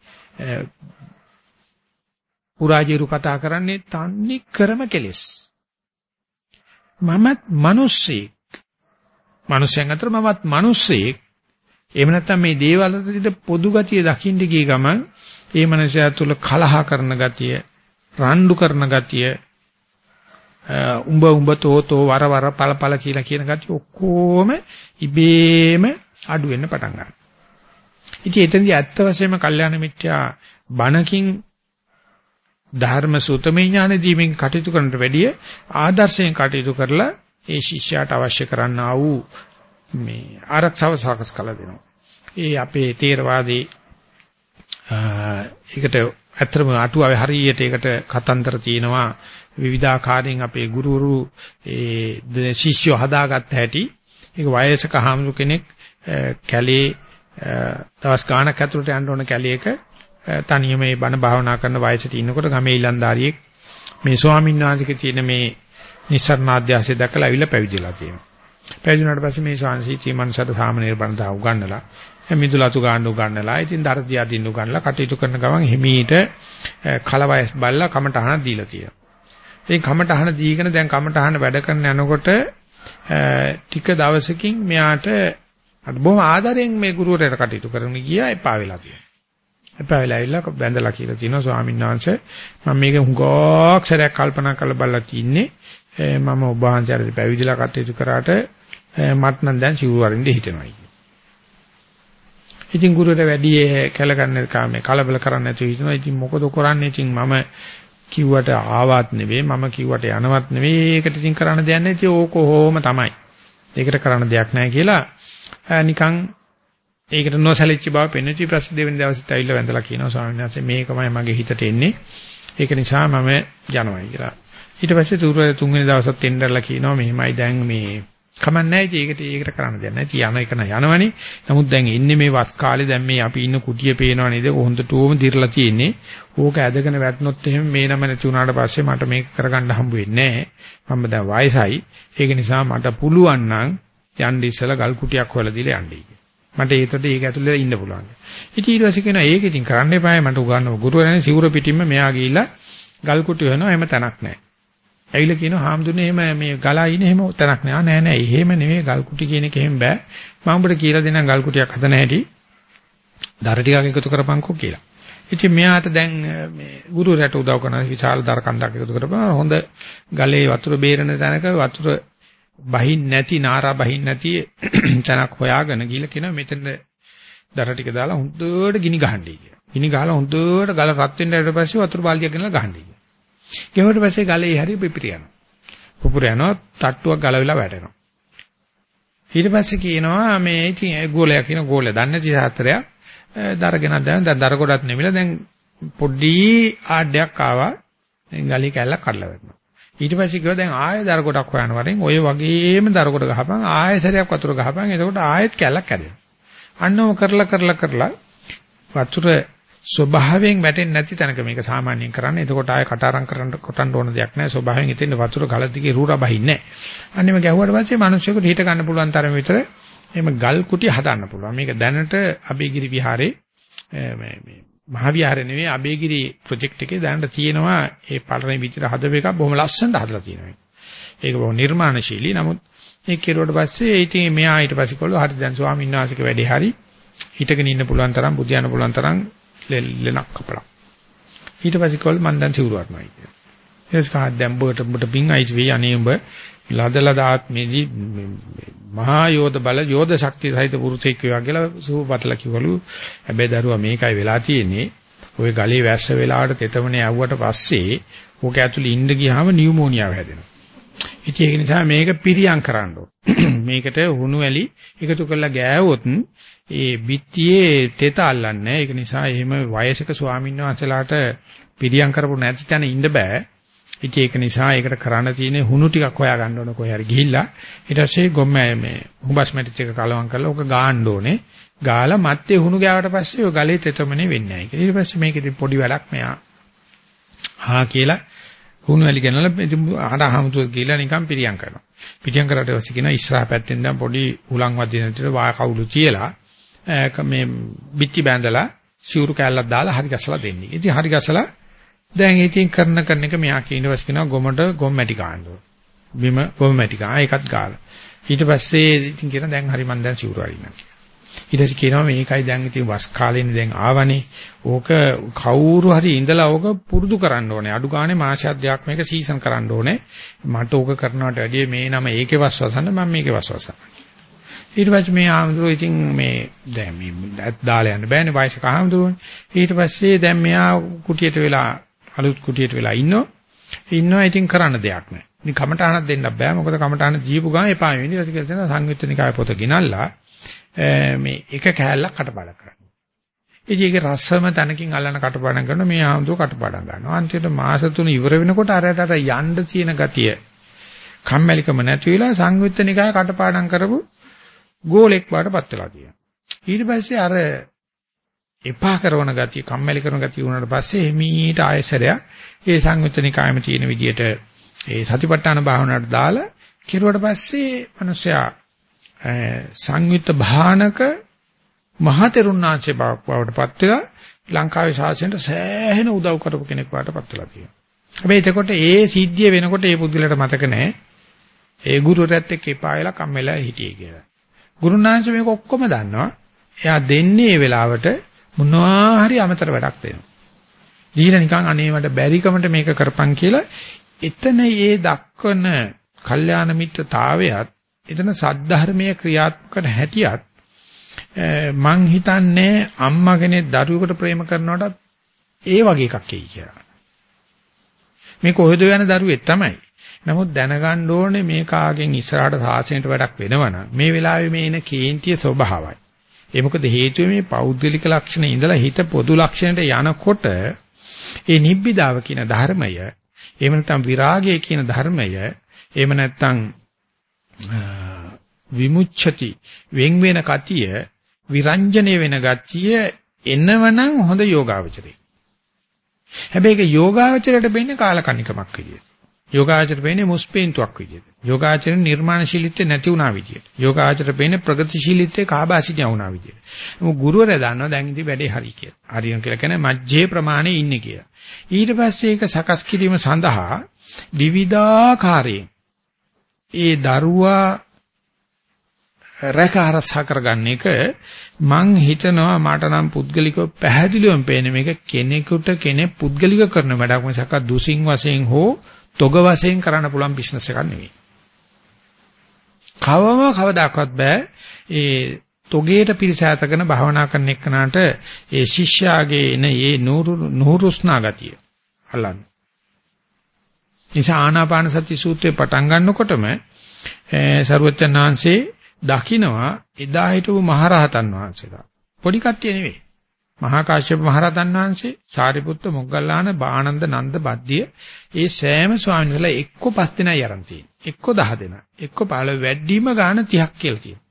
පුරාජීරු කතා කරන්නේ තන්නේ කරම කෙලෙස්. මමත් මිනිස්සෙක්. මිනිස්යන් අතර මමත් මිනිස්සෙක්. එහෙම නැත්නම් මේ දේවල් අතර පොදු ගතිය දකින්න ගිය ගමන් ඒ මනසයා තුල කලහ කරන ගතිය, රණ්ඩු කරන ගතිය, උඹ උඹ තෝතෝ වර වර පල පල කියලා කියන ගතිය ඔක්කොම ඉබේම අඩු වෙන්න පටන් ගන්නවා. ඉතින් එතනදී ඇත්ත වශයෙන්ම කල්යාණ මිත්‍යා බණකින් ධර්ම සූතමේ ඥාන දීමෙන් කටයුතු කරනට වැඩිය ආදර්ශයෙන් කටයුතු කරලා ඒ ශිෂ්‍යයාට අවශ්‍ය කරන්නා වූ මේ ආරක්ෂාව සකස් කළ දෙනවා. ඒ අපේ තේරවාදී ඒකට ඇත්තම අටුවාවේ හරියට ඒකට කතන්දර තියෙනවා විවිධාකාරයෙන් අපේ ගුරුවරු ඒ ශිෂ්‍යෝ හදාගත්ත හැටි ඒක වයසක හාමුදුර කෙනෙක් කැලේ දවස් ගාණක් ඇතුළට යන්න ඕන කැලේක තනියම මේ බණ භාවනා කරන වයසට ඉන්නකොට ගමේ ඉලන්දාරියෙක් මේ ස්වාමීන් වහන්සේගේ තියෙන මේ නිස්සරණාධ්‍යාසය දැකලා ඇවිල්ලා පැවිදිලා තියෙනවා. පැවිදුණාට පස්සේ මේ ශාන්සීචී මනසට සාමනීර බණ දා උගන්නලා මිදුලතු ගන්න උගන්නලා ඉතින් දරදියා දින්න උගන්නලා කටයුතු කරන ගමන් හිමීට කලවයස් බල්ලා කමටහන දීලා තියෙනවා. ඉතින් කමටහන දීගෙන දැන් කමටහන වැඩ කරන යනකොට ටික දවසකින් මෙයාට බොහොම ආදරෙන් මේ ගුරුවරයාට කටයුතු කරන්න ගියා එපා වෙලා තියෙනවා. එපා වෙලා ඇවිල්ලා බැඳලා කියලා තියෙනවා ස්වාමීන් වහන්සේ මම මේක හුඟක් සැරයක් කල්පනා කරලා බලලා තින්නේ මම ඔබ වහන්සේට පැවිදිලා කටයුතු කරාට මට නම් දැන් සිවුරු වරින්ද හිතෙනවා ඉතින් ගුරුවරයා වැඩි කැලකන්නේ කාමේ කලබල කරන්නේ නැතුව හිතනවා. ඉතින් මොකද කරන්නේ? ඉතින් මම කිව්වට ආවත් නෙවෙයි මම කිව්වට යනවත් නෙවෙයි. ඒකට ඉතින් කරන්න දෙයක් නැහැ. ඉතින් ඕක කොහොම තමයි. ඒකට කරන්න දෙයක් නැහැ කියලා නිකන් ඒකට නොසැලෙච්ච බව පෙන්වච්ච ප්‍රශ්න දෙවෙනි දවසෙත් ඇවිල්ලා වැඳලා කියනවා ස්වාමීන් වහන්සේ මේකමයි මගේ හිතට එන්නේ. ඒක නිසා මම යනවා කියලා. ඊට පස්සේ තුරුවර තුන්වෙනි දවසත් එන්නදලා කියනවා මෙහෙමයි දැන් මේ කමන්නේ නැහැ ඒකට ඒකට කරන්න දෙයක් නැහැ. යන එක යනවනේ. නමුත් දැන් ඉන්නේ මේ වස් කාලේ දැන් මේ අපි ඉන්න කුටිය පේනව නේද? හොඳටම දිරලා තියෙන්නේ. ඕක ඇදගෙන වැටුනොත් එහෙම මේ නම නැති වුණාට පස්සේ මට මේක කරගන්න හම්බ වෙන්නේ නැහැ. මම දැන් වයසයි. ඒක නිසා මට පුළුවන් නම් යන්න ඉස්සලා ගල් කුටියක් හොයලා දීලා යන්නයි. මට ඒකට ඒක ඇතුලේ ඉන්න පුළුවන්. ඉතින් ඊට පස්සේ කියනවා ඒක ඉතින් කරන්න එපායි මට උගන්වව. ගුරුවරයානේ සිවුර පිටින්ම මෙයා ගිහිල්ලා ගල් කුටිය වෙනවා එහෙම තැනක් නැහැ. ඇවිල්ලා කියනවා හාමුදුරනේ එහෙම මේ ගලා ඉන්නේ එහෙම තැනක් නෑ නෑ නෑ එහෙම නෙවෙයි ගල් කුටි කියන එක එහෙම බෑ මම ඔබට කියලා දෙන්නම් ගල් කුටියක් හදන හැටි දර ටිකක් එකතු කරපන්කෝ කියලා ඉතින් මෙයාට දැන් මේ ගුරුවරයාට උදව් කරන විශාල දර කන්දක් එකතු කරපුවා හොඳ ගලේ වතුර බේරෙන තැනක වතුර බහින් නැති නාරා බහින් නැති තැනක් හොයාගෙන ගිහලා කියනවා මෙතන දර ටික දාලා හොඳට ගිනි ගහන්නයි කියලා. ගිනි ගහලා හොඳට ගල රත් වෙන්න ඊට පස්සේ වතුර බාල්දියක් ගෙනලා ගහන්නයි කියලා. ගෙවුවට පස්සේ ගලේ හරි පිපිරියනවා. පුපුර යනවා තට්ටුවක් ගල වෙලා වැටෙනවා. ඊට පස්සේ කියනවා මේ ඉතින් ගෝලයා කියන ගෝලයා දන්නේ නැති සාත්‍රයක් දරගෙනක් දැන් දැන් දර කොටත් නෙමිලා දැන් පොඩි ආඩයක් ආවා දැන් ගලේ කැල්ලක් කඩලා වැටෙනවා. ඊට පස්සේ කිව්වා දැන් ආයෙ දර කොටක් හොයන වරෙන් ඔය වගේම දර කොට ගහපන් ආයෙ සැරයක් වතුර ගහපන් එතකොට ආයෙත් කැල්ලක් කැඩෙනවා. අන්නව කරලා කරලා කරලා වතුර ස්වභාවයෙන් වැටෙන්නේ නැති තැනක මේක සාමාන්‍යයෙන් කරන්නේ. එතකොට ආයෙ කටාරම් කරන්න කොටන්න ඕන දෙයක් නැහැ. ස්වභාවයෙන් ඉතින් වතුර ගල දිගේ රූරා බහින්නේ නැහැ. අන්නේම ගැහුවට පස්සේ මිනිස්සුන්ට හිට ගන්න පුළුවන් තරම විතර එහෙම ගල් කුටි හදන්න පුළුවන්. මේක දැනට අබේගිරි විහාරේ මේ මේ මහා විහාරේ නෙවෙයි අබේගිරි ප්‍රොජෙක්ට් එකේ දැනට තියෙනවා ඒ පළරේ විතර හදපු එකක් බොහොම ලස්සනට හදලා තියෙනවා. ඒක බොහොම නිර්මාණශීලී. නමුත් ඒක කෙරුවට පස්සේ ඉතින් මෙයා ඊට පස්සේ කොල්ල හරි දැන් ස්වාමීන් වහන්සේගේ වැඩේ හරි හිටගෙන ඉන්න පුළුවන් තරම් බුදියන්න පුළුවන් තරම් ලෙලක් කපලා. ඊට පස්සේ කෝල් මන් දැන් සිවුරු වටනවා කියලා. ඊට පස්සේ දැන් බොට බොට පිං අයිස් වෙයි අනේ උඹ ලදලද ආත්මේදී මහා යෝධ බල යෝධ ශක්තිය සහිත පුරුෂයෙක් වේවා කියලා සූපතල කිව්වලු. හැබැයි දරුවා මේකයි වෙලා තියෙන්නේ. ওই ගලේ වැස්ස වෙලාවට තෙතමනේ ඇව්වට පස්සේ ඕක ඇතුළේ ඉන්න ගියාම නියුමෝනියාව හැදෙනවා. ඉතින් ඒක නිසා මේක පිරියම් කරන්න මේකට හුණු ඇලි එකතු කරලා ගෑවොත් ඒ බිත්තියේ තෙත අල්ලන්නේ ඒක නිසා එහෙම වයසක ස්වාමීන් වහන්සේලාට පිරියම් කරපු නැති තැන ඉන්න බෑ ඉතින් ඒක නිසා ඒකට කරන්න තියෙන්නේ හුණු ටිකක් හොයා ගන්න ඕන කොහේ හරි ගිහිල්ලා. ඊට පස්සේ ගොම්ම මේ හුඹස් මැටිච් එක කලවම් කරලා ඕක ගාන්න ඕනේ. ගාලා මත්තේ හුණු ගෑවට පස්සේ ඔය ගලේ තෙතමනේ වෙන්නේ නැහැ ඊට පස්සේ මේකෙදි පොඩි වැඩක් මෙයා හා කියලා හුණු වැලි ගෙනලා අහඩ අහමුතු කියලා නිකන් පිරියම් කරනවා. පිටියම් කරාට පස්සේ කියන ඉස්සරහ පැත්තෙන් දැන් පොඩි උලන් වදින විදිහට වා කවුළු තියලා මේ පිටි බැඳලා සිවුරු කෑල්ලක් දාලා හරි ගසලා දෙන්නේ. ඉතින් හරි ගසලා දැන් ඉතින් කරන කරන එක මෙයා කියනවස් කියනවා ගොමට ගොම් මැටි ගන්නවා. බිම ගොම් මැටි ගා ඒකත් ගාලා. ඊට පස්සේ ඉතින් කියන දැන් හරි මන් දැන් සිවුරු අරින්නම්. ඊට පස්සේ කියනවා මේකයි දැන් ඉතින් වස් කාලේනේ දැන් ආවනේ. ඕක කවුරු හරි ඉඳලා ඕක පුරුදු කරන්න ඕනේ. අඩු ගානේ මාසයක් දෙකක් මේක සීසන් කරන්න ඕනේ. මට ඕක කරනවට වැඩිය මේ නම ඒකේ වස්වසන්න මම මේකේ වස්වසන්න. ඊට පස්සේ මේ ආමතුරු ඉතින් මේ දැන් මේ දාලා යන්න බෑනේ වයසක ආමතුරුනේ. ඊට පස්සේ දැන් මෙයා කුටියට වෙලා අලුත් කුටියට වෙලා ඉන්නෝ. ඉන්නවා ඉතින් කරන්න දෙයක් නැහැ. ඉතින් කමටහනක් දෙන්න බෑ. මොකද කමටහන ජීපු ගමන් එපා වෙන්නේ. ඊට පස්සේ කියන සංයුත්තනිකාය පොත ගෙනල්ලා මේ එක කෑල්ලක් කටපාඩම් කරනවා. ඉතින් ඒක රසම තනකින් අල්ලන කටපාඩම් කරන මේ ආමතුරු කටපාඩම් ගන්නවා. අන්තිමට මාස තුන ඉවර වෙනකොට අරයට අර යන්න තියෙන ගතිය කම්මැලිකම නැති වෙලා සංයුත්තනිකාය කටපාඩම් කරපු ගෝලෙක් වඩපත් වෙලා තියෙනවා. ඊට පස්සේ අර එපා කරන ගතිය, කම්මැලි කරන ගතිය වුණාට පස්සේ එමීට ආයසරයක් ඒ සංයුත්තනිකායම තියෙන විදියට ඒ සතිපට්ඨාන භාවනාවට දාලා කිරුවට පස්සේ මිනිසයා සංයුත්ත භානක මහතෙරුණාංශේ බවටපත් වෙලා ලංකාවේ ශාසනයට සෑහෙන උදව් කරපු කෙනෙක් වඩපත් වෙලා තියෙනවා. හැබැයි එතකොට ඒ සිද්ධිය වෙනකොට ඒ පුද්ගලයාට මතක නැහැ. ඒ ගුරුවරයාත් එක්ක එපා වෙලා කම්මැලා හිටියේ කියලා. ගුරුනාංශ මේක ඔක්කොම දන්නවා. එයා දෙන්නේ මේ වෙලාවට මොනවා හරි අමතර වැඩක් දෙනවා. දීලා නිකන් අනේ මට බැරිකමට මේක කරපන් කියලා එතන ඒ දක්වන කල්යාණ මිත්‍රතාවයත් එතන සද්ධර්මයේ ක්‍රියාත්මක හැටියත් මං හිතන්නේ අම්මා කෙනෙක් දරුවෙකුට ප්‍රේම කරනකොටත් ඒ වගේ එකක් එයි කියලා. මේ කොහෙද යන දරුවෙක් තමයි. නමුත් දැනගන්න ඕනේ මේ කාගෙන් ඉස්සරහට සාසනයට වැඩක් වෙනවනම් මේ වෙලාවේ මේ එන කේන්තිය ස්වභාවයි. ඒ මොකද හේතුව මේ පෞද්ගලික ලක්ෂණ ඉඳලා හිත පොදු ලක්ෂණයට යනකොට ඒ නිබ්බිදාව කියන ධර්මය එහෙම නැත්නම් විරාගය කියන ධර්මය එහෙම නැත්නම් විමුච්ඡති වෙන් වෙන කතිය විරංජනේ වෙන ගතිය එනවනම් හොඳ යෝගාවචරේ. හැබැයි ඒක යෝගාවචරයට වෙන්නේ කාලකන්නිකමක් විදියට. යෝගාචර වෙන්නේ මුස්පේන්තුවක් විදියට. යෝගාචර නිර්මාණශීලීත්වය නැති වුණා විදියට. යෝගාචර වෙන්නේ ප්‍රගතිශීලීත්වයේ කාබාසිනිය වුණා විදියට. මොකද ගුරුවරයා දන්නවා දැන් ඉතින් වැඩේ හරි කියලා. හරියන කියලා කියන්නේ මජ්ජේ ප්‍රමාණේ ඉන්නේ කියලා. ඊට පස්සේ ඒක සකස් කිරීම සඳහා විවිධාකාරයෙන් ඒ දරුවා රැක අරසා කරගන්න එක මං හිතනවා මට නම් පුද්ගලිකව පැහැදිලිවම පේන්නේ මේක කෙනෙකුට කෙනෙක් පුද්ගලික කරන වැඩක් මිසක් දුසින් වශයෙන් හෝ තොග වශයෙන් කරන්න පුළුවන් බිස්නස් එකක් නෙවෙයි. කවම කවදාකවත් බෑ ඒ තොගේට පිරිසෑතගෙන භවනා කරන එක්කනට ඒ ශිෂ්‍යයාගේ එන ඒ නూరు නూరుස්නා ගතිය අල්ලන්න. නිසා ආනාපාන සති සූත්‍රේ පටන් ගන්නකොටම සරුවචනාංශේ දකින්නවා එදා හිටපු මහරහතන් වහන්සේලා. පොඩි කට්ටිය නෙවෙයි. මහා කාශ්‍යප මහරහතන් වහන්සේ, සාරිපුත්ත මොග්ගල්ලාන, බානන්ද නන්ද බද්දිය ඒ සෑම ස්වාමීන් වහන්සේලා එක්ක පස් දෙනයි අරන් තියෙන්නේ. එක්ක 10 දෙනා. එක්ක 15 වැඩිම ගාන 30ක් කියලා තියෙනවා.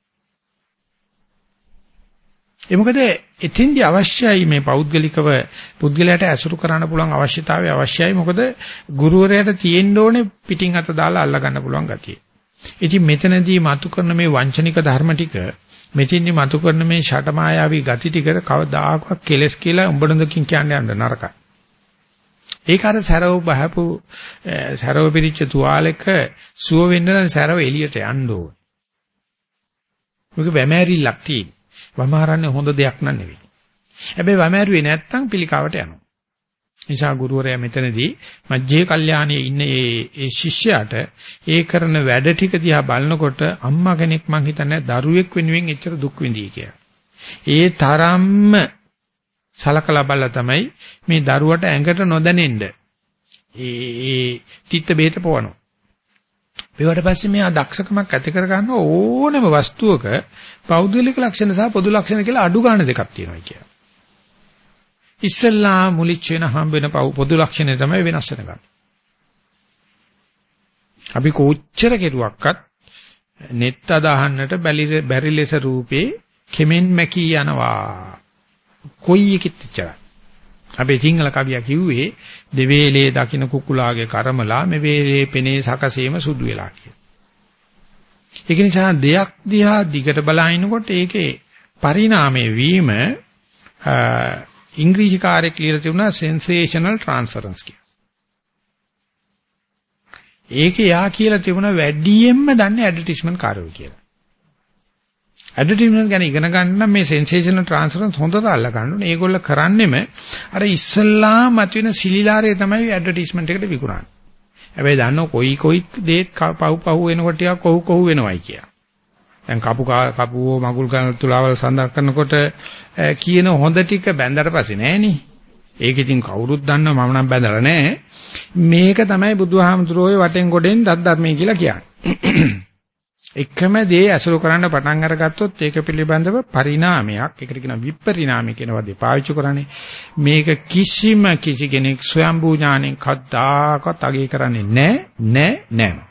ඒ මොකද එතින්දි අවශ්‍යයි මේ පෞද්ගලිකව පුද්ගලයාට ඇසුරු කරන්න පුළුවන් අවශ්‍යතාවය අවශ්‍යයි මොකද ගුරුවරයාට තියෙන්න ඕනේ පිටින් අත දාලා අල්ල ගන්න පුළුවන් ගතිය. ඉතින් මෙතනදී මතු කරන මේ වංචනික ධර්ම ටික මෙතින්දි මතු කරන මේ ෂටමායාවී ගති ටිකට කවදාකවත් කෙලස් කියලා උඹනදකින් කියන්න යන්න නරකයි. ඒක අර සරව බහපු සරව පිරිච්ච තුවාලෙක සුව වෙන්න නම් සරව එළියට යන්න ඕනේ. මොකද වැමෑරිල්ලක් තියෙන. වමාරන්නේ හොඳ දෙයක් නන් නෙවෙයි. හැබැයි වමෑරුවේ නැත්තම් පිළිකාවට යනවා. නිසා ගුරුවරයා මෙතනදී මජ්ජේ කල්යාණයේ ඉන්න ඒ ඒ ශිෂ්‍යයාට ඒ කරන වැඩ ටික දිහා බලනකොට අම්මා කෙනෙක් මං හිතන්නේ දරුවෙක් වෙනුවෙන් එච්චර දුක් විඳී කියලා. ඒ තරම්ම සලකලා බලලා තමයි මේ දරුවට ඇඟට නොදැනෙන්න ඒ ඒ තිත්ත බේත පොවනවා. ඒවට පස්සේ මෙයා දක්ෂකමක් ඇති කර ගන්න ඕනම වස්තුවක පෞද්ගලික ලක්ෂණ සහ පොදු ලක්ෂණ කියලා අඩු ගන්න දෙකක් තියෙනවා කියලා. ඉස්සල්ලා මුලිච්ච වෙන හම්බ වෙන පොදු ලක්ෂණය තමයි වෙනස් වෙන ගන්න. අපි කොච්චර කෙරුවක්වත් නෙත් අදහන්නට බැරි ලෙස රූපේ කෙමෙන් මැකී යනවා. කොයි එකෙත් ඉච්චරයි. අපේ සිංහල කවියා කිව්වේ දෙවේලේ දකින්න කුකුලාගේ කර්මලා මේ වේලේ පෙනේ සකසීම සුදු වෙලා කියලා. ඒක නිසා දෙයක් දිහා දිගට බලනකොට ඒකේ පරිණාමයේ වීම ඉංග්‍රීසි කාර්යයක් කියලා තිබුණා sensational transference කියලා. ඒකේ යා කියලා තිබුණා වැඩියෙන්ම දන්නේ ඇඩ්වර්ටයිස්මන්ට් කාර්යෝ කියලා. ඇඩ්වර්ටයිස්මන්ට් ගැන ඉගෙන ගන්න නම් මේ සෙන්සේෂනල් ට්‍රාන්ස්ෆරන්ස් හොඳට අල්ල ගන්න ඕනේ. ඒගොල්ල කරන්නේම අර ඉස්සල්ලාම මතුවෙන සිලිලාරේ තමයි ඇඩ්වර්ටයිස්මන්ට් එකට විකුණන්නේ. හැබැයි දන්නව කොයි කොයි දේත් පව් පව් වෙනකොට ටිකක් කොහු කොහු වෙනවයි කියලා. දැන් කපු කපුව මගුල් ගන්න තුලාවල් සඳහන් කරනකොට කියන හොඳ ටික බැඳලා පස්සේ නෑනේ. ඒක ඉතින් කවුරුත් දන්නව මම නම් බැඳලා නෑ. මේක තමයි බුදුහාමුදුරුවෝ වටෙන් ගොඩෙන් දත් ධර්මයේ කියලා කියන්නේ. එකම දේ ඇසුරු කරන්න පටන් අරගත්තොත් ඒක පිළිබඳව පරිණාමයක් ඒකට කියන විපරිණාමය කියන වදේ පාවිච්චි කරන්නේ මේක කිසිම කිසි කෙනෙක් ස්වයම්බූ ඥාණයෙන් කද්දාකත් අගය කරන්නේ නැහැ නැහැ නැහැ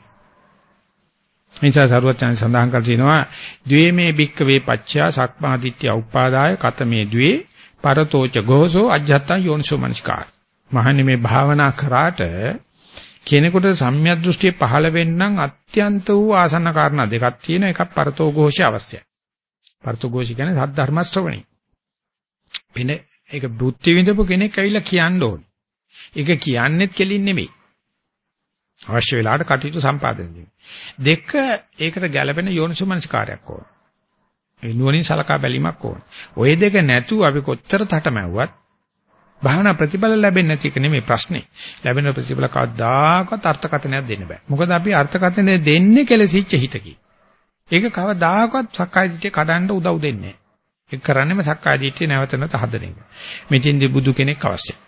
නිසා සරුවත් chance සඳහන් කර තිනවා ද්වේමේ බික්ක වේ පච්චා සක්මාදිට්ඨිය උපාදාය කතමේ ද්වේ පරතෝච ගෝසෝ අජ්ජත්තා යෝනිසෝ මනස්කාර. මහන්නේ මේ භාවනා කරාට කෙනෙකුට සම්‍යක් දෘෂ්ටිය පහළ වෙන්නම් අත්‍යන්ත වූ ආසන්න කාරණා දෙකක් තියෙන එකක් පරතෝ ഘോഷය අවශ්‍යයි. පරතෝ ഘോഷ කියන්නේ සත් ධර්ම ශ්‍රවණි වෙන ඒක බුද්ධි විඳපු කෙනෙක් ඇවිල්ලා කියන්න ඕනේ. ඒක කියන්නෙත් කෙලින් නෙමෙයි. අවශ්‍ය වෙලාවට කටයුතු සම්පාදනය දෙක ඒකට ගැළපෙන යෝනිසමනස්කාරයක් ඕන. ඒ නුවණින් සලකා බැලීමක් ඕන. ওই දෙක නැතුව අපි කොච්චර තටමැව්වත් භාවනා ප්‍රතිඵල ලැබෙන්නේ නැති එක නෙමෙයි ප්‍රශ්නේ. ලැබෙන ප්‍රතිඵල කවදාකවත් අර්ථකථනයක් දෙන්න බෑ. මොකද අපි අර්ථකථනය දෙන්නේ කෙලසිච්ච හිතකින්. ඒක කවදාකවත් සක්කාය දිට්ඨිය කඩන්න උදව් දෙන්නේ නැහැ. ඒක කරන්නේම සක්කාය දිට්ඨිය නැවත නැවත හදන එක. මෙතින්දී බුදු කෙනෙක් අවශ්‍යයි.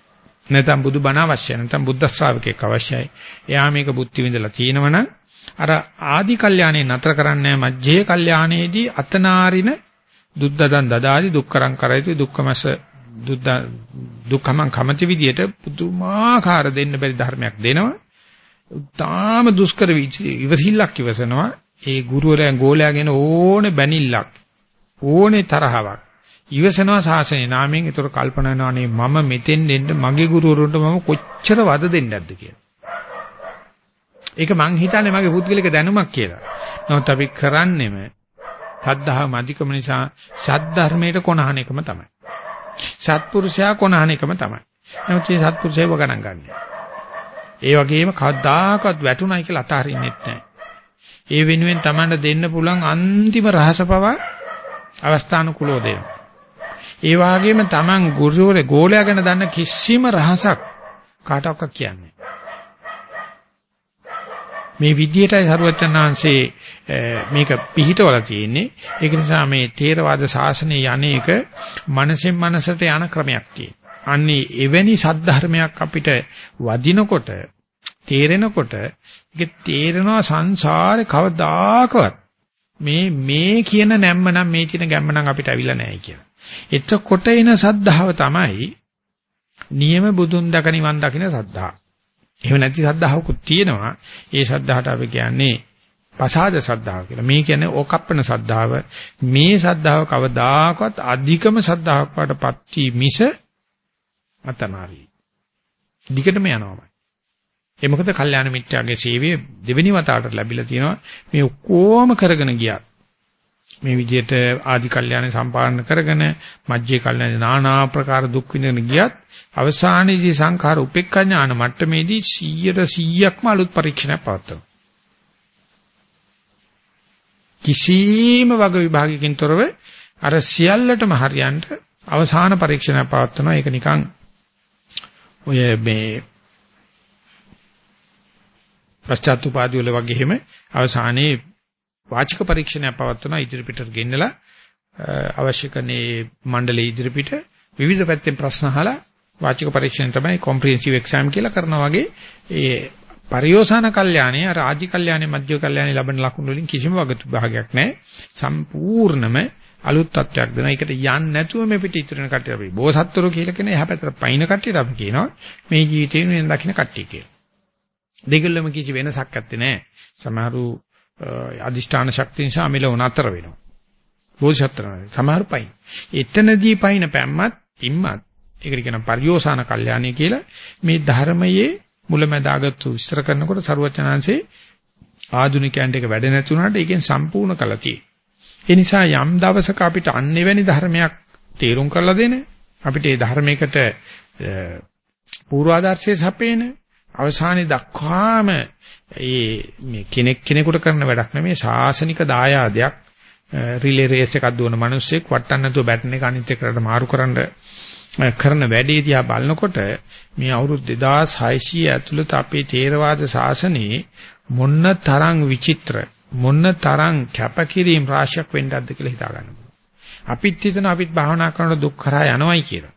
නැත්නම් බුදු බණ අවශ්‍යයි. නැත්නම් බුද්ධ ශ්‍රාවකෙක් අවශ්‍යයි. එයා මේක බුද්ධි විඳලා තියෙනවනම් අර ආදි කල්යාණේ නතර කරන්නේ මජ්ජේ කල්යාණේදී අතනාරින දුද්දදන් දදාදි දුක්කරං කරයිති දුක්ඛමස දුක්ඛමං කමති විදියට පුදුමාකාර දෙන්න බැරි ධර්මයක් දෙනවා. තාම දුෂ්කර ඉවසිල්ලක් ඉවසනවා. ඒ ගුරුවරයන් ගෝලයාගෙන ඕනේ බැනිල්ලක් ඕනේ තරහවක් ඉවසනවා සාසනේ නාමයෙන් ඒතර කල්පනා කරනවානේ මම මෙතෙන් එන්න මගේ ගුරුවරුන්ට මම කොච්චර වද දෙන්නද කියලා. ඒක මං හිතන්නේ මගේ පුද්ගලික දැනුමක් කියලා. නමුත් අපි කරන්නේම සද්ධා මධිකම නිසා සද්ධර්මයට කොනහන එකම තමයි. සත්පුරුෂයා කොනහන එකම තමයි. නමුත් මේ සත්පුරුෂයව ගණන් ගන්න. ඒ වගේම කවදාකවත් වැටුණයි කියලා අතහරින්නෙත් නැහැ. ඒ වෙනුවෙන් Tamanට දෙන්න පුළුවන් අන්තිම රහස පවා අවස්ථානුකූලව දෙනවා. ඒ වගේම Taman ගුරුවරේ ගෝලයා ගැන දන්න කිසිම රහසක් කාටවත් කියන්නේ. මේ විදිහටයි සරුවචනාංශේ මේක පිහිටවලා තියෙන්නේ. ඒක නිසා මේ තේරවාද ශාසනයේ යන්නේක මනසෙන් මනසට යන ක්‍රමයක් තියෙනවා. අන්නේ එවැනි සද්ධර්මයක් අපිට වදිනකොට තේරෙනකොට ඒක තේරෙනවා සංසාරේ කවදාකවත් මේ මේ කියන නැම්ම නම් මේ කියන ගැම්ම නම් අපිට අවිලා නැහැ කියලා. එතකොට එන සද්ධාව තමයි නියම බුදුන් දක නිවන් දකින්න සද්ධා. එහෙම නැති සද්ධාවකුත් තියෙනවා. ඒ සද්ධාහට අපි කියන්නේ පසාද සද්ධාව කියලා. මේ කියන්නේ ඕකප්පන සද්ධාව. මේ සද්ධාව කවදාකවත් අධිකම සද්ධාවක් වඩපත් වී මිස අතනාරි. දිගටම යනවා. ඒ මොකද කල්යාණ මිත්‍යාගේ සේවය දෙවෙනි වතාවට ලැබිලා තියෙනවා. මේ ඔක්කොම කරගෙන ගියා. මේ විදිහට ආදි කල්යාණ සම්පාදන කරගෙන මජ්ජේ කල්යාණ নানা ආකාර දුක් විඳගෙන ගියත් අවසානයේදී සංඛාර උපේක්ඛා ඥාන මට්ටමේදී 100%ක්ම අලුත් පරීක්ෂණයක් පවත්වනවා. කිසිම වග විභාගයකින් තොරව අර සියල්ලටම හරියන්ට අවසාන පරීක්ෂණයක් පවත්වනවා. ඒක නිකන් ඔය මේ පශ්චාත් උපාදී වල වගේම අවසානයේ වාචික පරීක්ෂණයක් පවත්වනවා ඉදිරිපිටට ගෙන්නලා අවශ්‍ය කරනේ මණ්ඩලයේ ඉදිරිපිට විවිධ පැත්තෙන් ප්‍රශ්න අහලා වාචික පරීක්ෂණ තමයි කොම්ප්‍රිහෙන්සිව් එක්සෑම් කියලා කරනවා වගේ ඒ පරියෝසాన කල්යාණේ අර ආදි කල්යාණේ මධ්‍ය කල්යාණේ ලබන ලකුණු වලින් කිසිම වගතු භාගයක් නැහැ සම්පූර්ණම අලුත් තත්වයක් දෙනවා. ඒකට යන්නේ නැතුව මේ පිට ඉතුරු වෙන කට්ටිය අපි බෝසත්තුරු කියලා කියන එහා පැත්තට පයින් කට්ටියට අපි කියනවා මේ ජීවිතේ වෙන දකින්න කට්ටිය කියලා. දෙගොල්ලම කිසි වෙනසක් නැත්තේ නෑ. සමහරු අදිෂ්ඨාන ශක්තිය නිසා මෙලොව නතර වෙනවා. බෝසත්තරණ සමහර පයින්. එතනදී පයින් පැම්මත් ඉම්මත් ඒකට කියන පරියෝසాన කල්යාණී කියලා මේ ධර්මයේ මුලැමැදාගත්තු විස්තර කරනකොට සරුවචනාංශේ ආධුනිකයන්ට ඒක වැඩ නැති වුණාට ඒකෙන් සම්පූර්ණ කළා තියෙනවා. ඒ නිසා යම් දවසක අපිට අන්නෙවැනි ධර්මයක් තේරුම් කරලා දෙන අපිට ඒ ධර්මයකට පූර්වාදර්ශයේ සපේන අවසානයේ දක්වාම ඒ මේ කෙනෙක් කෙනෙකුට කරන වැඩක් නෙමෙයි ශාසනික දායාදයක් රිලේ රේස් එකක් දුවන මිනිස්සෙක් වටන්න නැතුව බැටන් එක අනිත් එකට මාරු කරන්න කරන වැඩේ දිහා බලනකොට මේ අවුරුදු 2600 ඇතුළත අපේ තේරවාද ශාසනයේ මොන්න තරම් විචිත්‍ර මොන්න තරම් කැපකිරීම රාශියක් වෙන්නක්ද කියලා හිතා ගන්න පුළුවන්. අපිත් හිතන අපිත් භාවනා කරනකොට දුක් කරා යනවයි කියලා.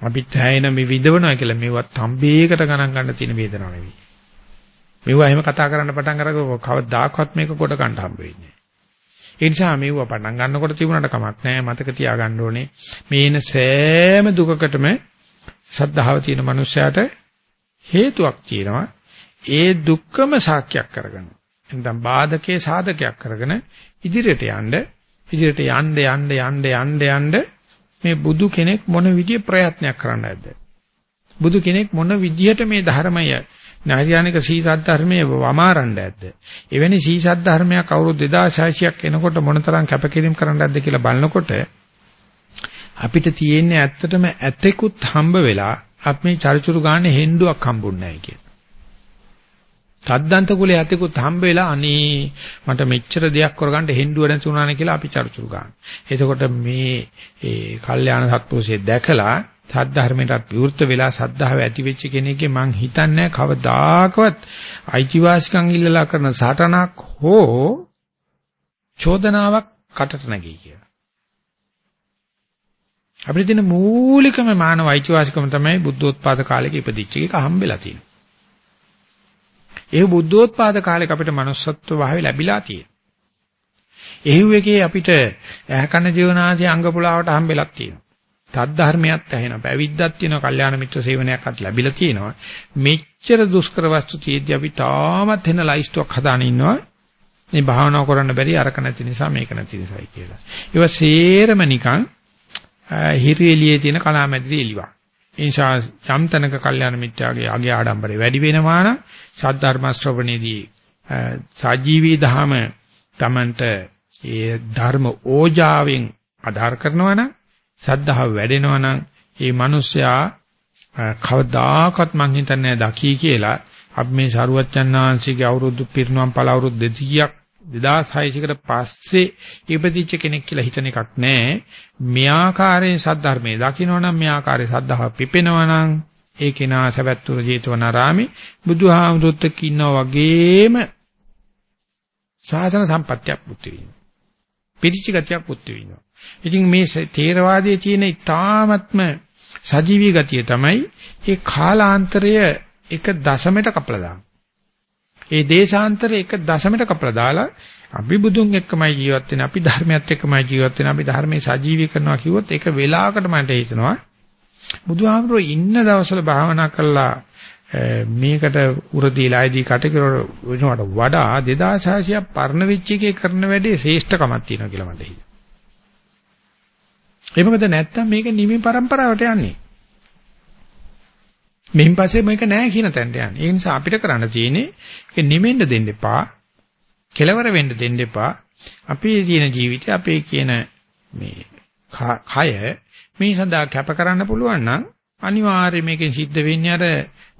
අපිත් හැයෙන මේ විදවනවා කියලා මේවත් තම්බේකට ගණන් ගන්න තියෙන වේදනාවක් නෙවෙයි. මේවා එහෙම කතා කරන්න පටන් අරගො කවදාකවත් මේක කොට ගන්න හම්බ වෙන්නේ ඒ නිසා මේවා පටන් ගන්නකොට තිබුණාට කමක් නැහැ මතක තියාගන්න ඕනේ මේ එන සෑම දුකකටම සද්ධාව තියෙන මනුස්සයාට හේතුවක් තියෙනවා ඒ දුක්කම සාක්ෂියක් කරගන්න. නැත්නම් බාධකේ සාධකයක් කරගෙන ඉදිරියට යන්න ඉදිරියට යන්න යන්න යන්න යන්න යන්න මේ බුදු කෙනෙක් මොන විදිය ප්‍රයත්නයක් කරන්න ඇද්ද? බුදු කෙනෙක් මොන විදියට මේ ධර්මය නාරියානික සීසත් ධර්මයේ වමාරන්න ඇද්ද? එවැනි සීසත් ධර්මයක් අවුරුදු 2600ක් එනකොට මොනතරම් කැපකිරීම කරන්න ඇද්ද කියලා බලනකොට අපිට තියෙන්නේ ඇත්තටම ඇතෙකුත් හම්බ වෙලා අපි මේ චරිචුරු ගන්න හෙන්ඩුවක් හම්බුන්නේ නැහැ කියන. සද්දන්ත කුලයේ ඇතෙකුත් හම්බ වෙලා අනේ මට මෙච්චර දෙයක් කරගන්න හෙන්ඩුව නැති වුණානේ කියලා අපි චරිචුරු ගන්න. එතකොට මේ ඒ කල්යාණ සත්පුරුෂය දැකලා සද්ධර්මයටත් විවෘත වෙලා සද්ධාව ඇති වෙච්ච කෙනෙක්ගේ මං හිතන්නේ කවදාකවත් අයිතිවාසිකම් ඉල්ලලා කරන සටනක් හෝ චෝදනාවක් කටට නැගී කියලා. අපිට තියෙන මූලිකම මානව අයිතිවාසිකම තමයි බුද්ධෝත්පාද කාලෙක ඉපදිච්ච එක හම්බෙලා තියෙන්නේ. ඒ බුද්ධෝත්පාද කාලෙක අපිට manussත්ව භාවය ලැබිලා තියෙනවා. එහුව එකේ අපිට ඇහැකන ජීවනාදී අංග පුලාවට හම්බෙලක් තියෙනවා. තත්ධර්මයක් ඇහෙනවා. පැවිද්දක් තියෙනවා. කල්යාණ මිත්‍ර සේවනයක්වත් ලැබිලා තියෙනවා. මෙච්චර දුෂ්කර වස්තු තියෙද්දි අපි තාමත් වෙන ලයිස්ට්ුවක් හදාන ඉන්නවා. මේ භාවනාව කරන්න බැරි අරක නැති නිසා මේක නැති නිසායි කියලා. ඒවා සේරම නිකන් හිරි එළියේ තියෙන කලාමැදිරි එළිවක්. ඒ නිසා යම් තැනක කල්යාණ මිත්‍යාගේ අගේ ආඩම්බරේ වැඩි වෙනවා නම් සද්ධර්ම ශ්‍රවණේදී සජීවී ධහම තමන්ට ඒ ධර්ම ඕජාවෙන් ආධාර කරනවා නම් සද්ධාව වැඩෙනවා නම් ඒ මිනිස්සයා කවදාකවත් මං හිතන්නේ දකි කියලා අපි මේ සරුවච්චන් ආංශිකේ අවුරුදු පිරිනුවම් පළ අවුරුදු 200ක් 2600කට පස්සේ ඉපදිච්ච කෙනෙක් කියලා හිතන එකක් නැහැ. මේ ආකාරයෙන් සද්ධර්මයේ දකින්නවනම් මේ ආකාරයේ සද්ධාව පිපෙනවනම් ඒ කෙනා සවැත්තුර ජේතවනාරාමේ බුදුහාමුදුරුත් ඉන්නා වගේම ශාසන සම්පත්තියක් පුත්තු වෙනවා. පිරිච්ච ගතියක් පුත්තු වෙනවා. ඉතින් මේ තේරවාදයේ තියෙන ඊ타ත්ම සජීවී ගතිය තමයි ඒ කාලාන්තරය එක දශමයට කපලා දාන. ඒ දේශාන්තරය එක දශමයට කපලා දාලා අපි බුදුන් එක්කමයි ජීවත් වෙන්නේ අපි ධර්මයත් එක්කමයි ජීවත් වෙන්නේ අපි ධර්මයේ සජීවී කරනවා කිව්වොත් ඒක වෙලාවකට මට හිතෙනවා බුදුහාමුදුරුවෝ ඉන්න දවස්වල භාවනා කළා මේකට උර දීලා ආයදී කටකර වෙනවට වඩා 2600ක් පරණ වෙච්ච එකේ කරන වැඩේ ශ්‍රේෂ්ඨකමක් තියෙනවා කියලා මට හිතෙනවා. ඒ මොකද නැත්තම් මේක නිමි પરම්පරාවට යන්නේ. මෙහින් පස්සේ මේක නෑ කියන තැනට යන්නේ. ඒ නිසා අපිට කරන්න තියෙන්නේ ඒක නිමෙන්න දෙන්න එපා. කෙලවර වෙන්න දෙන්න එපා. අපේ තියෙන ජීවිතය අපේ කියන මේ කය මේ සඳහා කැප කරන්න පුළුවන් නම් අනිවාර්යයෙන් මේකෙන් සිද්ධ වෙන්නේ අර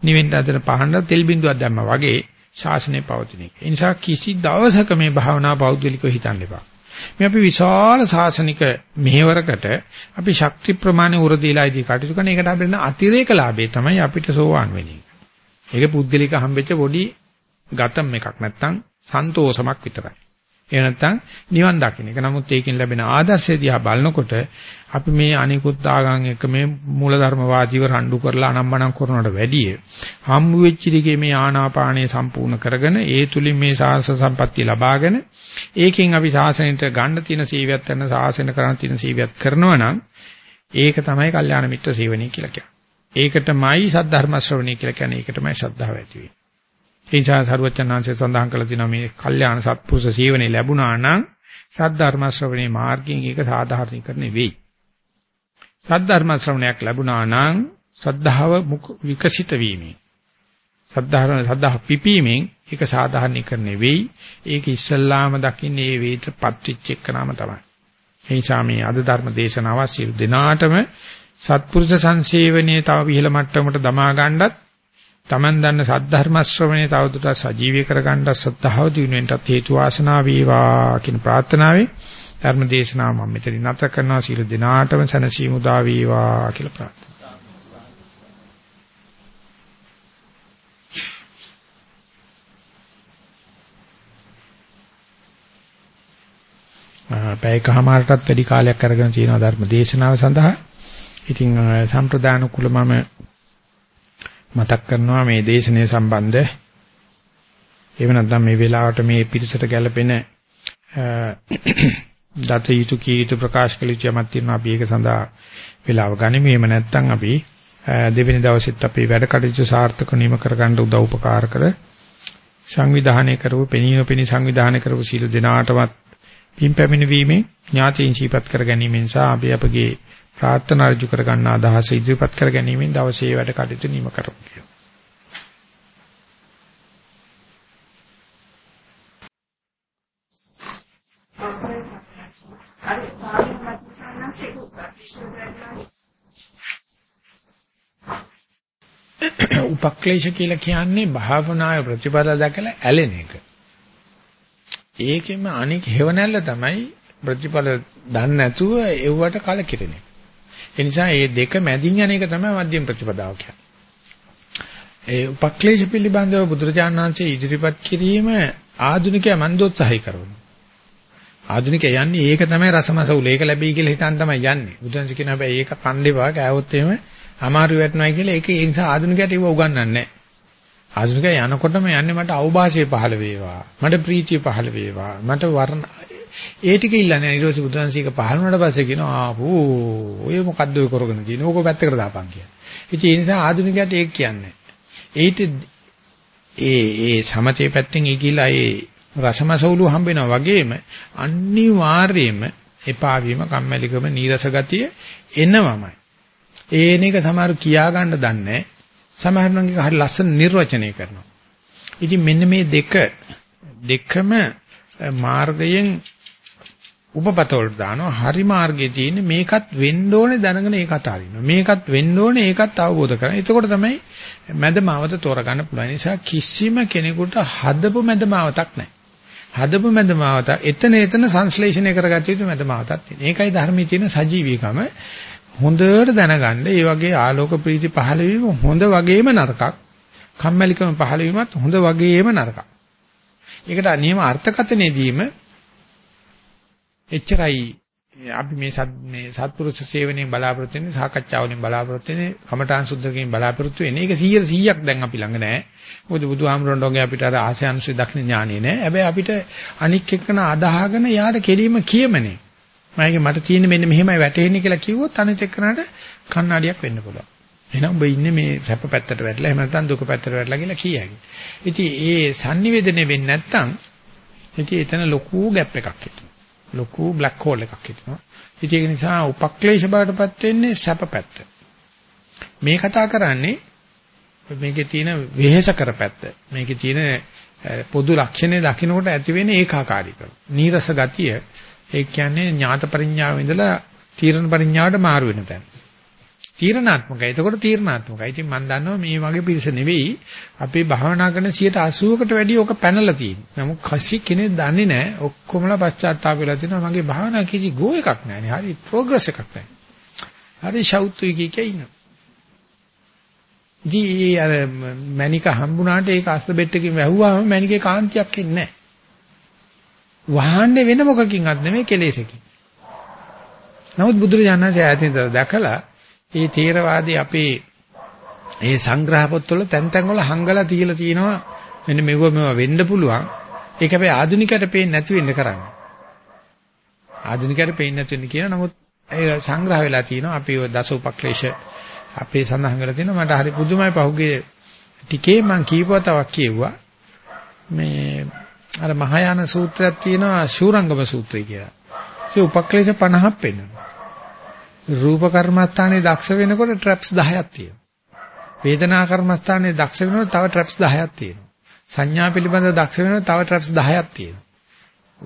නිවෙන්න හදන පහන තෙල් බිඳුවක් දැම්මා වගේ ශාසනය පවතින එක. ඒ නිසා කිසි දවසක මේ භාවනා පෞද්ගලිකව හිතන්න එපා. මේ අපි විශාල ශාසනික මෙහෙවරකට අපි ශක්ති ප්‍රමාණය උර දීලා ඉදී කටයුතු කරන එකට අපිට අතිරේක ලාභේ තමයි අපිට සෝවාන් වෙන්නේ. ඒක පුද්ගලික හම්බෙච්ච පොඩි ගතම් එකක් නැත්තම් සන්තෝෂමක් විතරයි. ඒ නැත්තම් නිවන් දකින්න. ඒක නමුත් ඒකෙන් ලැබෙන ආදර්ශය දිහා බලනකොට අපි මේ අනිකුත් ආගම් එක මේ මූලධර්මවාදීව රණ්ඩු කරලා අනම්මනම් කරනවට වැඩිය හම්බු වෙච්ච දිගේ මේ ආනාපානය සම්පූර්ණ කරගෙන ඒ තුලින් මේ සාසන සම්පත්තිය ලබාගෙන ඒකෙන් අපි සාසනයට ගන්න තියෙන සීවියත් කරන සාසන කරන්න තියෙන සීවියත් කරනවා නම් ඒක තමයි කල්යාණ මිත්‍ර සේවනය කියලා කියන්නේ. ඒකටමයි සද්ධර්ම ශ්‍රවණය කියලා කියන්නේ ඒකටමයි ශ්‍රද්ධාව ඇති වෙන්නේ. ඒ නිසා සරුවචනාංශය සඳහන් කළ තියෙනවා මේ කල්යාණ සත්පුරුෂ සේවනයේ ලැබුණා නම් සද්ධර්ම ශ්‍රවණේ මාර්ගයෙන් ඒක සාධාරණීකරණය වෙයි. සද්ධර්ම ශ්‍රවණයක් ලැබුණා නම් සද්ධාව විකසිත වීමෙන් සද්ධාරණ සද්ධා පිපීමෙන් ඒක සාධාරණීකරණය වෙයි. ඒක ඉස්සල්ලාම දකින්නේ මේ වේත පත්‍විච්ච එක්කනම තමයි. ඒ නිසා මේ අද ධර්ම දේශනාව සියලු දෙනාටම සත්පුරුෂ සංසේවනයේ තව ඉහළ මට්ටමකට දමා ගන්නත් Taman දන්න සද්ධර්ම ශ්‍රවණේ තවදුරටත් සජීවී කරගන්න සද්ධාව දිනුවෙන්ටත් හේතු වාසනා වේවා කියන ප්‍රාර්ථනාවෙන් ධර්ම දේශනාව මම මෙතනින් නැත කරනවා සීල දිනාටම සනසීමු දා වේවා කියලා ප්‍රාර්ථනා. පැයකමාරටත් වැඩි කාලයක් අරගෙන තියෙනවා ධර්ම දේශනාව සඳහා. ඉතින් uh, සම්ප්‍රදාන කුලමම මතක් කරනවා මේ දේශනය සම්බන්ධ. එහෙම නැත්නම් මේ වෙලාවට මේ පිරිසට ගැළපෙන දත යුතු කී යුතු ප්‍රකාශ කළ යුතු යමක් තියෙනවා අපි ඒක සඳහා වෙලාව ගනිමු. එහෙම නැත්නම් අපි දෙවෙනි දවසෙත් අපේ වැඩ කටයුතු සාර්ථක නිම කරගන්න උදව් උපකාර කර සංවිධානය කරපු පෙනීන පෙනී සංවිධානය කරපු සීල දෙනාටමත් පින් පැමිණීමේ ඥාතීන් ශීපත් කර ගැනීමෙන් සහ අපි අපගේ ප්‍රාර්ථනා ඍජු කර ගන්න අදහස ඉදිරිපත් කර ගැනීමෙන් දවසේ වැඩ කටයුතු නිම කරමු කියලා. උපක්ලේශ කියලා කියන්නේ භාවනාවේ ප්‍රතිපදා දැකලා ඇලෙන එක. ඒකෙම අනික හේවණල්ල තමයි ප්‍රතිඵල දන්නේ නැතුව එව්වට කලකිරෙන එක. ඒ නිසා මේ දෙක මැදින් යන එක තමයි මධ්‍යම ප්‍රතිපදාව කියන්නේ. ඒ උපක්ලේශ පිළිබඳව බුදුරජාණන් වහන්සේ ඉදිරිපත් කිරීම ආධුනිකයා මන්දෝත්සහය කරනවා. ආධුනිකයා යන්නේ ඒක තමයි රසමසවුල. ඒක ලැබෙයි කියලා හිතන් තමයි යන්නේ. බුදුන්සේ කියන හැබැයි ඒක කණ්ඩේවා කෑවොත් එහෙම අමාරු වෙටනවායි කියලා ඒක ඒ නිසා ආධුනිකයට ඒව උගන්වන්නේ නැහැ. ආධුනිකයා යනකොටම යන්නේ මට අවබෝධය පහළ වේවා. මට ප්‍රීතිය පහළ වේවා. මට වර්ණ ඒ ටික ඉල්ලන්නේ ඊට පස්සේ බුදුන්සීක පහළ වුණාට පස්සේ කියනවා ආපෝ ඔය මොකද්ද ඔය කරගෙන තියෙන්නේ ඕක පැත්තකට දාපන් කියලා. ඉතින් ඒ නිසා ආධුනිකයට ඒක කියන්නේ. ඒිට ඒ ඒ සමතේ පැත්තෙන් ඒ කියලා ඒ රසමසවුලු හම්බෙනා වගේම අනිවාර්යයෙන්ම එපා වීම කම්මැලිකම නීරස ගතිය එනවමයි. ඒන එක සමහර කියා ගන්න දන්නේ සමහරවිට හරි ලස්සන නිර්වචනය කරනවා. ඉතින් මෙන්න මේ දෙක දෙකම මාර්ගයෙන් උපපතවලට දානවා හරි මාර්ගයේ තියෙන මේකත් වෙන්න ඕනේ දැනගෙන ඒකත් අරිනවා මේකත් වෙන්න ඕනේ ඒකත් අවබෝධ කරගන්න. එතකොට තමයි මැදමාවත තෝරගන්න පුළුවන්. නිසා කිසිම කෙනෙකුට හදපු මැදමාවතක් නැහැ. හදපු මැදමාවත එතන එතන සංශ්ලේෂණය කරගත්ත යුතු මැදමාවතක් තියෙනවා. ඒකයි ධර්මයේ තියෙන සජීවීකම. හොඳට දැනගන්න ඒ වගේ ආලෝක ප්‍රීති පහළ වීම හොඳ වගේම නරකක්. කම්මැලිකම පහළ වීමත් හොඳ වගේම නරකක්. ඒකට නියම අර්ථකථනයේදීම එච්චරයි අපි මේ සත් මේ සත්පුරුෂ සේවනයෙන් බලාපොරොත්තු වෙන්නේ සාකච්ඡාවලින් බලාපොරොත්තු වෙන්නේ කමඨාන් සුද්ධකයෙන් බලාපොරොත්තු වෙන්නේ. ඒක 100 100ක් දැන් අපි ළඟ නැහැ. මොකද බුදුහාමුදුරන්ගේ අපිට අර ආසයන්සු දක්න ඥානෙ නැහැ. හැබැයි අපිට අනික් එක්කන අදාහගෙන යාට කෙලීම කියමනේ. මගේ මට තියෙන්නේ මෙන්න මෙහෙමයි වැටෙන්නේ කියලා කිව්වොත් අනිත් එක්කනට කණ්ණාඩියක් වෙන්න පුළුවන්. එහෙනම් ඔබ ඉන්නේ මේ සැප පැත්තට වැටලා එහෙම නැත්නම් දුක පැත්තට වැටලා කියලා කියයි. ඉතින් ඒ sannivedana වෙන්නේ නැත්නම් ඉතින් එතන ලොකු ગેප් එකක් හිටිනවා. ලොකු බ්ලැක් හෝල් එකක් හිටිනවා. ඉතින් ඒක නිසා උපක්ලේශ බවටපත් වෙන්නේ සැප පැත්ත. මේ කතා කරන්නේ මේකේ තියෙන වෙහෙස කරපැත්ත. මේකේ තියෙන පොදු ලක්ෂණය දකින්නකොට ඇති වෙන ඒකාකාරීකම. නීරස ගතිය ඒ කියන්නේ ඥාත පරිඥාව ඉඳලා තීරණ පරිඥාවට මාරු වෙන තැන. තීරණාත්මකයි. එතකොට තීරණාත්මකයි. ඉතින් මම දන්නවා මේ වගේ පිරිස නෙවෙයි අපේ භාවනා කරන 80කට වැඩිය ඔක පැනලා තියෙන්නේ. නමුත් කසි කෙනෙක් දන්නේ නැහැ. ඔක්කොමලා පශ්චාත්තාප වෙලා තිනවා. මගේ භාවනා කිසි ගෝ එකක් නැහැ. හරි ප්‍රෝග්‍රස් එකක් නැහැ. හරි ෂවුතු එකේ ඉන්නවා. ඉතින් අර මණික හම්බුණාට ඒක අස්ස බෙට්ටකින් වැහුවාම මණිකේ කාන්තියක් එන්නේ නැහැ. වහන්නේ වෙන මොකකින්වත් නෙමෙයි කෙලෙසකින්. නමුත් බුදුරජාණන් වහන්සේ ඈතින් දැකලා මේ තේරවාදී අපේ ඒ සංග්‍රහ පොත්වල තැන් තැන් වල හංගලා තියලා තියෙනවා මෙන්න මෙව මෙව වෙන්න පුළුවන්. ඒක හැබැයි ආධුනිකයට පේන්නේ නැති වෙන්න කරන්නේ. ආධුනිකයට පේන්නේ නැති වෙන්න කියන නමුත් ඒ සංග්‍රහ වෙලා තියෙනවා අපි ඔය දස උපක්ලේශ අපේ සඳහන් කරලා තියෙනවා මට හරි පුදුමයි පහුගිය ටිකේ මම කීපවතාවක් කියෙව්වා මේ අර මහායාන සූත්‍රයක් තියෙනවා ශූරංගම සූත්‍රය කියලා. ඒ උපක්ලේශ 50ක් පෙන්වනවා. රූප කර්මස්ථානයේ දක්ෂ වෙනකොට ට්‍රැප්ස් 10ක් තියෙනවා. වේදනා කර්මස්ථානයේ දක්ෂ වෙනකොට තව ට්‍රැප්ස් 10ක් තියෙනවා. සංඥා පිළිබඳ දක්ෂ වෙනකොට තව ට්‍රැප්ස් 10ක් තියෙනවා.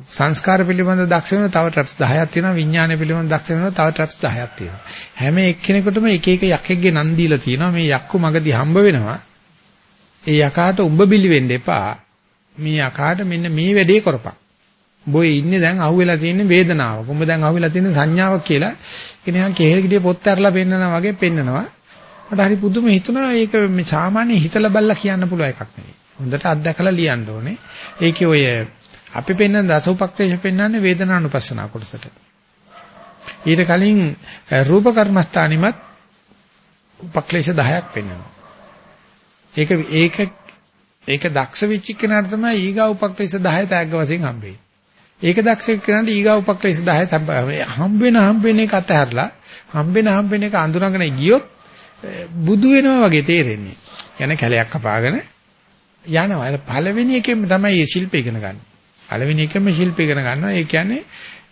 සංස්කාර පිළිබඳ දක්ෂ වෙන තව ට්‍රැප්ස් 10ක් තියෙනවා. විඥාන පිළිබඳ දක්ෂ වෙන තව ට්‍රැප්ස් 10ක් තියෙනවා. හැම එක්කෙනෙකුටම එක එක යකෙක්ගේ නම් දීලා තියෙනවා. මේ යක්කු මගදී හම්බ වෙනවා. ඒ යකාට උඹ බිලි වෙන්න එපා. මේ යකාට මෙන්න මේ වැඩේ කරපන්. උඹේ ඉන්නේ දැන් අහුවෙලා තියෙන්නේ වේදනාවක්. උඹ දැන් අහුවෙලා තියෙන්නේ සංඥාවක් කියලා කෙනෙක් කෙහෙල් ගිඩිය පොත් ඇරලා පෙන්නනවා වගේ පෙන්නනවා මට හරි පුදුම හිතුණා ඒක මේ සාමාන්‍ය හිතලා බල්ලා කියන්න පුළුවන් එකක් නෙවෙයි හොඳට අත්දැකලා ලියන්න ඕනේ ඒකේ ඔය අපි පෙන්වන දසෝපක්ලේශ පෙන්වන්නේ වේදනානුපස්සනා කොටසට. ඊට කලින් රූප කර්මස්ථානෙමත් උපක්ලේශ 10ක් පෙන්වනවා. ඒක ඒක ඒක දක්ෂ වෙච්ච කෙනාට තමයි ඊගා උපක්ලේශ 10 තෑග්ග වශයෙන් හම්බෙන්නේ. ඒක දක්ෂ කෙනාට ඊගා උපක්ලේශ 10 හම්බ වෙන හම්බ වෙන එක අතහැරලා හම්බ වෙන හම්බ වෙන එක අඳුරගෙන ගියොත් බුදු වෙනවා වගේ තේරෙන්නේ. යන කැලයක් කපාගෙන යනවා. පළවෙනි එකෙන් තමයි මේ ශිල්ප ඉගෙන ගන්න. පළවෙනි එකම ශිල්ප ඉගෙන ගන්නවා. ඒ කියන්නේ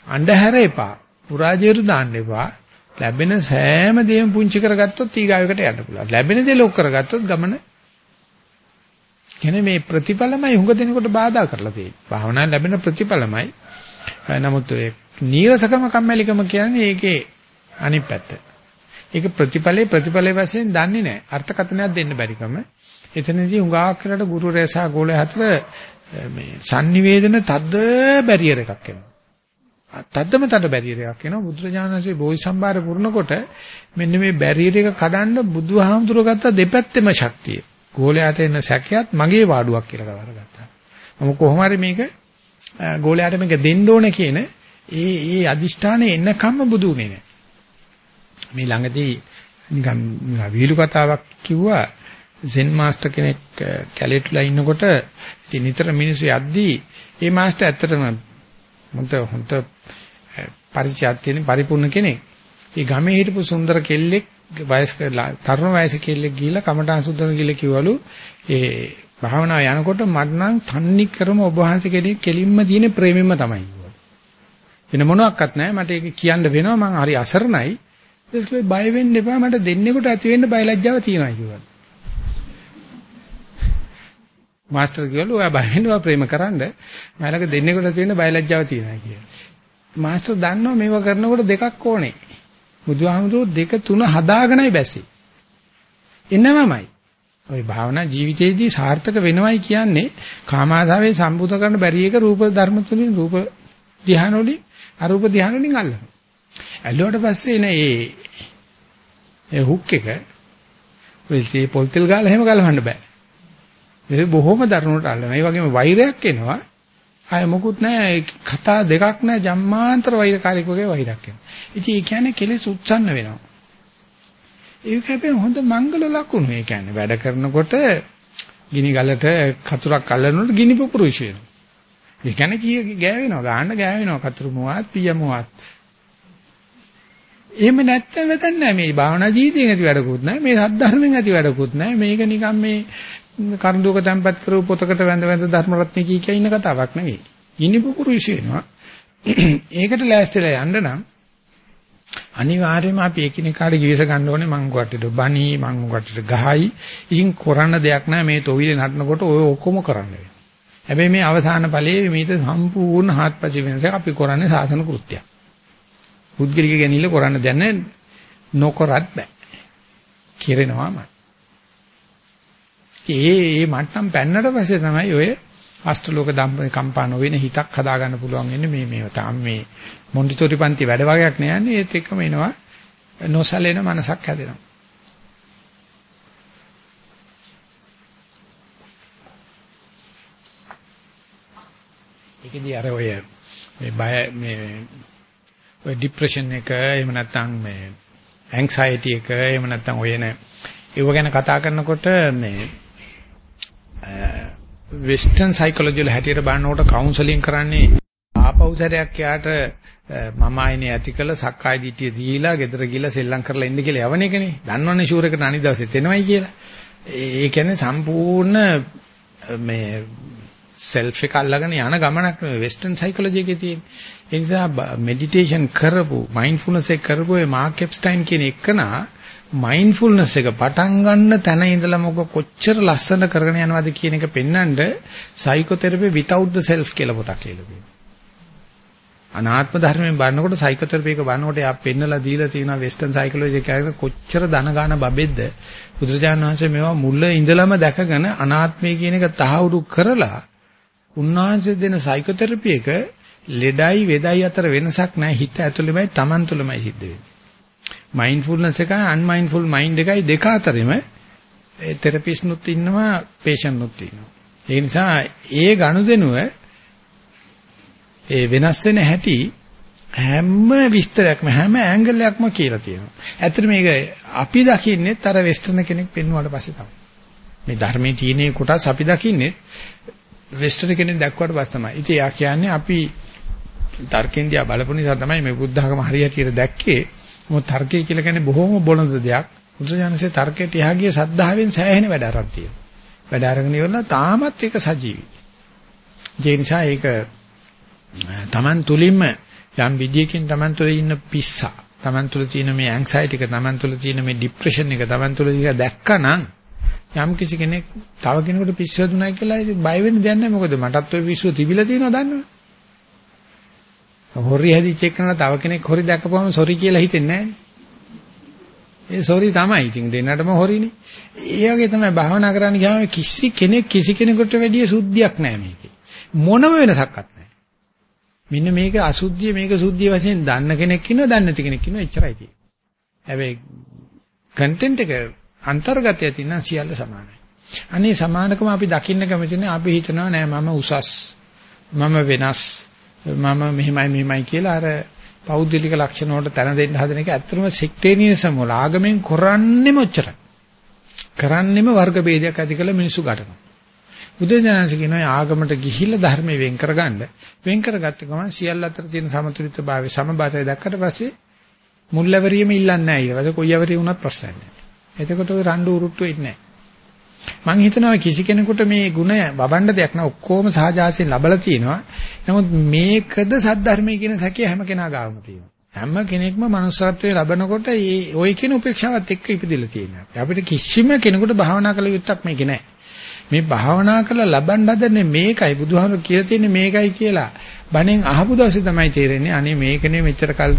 අන්ධහැර එපා. පුරාජේරු දාන්න එපා. ලැබෙන සෑම දෙයක්ම පුංචි කරගත්තොත් ඊගාවකට යන්න පුළුවන්. ලැබෙන දේ ලොක් කරගත්තොත් ගමන කියන්නේ මේ ප්‍රතිඵලමයි හුඟ දෙනකොට බාධා කරලා තියෙන්නේ. භාවනාවේ ලැබෙන ප්‍රතිඵලමයි. නමුත් ඒ නීරසකම කම්මැලිකම කියන්නේ ඒකේ අනිත් පැත්ත. ඒක ප්‍රතිඵලේ ප්‍රතිඵලයේ වශයෙන් දන්නේ නැහැ. අර්ථකථනයක් දෙන්න බැරිකම. එතනදී හුඟා කරලා ගුරු රැසා ගෝලයේ හතර මේ sannivedana තද්ද බැරියර් එකක් එනවා. තද්දම තද බැරියර් එකක් එනවා. බුදුරජාණන්සේ බෝසි සම්භාර පුරනකොට මෙන්න මේ බැරියර් එක කඩන්න බුදුහාමුදුර ගත්ත දෙපැත්තෙම ශක්තිය. ගෝලයට එන සැකයත් මගේ වාඩුවක් කියලා කවරගත්තා. මම කොහොම හරි මේක ගෝලයට මේක දෙන්න ඕනේ කියන ඒ ඒ අදිෂ්ඨානේ එන්නකම්ම බුදු උනේ නැහැ. මේ ළඟදී නිකන් වීලු කතාවක් කිව්වා සෙන් මාස්ටර් කෙනෙක් කැලේට්ලා ඉන්නකොට ඉතින් නිතර මිනිස්සු යද්දී ඒ මාස්ටර් ඇත්තටම හොඳ හොඳ පරිචයක් තියෙන පරිපූර්ණ කෙනෙක්. ඒ ගමේ හිටපු සුන්දර කෙල්ලෙක් වයස්ක තරුණ වයසේ කෙල්ලෙක් ගිහිල්ලා කමඨාන් සුද්ධන කියලා කිව්වලු ඒ භාවනාව යනකොට මට නම් තන්නි කරම ඔබ වහන්සේ කෙනෙක් කෙලින්ම තියෙන ප්‍රේමෙම තමයි කිව්වා. වෙන මොනවත් නැහැ මට ඒක කියන්න වෙනවා මං හරි අසරණයි. ඒක බය වෙන්න එපා මට දෙන්නෙකුට ඇති වෙන්න බයලජ්ජාව තියෙනවා කිව්වා. මාස්ටර් කිව්වලු ඔයා බය වෙනවා ප්‍රේම කරන්න මයිලක දෙන්නෙකුට තියෙන බයලජ්ජාව තියෙනවා කියලා. මාස්ටර් දන්නවා මේව කරනකොට දෙකක් ඕනේ. බුදුහාමුදුරුවෝ දෙක තුන හදාගෙනයි බැසි. එන්නමමයි. ওই භාවනා ජීවිතයේදී සාර්ථක වෙනවයි කියන්නේ කාමාසාවේ සම්බුත කරන්න බැරි එක රූප ධර්ම තුලින් රූප ධ්‍යාන වලින් අරූප ධ්‍යාන වලින් අල්ලනවා. ඇල්ලුවට පස්සේ එන ඒ ඒ හුක් එක ඔය පොල් තෙල් ගාලා එහෙම ගලවන්න බෑ. ඒක බොහොම දරුණුට අල්ලන. ඒ වගේම වෛරයක් එනවා. ආය මොකුත් නැහැ. කතා දෙකක් නැහැ. ජම්මාන්තර වෛරකාරයෙක් වගේ වෛරයක් එනවා. ඉතින් ඒ කියන්නේ කෙලෙස් උත්සන්න වෙනවා. ඒක හැබැයි හොඳ මංගල ලකුණු. ඒ කියන්නේ වැඩ කරනකොට ගිනි ගලට කතුරක් අල්ලනකොට ගිනි පුපුරු විශ් වෙනවා. ඒ කියන්නේ කීය ගෑවෙනවා, ගාන්න ගෑවෙනවා කතුරු මුවත්, පිය මුවත්. එහෙම නැත්නම් වැටෙන්නේ නැහැ. මේ භාවනා ජීවිතයෙන් ඇති වැඩකුත් නැහැ. මේ සද්ධර්මයෙන් ඇති වැඩකුත් නැහැ. මේක නිකන් මේ කරඬුවක තැම්පත් කරපු පොතකට වැඳ වැඳ ධර්ම රත්නේ කී කිය ඉන්න කතාවක් නෙවෙයි. ගිනි පුපුරු විශ් වෙනවා. ඒකට ලෑස්තිලා යන්න නම් අනිවාර්යයෙන්ම අපි එකිනෙකාට කිවිස ගන්න ඕනේ මං කොටට බණී මං කොටට ගහයි. ඉතින් කරන්න දෙයක් නැහැ මේ තොවිලේ නටනකොට ඔය ඔක්කොම කරන්න වෙනවා. හැබැයි මේ අවසාන ඵලයේ මේත සම්පූර්ණ හත්පසි වෙනසක් අපි කරන්නේ සාසන කෘත්‍යයක්. පුද්ගලික ගැනීම කරන්න දැන නොකරත් බෑ. කිරෙනවාමයි. ඒ ඒ මට්ටම් පැන්නට පස්සේ තමයි ඔය අෂ්ටලෝක ධම්ම කම්පා නොවෙන හිතක් හදාගන්න පුළුවන් වෙන්නේ මේ මේ තාම මේ මොන්ටිසෝරි පන්ති වැඩ වගේක් නෑනේ ඒත් එක්කම එනවා නොසලෙන මනසක් හැදෙනවා. ඒකදී අර ඔය මේ බය මේ ඔය ડિප්‍රෙෂන් එක එහෙම නැත්නම් මේ ඇන්සයිටි එක එහෙම නැත්නම් ඔය නේ ඒව ගැන කතා කරනකොට මේ Uh, වෙස්ටර්න් සයිකොලොජි වල හැටියට බලනකොට කවුන්සලින් කරන්නේ ආපෞසරයක් යාට uh, මම ආයිනේ ඇති කළ සක්කාය දිටිය දීලා ගෙදර ගිහලා සෙල්ලම් කරලා ඉන්න කියලා යවන එකනේ. දන්නවනේ ෂූර් එකට අනිත් දවසෙත් එනවයි කියලා. ඒ කියන්නේ සම්පූර්ණ uh, මේ සෙල්ෆ් එක අල්ලගෙන යන ගමනක් නෙවෙයි වෙස්ටර්න් සයිකොලොජි එකේ තියෙන. ඒ නිසා මෙඩිටේෂන් කරපු මයින්ඩ්ෆුල්නස් එක කරපු ඒ මාක් එප්ස්ටයින් කියන එකනා මයින්ඩ්ෆුල්නස් එක පටන් ගන්න තැන ඉඳලා මොක කොච්චර ලස්සන කරගෙන යනවද කියන එක පෙන්වන්න සයිකෝതെරපි without the self කියලා පොතක් කියලා තියෙනවා. අනාත්ම ධර්මයෙන් බලනකොට සයිකෝതെරපි එක බලනකොට යා පෙන්නලා දීලා තියෙන වෙස්ටර්න් සයිකොලොජි කියන කොච්චර ධන ගන්න බබෙද්ද බුදුරජාණන් වහන්සේ මේවා මුල ඉඳලම දැකගෙන අනාත්මය කියන එක තහවුරු කරලා උන්වහන්සේ දෙන සයිකෝതെරපි එක ලෙඩයි වෙදයි අතර වෙනසක් නැහැ හිත ඇතුළෙමයි Taman තුළමයි සිද්ධ වෙන්නේ. මයින්ඩ්ෆුල්නස් එකයි අන්මයින්ඩ්ෆුල් මයින්ඩ් එකයි දෙක අතරින්ම ඒ තෙරපිස්ට් නුත් ඉන්නවා පේෂන්ට් නුත් ඉන්නවා. ඒ නිසා ඒ ගනුදෙනුව ඒ වෙනස් වෙන හැටි හැම විස්තරයක්ම හැම ඇන්ගල් එකක්ම කියලා තියෙනවා. ඇත්තට මේක අපි දකින්නේ අර වෙස්ටර්න් කෙනෙක් පෙන්වුවාට පස්සේ තමයි. මේ ධර්මයේ තියෙන කොටස් අපි දකින්නේ වෙස්ටර්න් කෙනෙක් දැක්වට පස්සේ තමයි. ඉතින් එයා කියන්නේ අපි තර්කෙන් දිහා බලපු නිසා තමයි මේ බුද්ධ학ම හරියටියට දැක්කේ. මොකද තර්කය කියලා කියන්නේ බොහොම බොළඳ දෙයක්. බුදුසජාණන්සේ තර්කයට එහා ගිය සද්ධාවෙන් සෑහෙන වැඩ අරන් තියෙනවා. වැඩ අරගෙන ඉවරලා තාමත් ඒක සජීවී. ඒ නිසා ඒක Taman තුලින්ම යම් විදියකින් Taman තුල ඉන්න පිස්සා, Taman තුල තියෙන මේ ඇන්සයිටි එක, Taman තුල තියෙන මේ ડિප්‍රෙෂන් එක, Taman තුල ඒක දැක්කනම් යම් කිසි කෙනෙක් තව කෙනෙකුට පිස්සුව දුනා කියලා බය වෙන්න දෙයක් නැහැ මොකද මටත් ওই පිස්සුව තිබිලා තියෙනවා දන්නවනේ හොරි හැදිච්ච එකන තව කෙනෙක් හොරි දැක්කපුවම සොරි කියලා හිතෙන්නේ නැහැ. ඒ සොරි තමයි. ඉතින් දෙන්නටම හොරිනේ. ඒ වගේ තමයි භාවනා කරන්න ගියාම කිසි කෙනෙක් කිසි කෙනෙකුට වැඩිය සුද්ධියක් නැහැ මේකේ. මොනම වෙනසක්වත් නැහැ. මෙන්න මේක අසුද්ධිය මේක සුද්ධිය වශයෙන් දන්න කෙනෙක් ඉන්නවා දන්නේ නැති කෙනෙක් ඉන්නවා එච්චරයි තියෙන්නේ. හැබැයි කන්ටෙන්ට් එක අන්තර්ගතය තියෙන සියල්ල සමානයි. අනේ සමානකම අපි දකින්න කැමති නැහැ. අපි හිතනවා නෑ මම උසස්. මම වෙනස්. මම මෙහෙමයි මෙහෙමයි කියලා අර පෞද්ගලික ලක්ෂණ වලට තැන දෙන්න හදන එක ඇත්තටම සෙක්ටේනියසම් වල ආගමෙන් කරන්නේම ඔච්චරයි. කරන්නේම වර්ග ભેදයක් ඇති කළ මිනිස්සු ගන්නවා. බුදුදනන්ස කියනවා ආගමට ගිහිල්ලා ධර්මය වෙන් කරගන්න. වෙන් කරගත්ත ගමන් සියල්ල අතර තියෙන සමතුලිතභාවය සමබරය දැක්කට පස්සේ මුල්වැරියම ඉල්ලන්නේ නැහැ ඊට. ඒක කොයි අවරිය වුණත් ප්‍රශ්නයක් නැහැ. එතකොට ওই රණ්ඩු උරුට්ටු වෙන්නේ නැහැ. මම හිතනවා කිසි කෙනෙකුට මේ ගුණය වබන්න දෙයක් නෑ ඔක්කොම සහජාසයෙන් ලබලා තියෙනවා. නමුත් මේකද සද්ධර්මයේ කියන සැකය හැම කෙනා ගාවම තියෙනවා. හැම කෙනෙක්ම manussත්වයේ ලබනකොට ඒ ওই කියන උපේක්ෂාවත් එක්ක ඉපදිලා තියෙනවා. අපිට කිසිම කෙනෙකුට භාවනා කළ යුත්තක් මේකේ නෑ. මේ භාවනා කරලා ලබන්න හදන්නේ මේකයි බුදුහාමුදුරු කියලා තියෙන්නේ මේකයි කියලා. බණෙන් අහපු දවසේ තමයි තේරෙන්නේ අනේ මේකනේ මෙච්චර කල්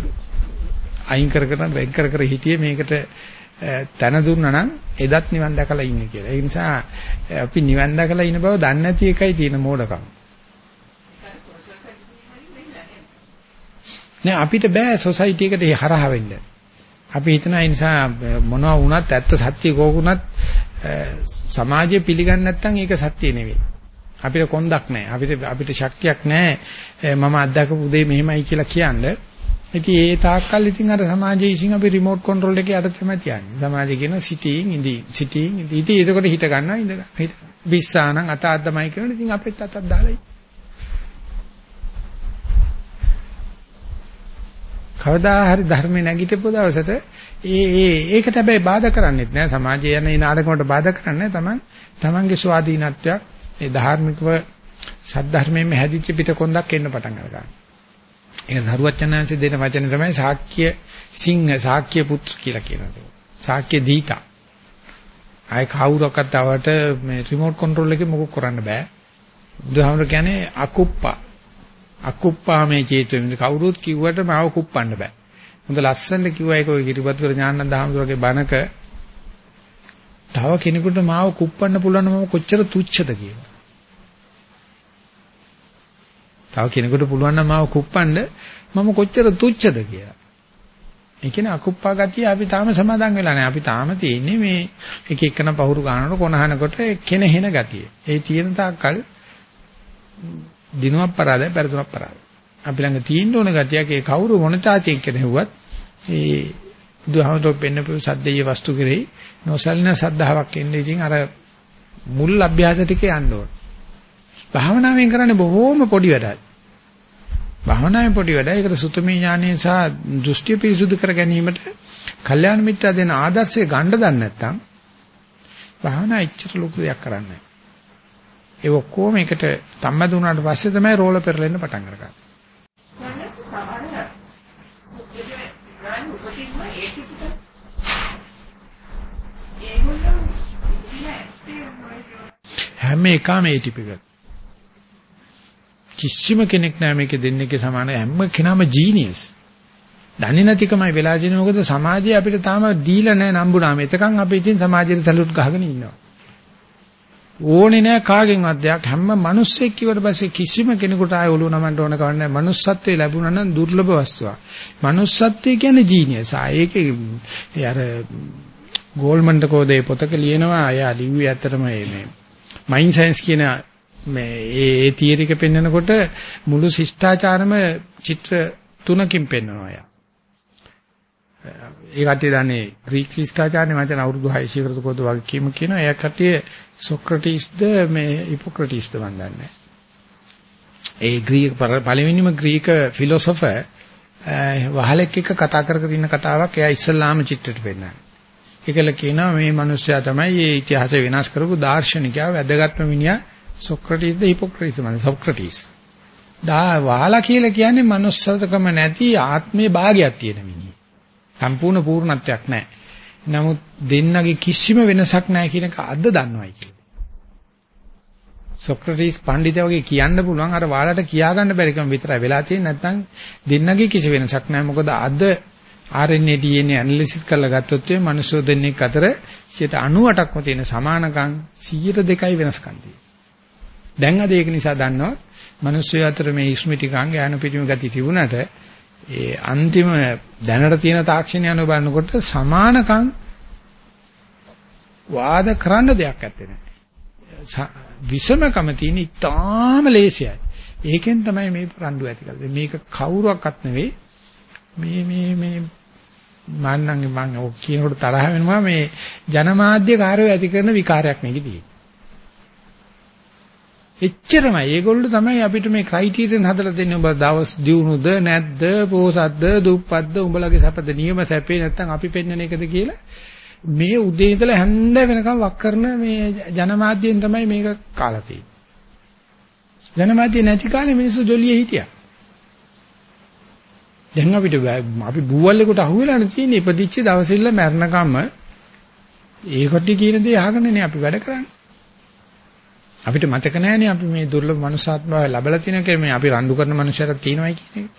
අයින් කර කර වෙන් කර කර හිටියේ මේකට තන දුන්නා නම් එදත් නිවන් දැකලා ඉන්නේ කියලා. ඒ නිසා අපි නිවන් දැකලා ඉන්න බව දන්නේ නැති එකයි තියෙන මෝඩකම. නෑ අපිට බෑ සොසයිටි එකට හරහා වෙන්න. අපි හිතන ඒ නිසා මොනවා වුණත් ඇත්ත සත්‍ය කෝකුණත් සමාජය පිළිගන්නේ නැත්නම් ඒක සත්‍ය නෙවෙයි. අපිට කොන්දක් නැහැ. අපිට අපිට ශක්තියක් නැහැ. මම අත්දකපු දේ මෙහෙමයි කියලා කියන්නේ. ඉතින් ඒ තාක්කල් ඉතින් අර සමාජයේ ඉසින් අපි රිමෝට් කන්ට්‍රෝල් එකේ යට තමයි තියන්නේ. සමාජය කියන සිටින් ඉඳි සිටින් ඉඳි. ඉතින් ඒකට හිට ගන්නවා ඉඳ ගන්න. විස්සානම් අත අද්දමයි කියනවනේ ඉතින් අපිත් අතක් දාලා කවදා හරි ධර්මේ නැගිටපු දවසට ඒ ඒ ඒකට හැබැයි බාධා කරන්නේත් නෑ සමාජයේ යන මේ නාටකමට බාධා කරන්නේ තමන් තමන්ගේ ස්වාධීනත්වයක් ඒ ධාර්මිකව සද්ධර්මයෙන් හැදිච්ච පිටකොන්දක් එන්න පටන් ගන්නවා. ඒක දරුවචනාංශ දෙන වචන තමයි ශාක්‍ය සිංහ ශාක්‍ය පුත්‍ර කියලා කියනවා. ශාක්‍ය දීතා. ආය කවුරක්වත් ආවට මේ රිමෝට් කන්ට්‍රෝල් එකේ මොකක් කරන්න බෑ. බුදුහාමර කියන්නේ අකුප්පා. අකුප්පා මේ චේතුවෙ කවුරුත් කිව්වට මාව කුප්පන්න බෑ. හොඳ ලස්සනට කිව්වා ඒක ඔය කිරිපත්කර ඥානන්ද හාමුදුරගේ බණක තව කෙනෙකුට මාව කුප්පන්න පුළුවන් මම කොච්චර තුච්ඡද කියලා. තව කෙනෙකුට පුළුවන් නම් මාව කුප්පන්න මම කොච්චර තුච්ඡද කියලා. ඒ කියන්නේ අකුප්පා ගතිය අපි තාම සමාදන් වෙලා නැහැ. අපි තාම තියෙන්නේ මේ එක එකන පහුරු ගන්නකොට කොනහනකොට කෙනෙහෙන ගතිය. ඒ තියෙන තාක්කල් දිනුවක් පරාදයි පෙරතුනක් පරාදයි. අපි ළඟ තියෙන්න ඕන ගතියක් ඒ කවුරු මොන තාතියෙන් කෙනෙව්වත් ඒ බුදුහමතෝ පෙන්නපු සද්දේය වස්තු කෙරෙහි නොසලින සද්ධාාවක් එන්නේ ඉතින් අර මුල් අභ්‍යාස ටික යන්න ඕන. භාවනාවෙන් කරන්නේ බොහෝම පොඩි වැඩක්. භාවනාවෙන් පොඩි වැඩ. ඒකට සුතමේ ඥානය සහ දෘෂ්ටි පිරිසුදු කර ගැනීමට කල්යාණ මිත්‍යා දෙන ආදර්ශය ගන්න දන්නේ නැත්නම් භාවනා ඉච්ඡර ලොකු දෙයක් කරන්නේ ඒ ඔක්කොම එකට සම්බන්ධ වුණාට පස්සේ තමයි රෝල පෙරලෙන්න පටන් ගන්නේ. හැම එකම ඒ ටිපිකල්. කිසිම කෙනෙක් නෑ මේකේ දෙන්නේගේ සමාන හැම කෙනාම ජීනියස්. දන්නේ නැතිකමයි වෙලා තියෙන්නේ මොකද සමාජය අපිට තාම දීලා නෑ නම්බුනාම. එතකන් අපි ඉතින් සමාජයට සැලුට් ගහගෙන ඉන්නවා. ඕනේ නෑ කාගෙන්වත් දෙයක් හැම මිනිස්සෙක් කිව්වට පස්සේ කිසිම කෙනෙකුට ආය ඔළුව නමන්න ඕන කවන්නේ නෑ. manussත්වයේ ලැබුණා නම් දුර්ලභ වස්තුවක්. manussත්වය කියන්නේ ජීනියස්. ආ ඒකේ අර ගෝල්මන්ඩ් කෝදේ පොතක ලියනවා එයා ලිව්වේ ඇත්තටම මේ මයින්ඩ් සයන්ස් කියන මේ ඒ ඒ තියරි එක පෙන්වනකොට මුළු ශිෂ්ටාචාරම චිත්‍ර තුනකින් පෙන්වනවා යා. ඒ කට්ටිය දන්නේ ග්‍රීක ශිෂ්ටාචාරනේ මම දැන් අවුරුදු 600 කට කොහොද වගේ කීම කියනවා. ඒ කට්ටිය සොක්‍රටිස්ද මේ හිපොක්‍රටිස්ද මන් දන්නේ. ඒ ග්‍රීක පළවෙනිම ග්‍රීක ෆිලොසොෆර් වහලෙක් එක්ක කතා කර කර ඉන්න කතාවක් එයා ඉස්ලාම චිත්‍රයට පෙන්නනවා. ඒකල කියනවා මේ මිනිස්සයා තමයි මේ ඉතිහාසය වෙනස් කරපු දාර්ශනිකයා වැදගත්ම මිනිහා සොක්‍රටිස්ද හිපොක්‍රටිස්ද මම සොක්‍රටිස්. දා වහලා කියලා කියන්නේ manussතකම නැති ආත්මේ භාගයක් තියෙන මිනිහ. සම්පූර්ණ පූර්ණත්වයක් නැහැ. නමුත් දෙන්නගේ කිසිම වෙනසක් නැහැ කියන එක අද දන්නවයි කියන්නේ. සොක්‍රටිස් පඬිතුමා වගේ කියන්න පුළුවන් අර වාලට කියා ගන්න බැරිකම විතරයි වෙලා තියෙන්නේ නැත්නම් දෙන්නගේ කිසි වෙනසක් නැහැ. මොකද අද RNA DNA ඇනලිසිස් කරලා ගත්තොත් මේ මිනිස්සු දෙන්නෙක් අතර 98%ක්ම තියෙන සමානකම් 102යි වෙනස්කම් තියෙනවා. දැන් අද ඒක නිසා දන්නවා මිනිස්සු අතර මේ ස්මෘතිකංග යන පිටිම ගති තිබුණට ඒ අන්තිම දැනට තියෙන තාක්ෂණය අනුව බලනකොට සමානකම් වාද කරන්න දෙයක් නැත්තේ නෑ. විෂමකම තියෙන ඉතාම ලේසියයි. ඒකෙන් තමයි මේ රණ්ඩු ඇති කරන්නේ. මේක කවුරුවක්වත් නෙවෙයි. මේ මේ මේ මන්නන්ගේ මම ඔක් කියනකොට තරහ වෙනවා මේ ජනමාධ්‍ය කාර්යය ඇති කරන විකාරයක් මේකදී. එච්චරමයි. ඒගොල්ලෝ තමයි අපිට මේ ක්‍රයිටීරියන් හදලා දෙන්නේ. ඔබ දවස් දියුණුද නැද්ද, පෝසත්ද, දුප්පත්ද, උඹලගේ සැපද නියම සැපේ නැත්තම් අපි පෙන්වන එකද කියලා මේ උදේ ඉඳලා හැන්ද වෙනකම් වක් කරන මේ ජනමාධ්‍යෙන් තමයි මේක කාලා තියෙන්නේ. ජනමාධ්‍ය නැති කාලේ මිනිස්සු ජොලියේ හිටියා. දැන් අපිට අපි බූවල්ලෙකුට අහුවෙලානේ තියෙන්නේ ඉපදිච්ච දවසින්ල මැරණකම ඒකට කියන දේ අහගෙනනේ අපි වැඩ කරන්නේ. අපිට මතක නැහැනේ අපි මේ දුර්ලභ මනුෂ්‍යාත්මය ලැබලා තියෙන කියලා මේ අපි රණ්ඩු කරන මනුෂ්‍යයරක් තියෙනවයි කියන එක.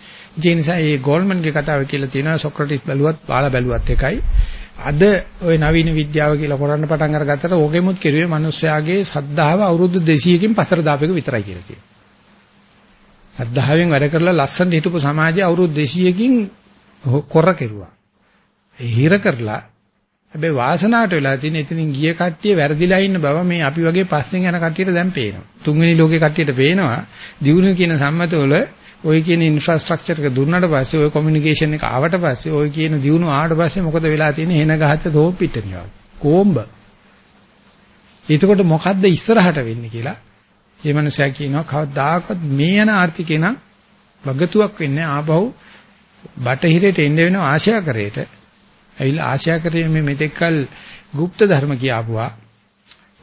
ඒ නිසා මේ ගෝල්මන්ගේ කතාව කියලා තියෙනවා සොක්‍රටිස් බැලුවත් බාලා බැලුවත් එකයි. අද ওই නවීන විද්‍යාව කියලා කරන්න පටන් අරගත්තට ඕකෙමුත් කෙරුවේ මනුෂ්‍යයාගේ සද්ධාව අවුරුදු 200කින් පතර දාපේක විතරයි කියලා තියෙනවා. සද්ධාවෙන් වැඩ කරලා ලස්සන හිටපු සමාජය අවුරුදු 200කින් කොර කෙරුවා. හිර කරලා හැබැයි වාසනාවට වෙලා තියෙන එතනින් ගිය කට්ටිය වැරදිලා ඉන්න බව මේ අපි වගේ පස්සෙන් යන කට්ටියට දැන් පේනවා. තුන්වෙනි ලෝකේ කට්ටියට පේනවා දිනුන කියන සම්මතවල ওই කියන ඉන්ෆ්‍රාස්ට්‍රක්චර් එක දුන්නාට පස්සේ ওই කොමියුනිකේෂන් එක ආවට පස්සේ ওই කියන දිනුන ආවට පස්සේ මොකද වෙලා තියෙන්නේ එන ගහච්ච තෝප පිටනිය වගේ. කොම්බ. එතකොට මොකද්ද ඉස්සරහට වෙන්නේ කියලා මේ මනුස්සයා කියනවා කවදාකවත් මේ යන ආර්ථිකේ නම් වගතුවක් වෙන්නේ ආපහු බටහිරට එන්න වෙන ආශාකරයට ඇවිල්ලා ආශාකරයේ මේ මෙතෙක්කල් গুপ্ত ධර්ම කියාපුවා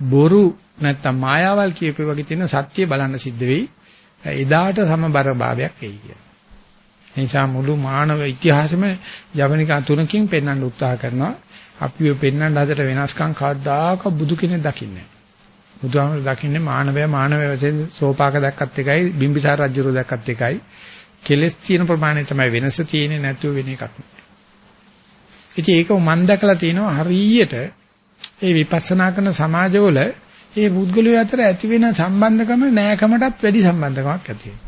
බොරු නැත්තම් මායාවල් කියපේ වගේ තියෙන සත්‍ය බලන්න සිද්ධ වෙයි එදාට සමබර භාවයක් එයි කියලා. ඒ නිසා මුළු මානව ඉතිහාසෙම ජවනිකා තුනකින් පෙන්වන්න උත්සාහ කරනවා. අපිව පෙන්වන්න හදට වෙනස්කම් කවදාක බුදු කෙනෙක් දකින්නේ නැහැ. බුදුහාමර දකින්නේ මානවය මානවය වශයෙන් සෝපාක දැක්කත් එකයි බිම්බිසාර රජුරෝ දැක්කත් එකයි. කෙලස් තියෙන ප්‍රමාණය තමයි වෙනස තියෙන්නේ නැතුව වෙන එකක් නෑ. ඉතින් ඒක මම දැකලා තියෙනවා හරියට ඒ විපස්සනා කරන සමාජවල ඒ පුද්ගලයෝ අතර ඇති වෙන සම්බන්ධකම නෑකමටත් වැඩි සම්බන්ධකමක් ඇති වෙනවා.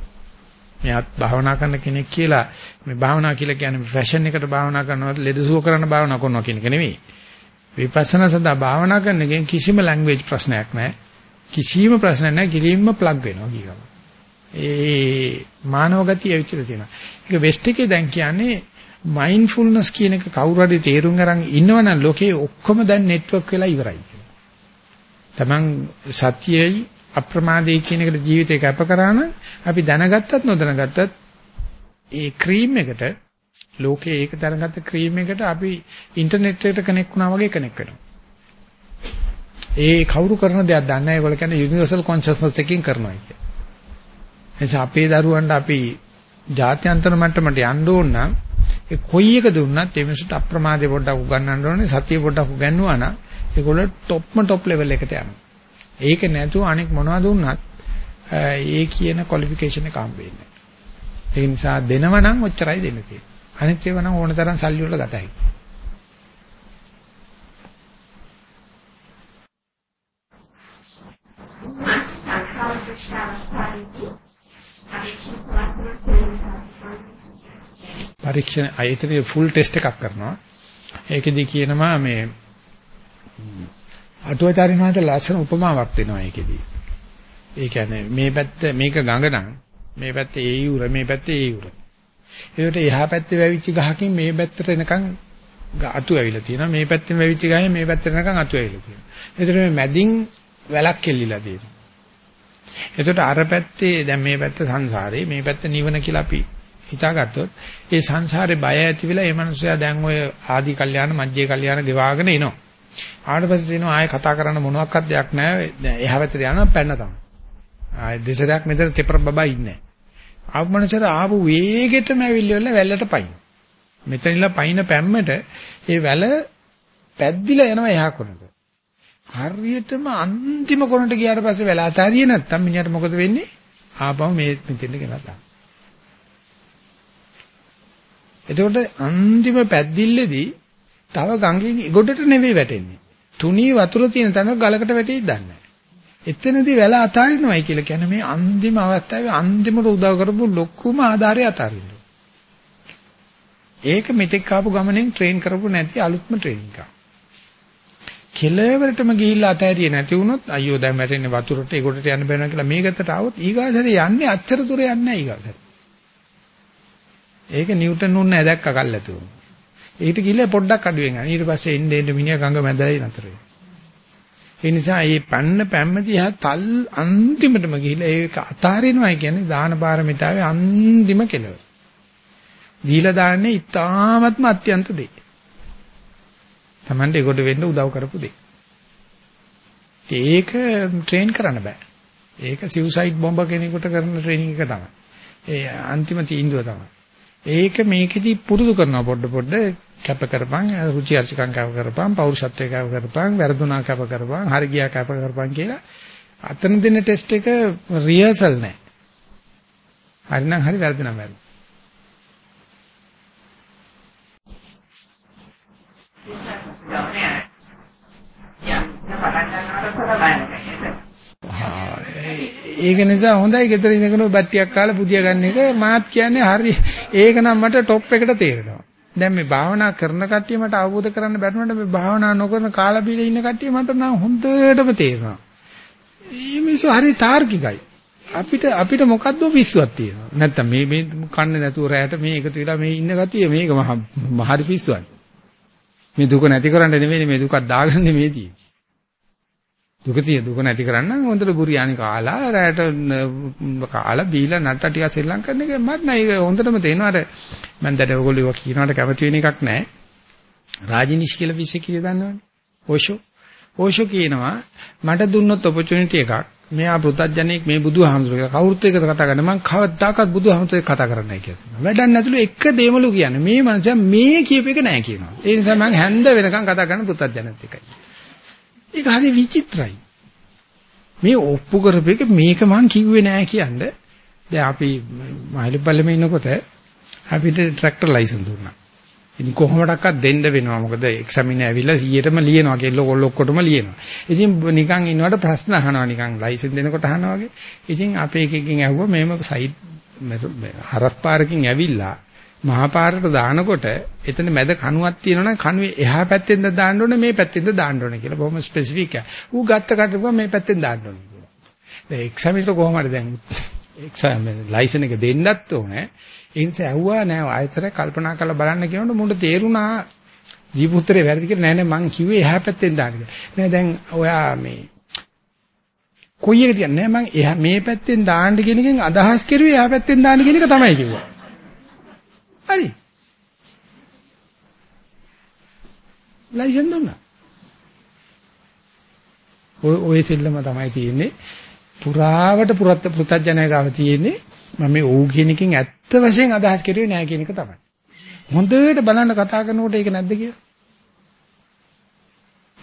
මෙයාත් භාවනා කරන කෙනෙක් කියලා මේ භාවනා කියලා කියන්නේ ෆැෂන් එකට භාවනා කරනවත් ලෙඩසුව කරන භාවනා කරනවා කියන එක නෙවෙයි. විපස්සනා සඳහා භාවනා කරන එකෙන් කිසිම ලැන්ග්වේජ් ප්‍රශ්නයක් නැහැ. කිසිම ප්‍රශ්නයක් නැහැ. කිලින්ම ප්ලග් වෙනවා කියනවා. ඒ මානව ගතිය ඇවිත් තියෙනවා. ඒක වෙස්ට් එකේ දැන් කියන්නේ මයින්ඩ්ෆුල්නස් කියන එක කවුරු හරි තේරුම් අරන් ඉන්නවනම් ලෝකේ ඔක්කොම දැන් නෙට්වර්ක් වෙලා ඉවරයි. Taman සත්‍යයයි අප්‍රමාදයේ කියන එකට ජීවිතේ කැප කරා නම් අපි දැනගත්තත් නොදැනගත්තත් ඒ ක්‍රීම් එකට ලෝකේ ඒක දැනගත්ත ක්‍රීම් එකට අපි ඉන්ටර්නෙට් එකට කනෙක්ට් වුණා වගේ කනෙක්ට් වෙනවා. ඒ කවුරු කරන දෙයක් දන්නේ නැහැ. ඒගොල්ලෝ කියන්නේ යුනිවර්සල් කොන්ෂස්නස් එකකින් කරනවා කියන්නේ. එනිසා අපේ දරුවන්ට අපි ජාත්‍යන්තර මට්ටමට යන්න ඕන නම් ඒ කොයි එක දුන්නත් ඒ මිනිසුන්ට අප්‍රමාදේ පොඩ්ඩක් උගන්වන්න ඕනේ සතිය පොඩ්ඩක් උගන්වුවා නම් ඒගොල්ලෝ টොප්ම টොප් ලෙවල් එකට යනවා. ඒක නැතුව අනෙක් මොනවද දුන්නත් ඒ කියන ක්වොලිෆිකේෂන් එක හම්බ වෙන්නේ නැහැ. ඒ නිසා දෙනව නම් ඔච්චරයි දෙන්න තියෙන්නේ. අනිත් ඒවා නම් ඕන තරම් සල්ලි වල ගතයි. පරීක්ෂණ ආයතනයේ ෆුල් ටෙස්ට් එකක් කරනවා. ඒකෙදි කියනවා මේ අටුවාචාරින් වහන්සේ ලස්සන උපමාවක් දෙනවා ඒකෙදි. ඒ කියන්නේ මේ පැත්ත මේක ගඟ නම් මේ පැත්තේ ඒ යුර මේ පැත්තේ ඒ යුර. ඒකට එහා පැත්තේ වැවිච්ච ගහකින් මේ පැත්තට එනකන් අතු ඇවිල්ලා තියෙනවා. මේ පැත්තෙන් වැවිච්ච ගහෙන් මේ පැත්තට එනකන් අතු ඇවිල්ලා තියෙනවා. ඒතර මේ මැදින් වැලක් කෙල්ලිලා තියෙනවා. එතකොට අර පැත්තේ දැන් මේ පැත්ත සංසාරේ මේ පැත්ත නිවන කියලා අපි හිතාගත්තොත් ඒ සංසාරේ බය ඇති වෙලා ඒ මනුස්සයා දැන් ඔය ආදි කල්යාණ මජ්ජේ කල්යාණ ගෙවාගෙන එනවා. ආවට පස්සේ දෙනවා ආයේ කතා කරන්න මොනවත් දෙයක් නැහැ. දැන් එහා පැත්තට යනවා පැන්න තමයි. ආයේ දෙසරයක් මෙතන තෙපර බබා ඉන්නේ. ආපු මනුස්සයාට ආපු වේගෙටම ඇවිල්ලා වැල්ලට පයින්. මෙතනilla පයින් පැම්මට ඒ වැල පැද්දිලා යනවා එහා කොනට. හරියටම අන්තිම කොනට ගියාට පස්සේ වැල අතාරියේ නැත්තම් මිනිහට මොකද වෙන්නේ? ආපහු මේ මෙතෙන්ට ගෙනල්ලා. එතකොට අන්තිම පැද්දිල්ලේදී තව ගඟින් ගොඩට නෙවෙයි වැටෙන්නේ. තුනී වතුර තියෙන තැන ගලකට වැටෙයි දන්නේ එතනදී වැල අතාරිනවයි කියලා කියන්නේ මේ අන්තිම අවස්ථාවේ අන්තිමට උදව් කරපු ලොකුම ආධාරය අතාරින්න. ඒක මෙතෙක් ආපු ගමනෙන් ට්‍රේන් කරපු නැති අලුත්ම ට්‍රේනින් එකක්. කෙලවරටම ගිහිල්ලා අතහැරියේ නැති වුණොත් අයියෝ දැන් වැටෙන්නේ වතුරට ඒකට යන්න බැහැ කියලා මේකට આવොත් ඊගාසරේ යන්නේ අච්චර දුර යන්නේ නැහැ ඊගාසරේ. ඒක නිව්ටන් උන්නේ දැක්ක කල්ලාතු. ඊට ගිහලා පොඩ්ඩක් අඩුවෙන් යනවා. ඊට පස්සේ එන්න එන්න මිනිහා ගඟ මැදලා නතර වෙනවා. ඒ නිසා මේ පන්න පැම්මදී හා තල් අන්තිමටම ගිහිලා ඒක අතාරිනවා කියන්නේ දාන පාරමිතාවේ අන්තිම කෙලවර. දීලා දාන්නේ ඊ타ත්ම අත්‍යන්ත දෙය. Tamande ඒකට වෙන්න උදව් කරපු දෙය. ඒක ට්‍රේන් කරන්න බෑ. ඒක සිව්සයිඩ් බෝම්බ කෙනෙකුට කරන ට්‍රේනින් එක තමයි. ඒ අන්තිම තීන්දුව තමයි. ඒක මේකෙදි පුරුදු කරනවා පොඩ පොඩ. කැප කරපන් රුචි අරුචිකම් කැප කරපන් පෞරුෂත්වය කැප කරපන් වැරදුනා කැප කරපන් හරි ගියා කැප කරපන් කියලා. අතන දෙන ටෙස්ට් එක රිහර්සල් නෑ. හරිනම් හරි වැරදිනම් වැරදි ඒක නිසා හොඳයි ගෙදර ඉඳගෙන බට්ටියක් කාලා පුදිය ගන්න එක මාත් කියන්නේ හරි ඒක නම් මට টොප් එකට තේරෙනවා දැන් මේ භාවනා කරන කට්ටිය මට අවබෝධ කරන්න බැරුණාට මේ භාවනා නොකරන කාලා බීලා ඉන්න කට්ටිය මට නම් හොඳටම තේරෙනවා. මේ මිනිස්සු හරි තාර්කිකයි. අපිට අපිට මොකද්ද පිස්සුවක් තියෙනවා. නැත්තම් මේ මේ කන්නේ නැතුව රැයට මේ එකතු වෙලා මේ ඉන්න ගතිය මේක මහ හරි පිස්සුවක්. මේ දුක නැති කරන්න නෙමෙයි මේ දුකක් දාගන්න නෙමෙයි තියෙන්නේ. දුක තිය දුක නැති කරන්න හොඳට බුරියානි කාලා රැයට කාලා බීලා නට්ට ටික ශ්‍රී ලංකන් එක මට නෑ ඒක හොඳටම තේනවා අර මම දැන් ඔයගොල්ලෝ කියනවට කැමති වෙන එකක් නෑ රාජිනිෂ් කියලා විශ්ේ කිය දන්නවනේ ඕෂෝ ඕෂෝ කියනවා මට දුන්නොත් ඔපචුනිටි එකක් මෙයා පෘථජ්ජනෙක් මේ බුදුහාමුදුරුවෝ කවුරුත් එක්කද කතා කරන්නේ මම කවදාකවත් බුදුහාමුදුරුවෝ එක්ක කතා කරන්නේ නැහැ කියලා. වැඩක් නැතුළු එක දෙමලු කියන්නේ මේ මනුස්සයා මේ කියප එක නැහැ කියනවා. ඒ නිසා මම හැන්ද වෙනකන් කතා කරන පෘථජ්ජනෙත් එකයි. ඒක හරි විචිත්‍රයි. මේ ඔප්පු කරපේක මේක මං කිව්වේ නෑ කියන්නේ. දැන් අපි මහලිපල්ලෙම ඉන්නකොට අපිට ට්‍රැක්ටර් ලයිසන්ස් දුන්නා. ඉතින් කොහොමඩක්වත් දෙන්න වෙනවා. මොකද එක්සැමින ඇවිල්ලා 100ටම ලියනවා. කෙල්ල කොල්ල ඔක්කොටම ලියනවා. ඉතින් නිකන් ඉන්නවට ප්‍රශ්න අහනවා නිකන් ලයිසන් දෙනකොට අහනවා වගේ. ඉතින් අපේ එකකින් ඇහුවා මේම සයිඩ් හරස් පාරකින් ඇවිල්ලා මහා පාරට දානකොට එතන මැද කණුවක් තියෙනවනම් කණුවේ එහා පැත්තෙන්ද දාන්න ඕනේ මේ පැත්තෙන්ද දාන්න ඕනේ කියලා බොහොම ස්පෙસિෆික් එක. ඌ ගත්ත කටුව මේ පැත්තෙන් දාන්න ඕනේ කියලා. දැන් එක්සැමිනේට කොහොමද දැන් එක්සැම් ලයිසන් එක දෙන්නත් ඕනේ. ඒ නිසා ඇහුවා නෑ ආයතරය කල්පනා කරලා බලන්න කියනකොට මුන්ට තේරුණා ජීවිතේ වැරදි කියලා නෑ නෑ මං කිව්වේ එහා පැත්තෙන් දාන්න කියලා. නෑ දැන් ඔයා මේ කොයි එක කියන්නේ නෑ මං මේ පැත්තෙන් දාන්න කියන එකෙන් අදහස් කරුවේ එහා පැත්තෙන් දාන්න කියන එක තමයි කිව්වා. හරි. ලයිසන් දුන්නා. ඔය ඔය සෙල්ලම තමයි තියෙන්නේ. පුරාවට පුරත් පුතඥය ගාව තියෙන්නේ මම මේ ඕ කියන එකෙන් ඇත්ත වශයෙන් අදහස් කරුවේ නෑ කියන එක තමයි. හොඳට බලන්න කතා කරනකොට ඒක නැද්ද කියලා.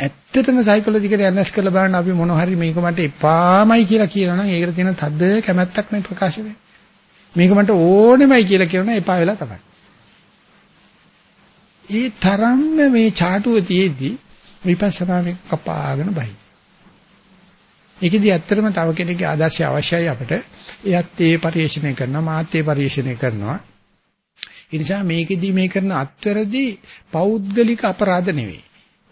ඇත්තටම සයිකොලොජිකලි ඇනලයිස් කරලා බලන්න අපි මොන හරි මේක මට එපාමයි කියලා කියනවා නම් ඒකට තියෙන තද කැමැත්තක් නේ ප්‍රකාශ වෙන්නේ. මේක මට ඕනෙමයි කියලා කියනවා එපා වෙලා තමයි. ඒ තරම්ම මේ ചാටුව තියේදී විපස්සනාවෙන් කපාගෙන බයි. ඒකෙදි ඇත්තටම තව කෙනෙක්ගේ ආදර්ශය අවශ්‍යයි අපිට. එයත් ඒ පරිශ්‍රණය කරනවා මාත් ඒ පරිශ්‍රණය කරනවා. ඒ නිසා මේකෙදි මේ කරන අත්වැරදි පෞද්ගලික අපරාධ නෙවෙයි.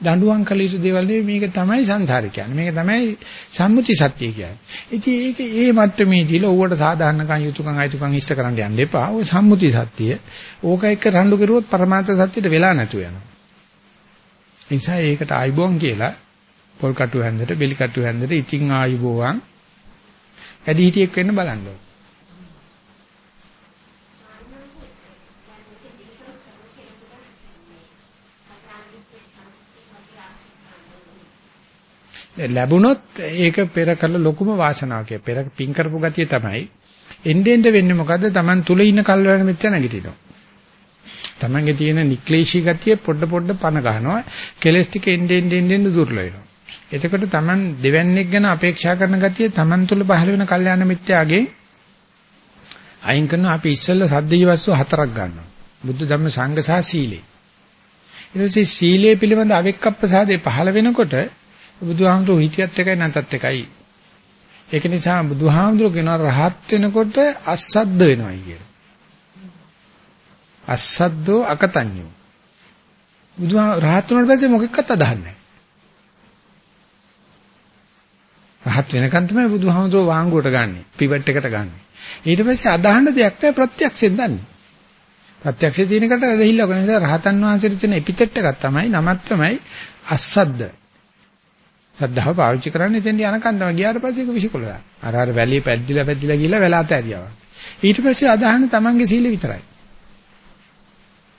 දඬුවම් කළ යුතු දේවල් නෙවෙයි මේක තමයි සංසාරය කියන්නේ. මේක තමයි සම්මුති සත්‍ය කියන්නේ. ඉතින් ඒක ඒ මට්ටමේදීලා ඕවට සාධාරණකම් යුතුයකම් අයිතුකම් ඉෂ්ට කරන්න යන්න එපා. ඔය සම්මුති සත්‍ය. ඕක එක්ක රණ්ඩු කරුවොත් පරමාර්ථ සත්‍යෙට වෙලා නැතු වෙනවා. ඒ නිසා ඒකට ආයිබෝන් කියලා පොල් කටු හැන්දට බෙලි කටු හැන්දට ඉතිං ආයිබෝවන් වැඩි හිටියෙක් වෙන්න බලන්න ඕනේ. ලැබුණොත් ඒක පෙර කළ ලොකුම වාසනාවක. පෙර පින් කරපු ගතිය තමයි. එන්නෙන්ද වෙන්නේ මොකද්ද? Taman තුල ඉන්න කල්වැණ මිත්‍යා නැගිටිනවා. Tamanගේ තියෙන නික්ලේශී ගතිය පොඩ පොඩ පන ගන්නවා. කෙලස් ටික එන්නෙන් එන්නෙන් දුර්ල වෙනවා. එතකොට Taman දෙවන්නේක් ගැන අපේක්ෂා කරන ගතිය Taman තුල පහළ වෙන කල්යාණ මිත්‍යාගේ අයින් කරනවා අපි ඉස්සෙල්ලා සද්දේය වස්තු හතරක් ගන්නවා. බුද්ධ ධම්ම සංඝ සහ සීලේ. ඊට පස්සේ සීලයේ පිළිබඳ අවෙක්කප්පසාදේ පහළ වෙනකොට බුදුහාමුදුරුවෝ හිටියත් එකයි නැතත් එකයි. ඒක නිසා බුදුහාමුදුරුවෝ කියනවා රහත් වෙනකොට අසද්ද වෙනවා කියලා. අසද්දෝ අකතඤ්ඤෝ. බුදුහා රහත් වුණාට පස්සේ මොකෙක්වත් අදහන්නේ රහත් වෙනකන් තමයි බුදුහාමුදුරුවෝ වාංගුවට ගන්නෙ. පිවට් එකට ගන්නෙ. ඊට පස්සේ අදහන්න දෙයක් නැහැ ප්‍රත්‍යක්ෂයෙන් දන්නේ. ප්‍රත්‍යක්ෂයේ තියෙන එකට දෙහිල්ල ඔක නිසා රහතන් වහන්සේට තියෙන එපිටෙට් එකක් තමයි නමත් තමයි අසද්ද. සද්ධාව පාවිච්චි කරන්නේ එතෙන් යනකන් තමයි ගියාට පස්සේ ඒක විසිකොල දාන. අර අර වැලිය පැද්දිලා පැද්දිලා ගිහලා වෙලාත ඇරියා. ඊට පස්සේ අදහන්නේ Tamange සීලෙ විතරයි.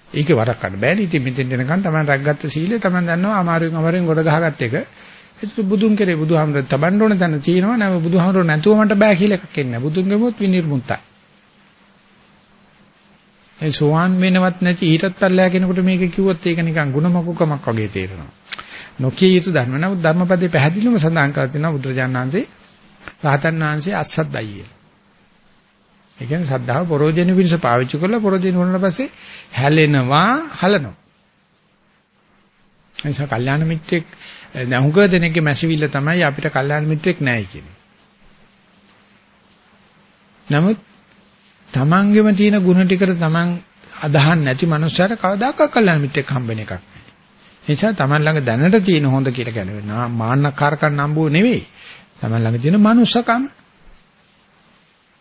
ඒකේ වරක් ගන්න බෑනේ. ඉතින් මෙතෙන් එනකන් Taman රැක්ගත්ත සීලය Taman දන්නවා අමාරුවෙන් අමාරුවෙන් ගොඩ ගහගත්ත එක. ඒක බුදුන් කරේ බුදුහාමර තබන්න ඕන තැන තියෙනවා නේද බුදුහාමර නැතුව මට බෑ කියලා එකක් එන්නේ. බුදුන් ගෙමුත් විනිර්මුත්තයි. ඒ සෝවාන් වෙනවත් නැති ඊටත් පල්ලෑ කෙනෙකුට මේක කිව්වොත් ඒක නිකන් ಗುಣමකුකමක් වගේ තේරෙනවා. නොකිය යුතු ධර්ම. නමුත් ධර්මපදේ පැහැදිලිවම සඳහන් කරලා තියෙනවා බුදුරජාණන් වහන්සේ රහතන් වහන්සේ අස්සද්දයි. ඒ කියන්නේ සද්ධාව පරෝජන විනිස පාවිච්චි කරලා පරෝජන වුණාට පස්සේ හැලෙනවා, හලනවා. ඒ නිසා කල්යාණ මිත්‍රෙක් නැහුඟ දෙනෙක්ගේ මැසිවිල්ල තමයි අපිට කල්යාණ මිත්‍රෙක් නැහැ කියන්නේ. නමුත් තමන්ගෙම තියෙන ಗುಣ ටිකට තමන් අදහන් නැති මනුස්සයර කවදාකවත් කල්යනා මිත්‍රෙක් හම්බෙන එකක් නෑ. ඒ නිසා Taman ළඟ දැනට තියෙන හොඳ කියලා කියනවා. මාන්නකාරකම් නම්බුව නෙවෙයි. Taman ළඟ තියෙන මනුස්සකම.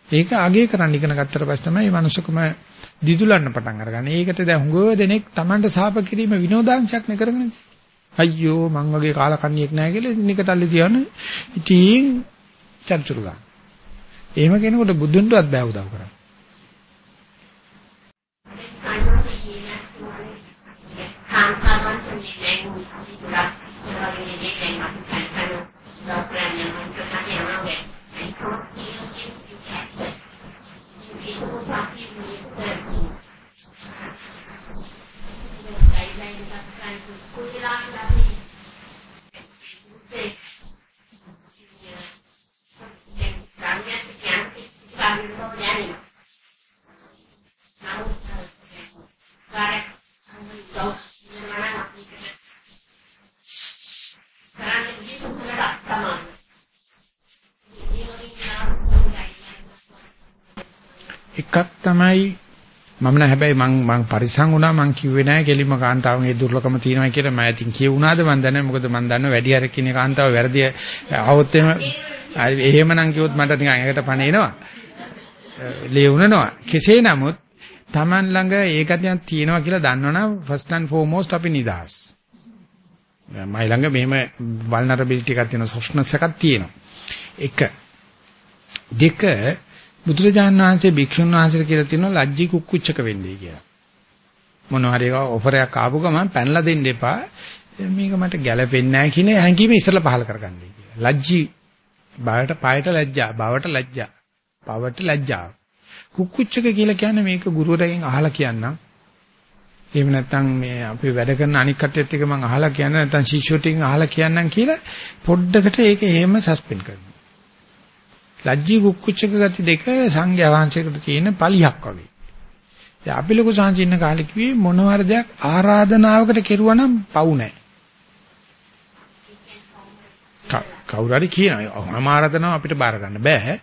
ඒක අගේ කරන්න ඉගෙන ගත්තට පස්සේ තමයි මේ මනුස්සකම දිදුලන්න පටන් අරගන්නේ. ඒකට දැන් හුඟව දෙනෙක් Tamanට සාප කිරීම විනෝදාංශයක් නේ කරගෙන අයියෝ මං වගේ කාලකන්ණියෙක් නැහැ කියලා නිකටල්ලි තියන ඉතින් චර්චුරු ගන්න. එහෙම කෙනෙකුට බුදුන්ටවත් බෑ උදව් කරන්න. කාන්තාවන් කියන්නේ ගොඩක් ඉස්සරහට නෙමෙයි දැන් අපි කල්පනා කරන මනුස්සකම යනවා. ඒක එකක් තමයි මම නෑ හැබැයි මං මං පරිසං වුණා මං කිව්වේ නෑ කෙලිම කාන්තාවන්ගේ දුර්ලභම තියෙනවා කියලා. මම ඉතින් කියුණාද මන් දන්නේ මොකද මන් දන්නවා වැඩි හරක් කියන කාන්තාව වැරදි આવොත් එහෙම එහෙමනම් කිව්වොත් මට නිකන් ඒකට පණ එනවා. ලේවුනනවා කෙසේ නමුත් Taman ළඟ ඒකටියක් තියෙනවා කියලා දන්නවනම් first and foremost අපි නිදාස් මයි ළඟ මෙහෙම vulnerability එකක් තියෙනවා softness එකක් තියෙනවා. එක. දෙක බුදුරජාණන් වහන්සේ භික්ෂුන් වහන්සේට කියලා තියෙනවා ලැජ්ජී කුක්කුච්චක වෙන්නේ කියලා. මොනවා හරි එක ඔෆර් එකක් ආපු ගමන් පැනලා දෙන්න එපා. මේක මට ගැළපෙන්නේ නැහැ කියන හැඟීම ඉස්සලා පහල කරගන්නයි කියලා. ලැජ්ජී බායට පායට ලැජ්ජා, බවට ලැජ්ජා, පවට ලැජ්ජා. කුක්කුච්චක කියලා කියන්නේ මේක ගුරුවරයෙක්ගෙන් අහලා කියන්නම්. එහෙම නැත්නම් මේ අපි වැඩ කරන අනික් කට්ටියත් එක්ක මම අහලා කියන්න නැත්නම් ශිෂ්‍යෝටින් අහලා කියන්නම් කියලා පොඩ්ඩකට ඒක එහෙම සස්පෙන්ඩ් කරනවා. ලැජ්ජී කුක්කුච්චක ගති දෙක සංඝයා වහන්සේකට තියෙන පලියක් වගේ. දැන් අපි ලොකු සංචින්න කාලේ කිව්වේ මොනවාර දෙයක් ආරාධනාවකට කෙරුවා නම් පව් නැහැ. කවුරු හරි කියනවා මම ආරාධනාව අපිට බාර ගන්න බෑ.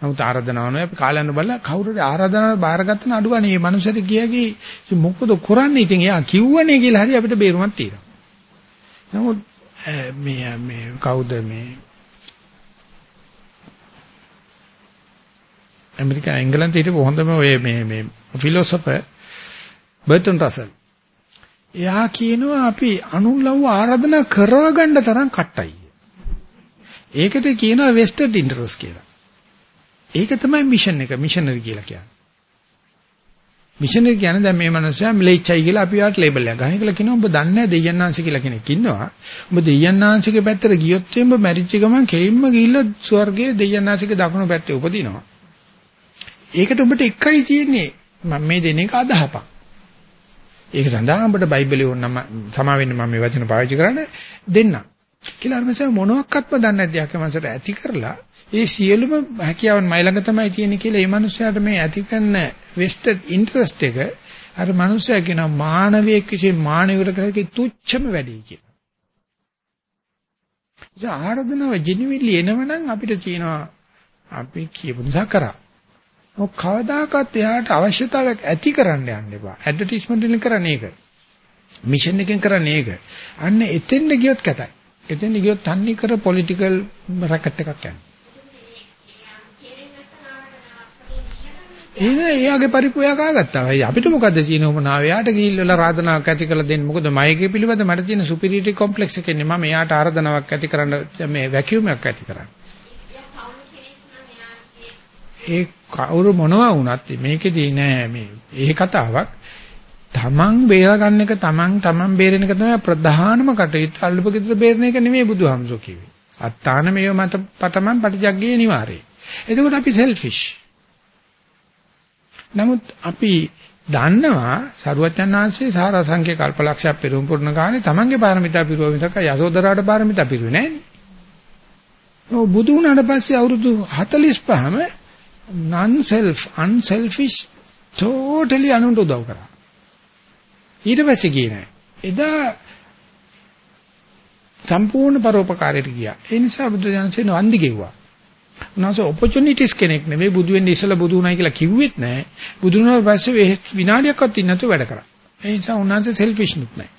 නමුත් ආරාධනාව නෙවෙයි අපි කාලයන් බලලා කවුරු හරි ආරාධනාව බාරගත්ත නම් අඩුවනේ මේ මනුස්සයාට කියාගේ මොකද කරන්නේ ඉතින් එයා කිව්වනේ කියලා හරි අපිට බේරුමක් තියෙනවා. නමුත් මේ මේ කවුද මේ ඇමරිකා එංගලන්තේ හිටපු හොඳම ඔය මේ මේ ෆිලොසොෆර් බර්ටන් රසල්. එයා කියනවා අපි අනුලව්ව ආරාධනා කරවගන්න තරම් කට්ටයි. ඒකට කියනවා වෙස්ටඩ් ඉන්ටරස් කියලා. ඒක තමයි මිෂන් එක මිෂනරි කියලා කියන්නේ. මිෂනරි කියන්නේ දැන් මේ මනුස්සයා මිලෙච්චයි කියලා අපි යාට ලේබල් එකක් ගන්න කියලා කියනවා. ඔබ දන්නේ නැහැ දෙයයන්ාංශ කියලා කෙනෙක් ඉන්නවා. ඔබ දෙයයන්ාංශිකේ පැත්තට ගියොත් එම්බ මැරිච්ච ගමන් කෙලින්ම ගිහිල්ලා ස්වර්ගයේ දෙයයන්ාංශිකේ දකුණු පැත්තේ උපදිනවා. ඒකට ඔබට එකයි තියෙන්නේ මම මේ දෙන එක අදහපන්. ඒක සඳහා ඔබට බයිබලෙ ඕනම සමා වෙන්න මම මේ වචන පාවිච්චි කරන්නේ දෙන්න. කියලා අර මම මොනවත්ක්වත්ම දන්නේ නැද්ද යකමන්සට ඇති කරලා ඒ සියලුම හැකියාවන් මයි ළඟ තමයි තියෙන්නේ කියලා ඒ මනුස්සයාට මේ ඇති කරන වෙස්ටඩ් ඉන්ටරෙස්ට් එක අර මනුස්සයා කියන මානවයෙක් විසින් මානවයකට කරේ තුච්ඡම වැඩි කියලා. ඒ ආරාධනාව ජෙනුවින්ලි එනවනම් අපිට තියෙනවා අපි කියපු නිසා කරා. මොක කවදාකවත් එයාට අවශ්‍යතාවයක් ඇති කරන්න යන්න එපා. ඇඩ්වර්ටයිස්මන්ට් එකෙන් කරන්නේ ඒක. මිෂන් එකෙන් කරන්නේ ඒක. අන්න එතෙන්ද ගියොත් කතයි. එතෙන්ද ගියොත් තන්නේ කර පොලිටිකල් රැකට් එකක් යනවා. එන එයාගේ පරිපූර්ණයක් ආගත්තා. අය අපිට මොකද්ද තියෙන උමනාව? එයාට ගිහිල්ලා ආරාධනාවක් ඇති කරලා දෙන්න. මොකද මයිකේ පිළිබඳ මට තියෙන සුපිරියරිටි කොම්ප්ලෙක්ස් එකක් ඉන්නේ. මම එයාට ආරාධනාවක් ඇති කරන්න මේ වැකියුම් එකක් ඇති කරන්න. ඒ කවුරු මොනවා වුණත් මේකෙදී නෑ මේ ඒ කතාවක් තමන් බේරගන්න එක තමන් තමන් බේරෙන එක තමයි ප්‍රධානම කටයුත්ත අල්ලපගෙදර බේරෙන එක නෙමෙයි බුදුහාමුදුරු කිව්වේ. අත්තාන මේව මත පතමන් පටිජග්ගේ නිවාරේ. එතකොට අපි සෙල්ෆිෂ්. නමුත් අපි දන්නවා සරුවචනාංශයේ සාරාංශික කල්පලක්ෂයක් පෙරම් පුරන ගානේ තමන්ගේ පාරමිතා පිරුව මිසක යසෝදරාට පාරමිතා පිරුවේ නෑනේ. ඔව් බුදු වුණාට පස්සේ අවුරුදු 45ම non self unselfish totally අනුන්ට උදව් කරා. ඊට පස්සේ ගියේ නෑ. එදා සම්පූර්ණ පරෝපකාරයට ගියා. ඒ නිසා බුදු දහමසේ වන්දි ගෙව්වා. උන්වහන්සේ ඔපචුනිටිස් කෙනෙක් නෙවෙයි බුදු වෙන්න ඉස්සලා බුදු වුණයි කියලා කිව්වෙත් නැහැ. බුදු වුණාට පස්සේ විනාඩියක්වත් ඉන්න නැතුව වැඩ කරා. ඒ නිසා උන්වහන්සේ සෙල්ෆිෂ් නුත් නැහැ.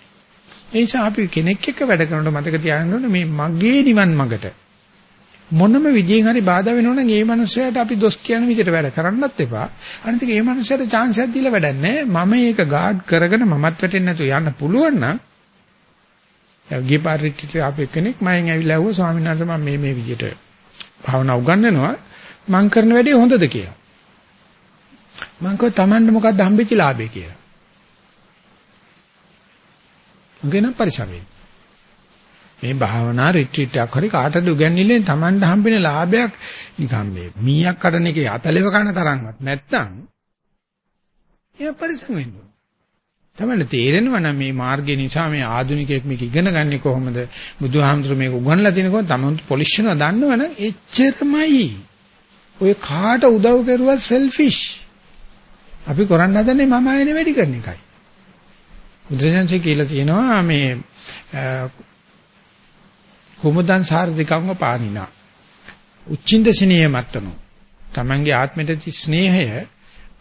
ඒ නිසා අපි කෙනෙක් එක්ක වැඩ කරනකොට මතක තියාගන්න ඕනේ මේ මගේ නිවන් මඟට මොනම විදියෙන් හරි බාධා වෙනවනම් ඒ මනුස්සයාට අපි දොස් කියන විදිහට වැඩ කරන්නත් එපා. අනිත් එක ඒ මනුස්සයාට chance එකක් දීලා වැඩක් නැහැ. මම මේක ගාඩ් කරගෙන මමත් වැටෙන්නේ නැතුව යන්න පුළුවන් නම් ගිපාරිටිට අපේ කෙනෙක් මම ඇවිල්ලා ආවෝ ස්වාමීන් වහන්සේ මම මේ මේ විදිහට භාවනා උගන්වනවා මං කරන වැඩේ හොඳද කියලා. මං කිව්වා Tamanne මොකක්ද හම්බෙච්ච ලාභය කියලා. මගෙන පරිසමයෙන්. මේ භාවනා රිට්‍රීට් එකක් හරි කාටද උගන්වන්නේ? Tamanne හම්බෙන ලාභයක්. නිකන් මේ මීයක් කඩන එකේ අතලෙව කන තරම්වත් නැත්තම් ඒ පරිසම වෙන්න ඕන. තමයි තේරෙනවා නම් මේ මාර්ගය නිසා මේ ආධුනිකයෙක් මේක ඉගෙන ගන්නේ කොහොමද? බුදුහාමුදුරු මේක උගන්ලා තිනකොට තමයි පොලිෂ්නවා දන්නවනම් එච්චරමයි. ඔය කාට උදව් කරුවත් සෙල්ෆිෂ් අපි කරන්න හදන්නේ මම ආයෙනේ වැඩි කරන එකයි. බුදුසසුනේ කියලා තියෙනවා මේ කුමුදන් සාරධිකංග පානිනා උච්චින්ද සිනිය මත්තනෝ තමන්ගේ ආත්මයට ස්නේහය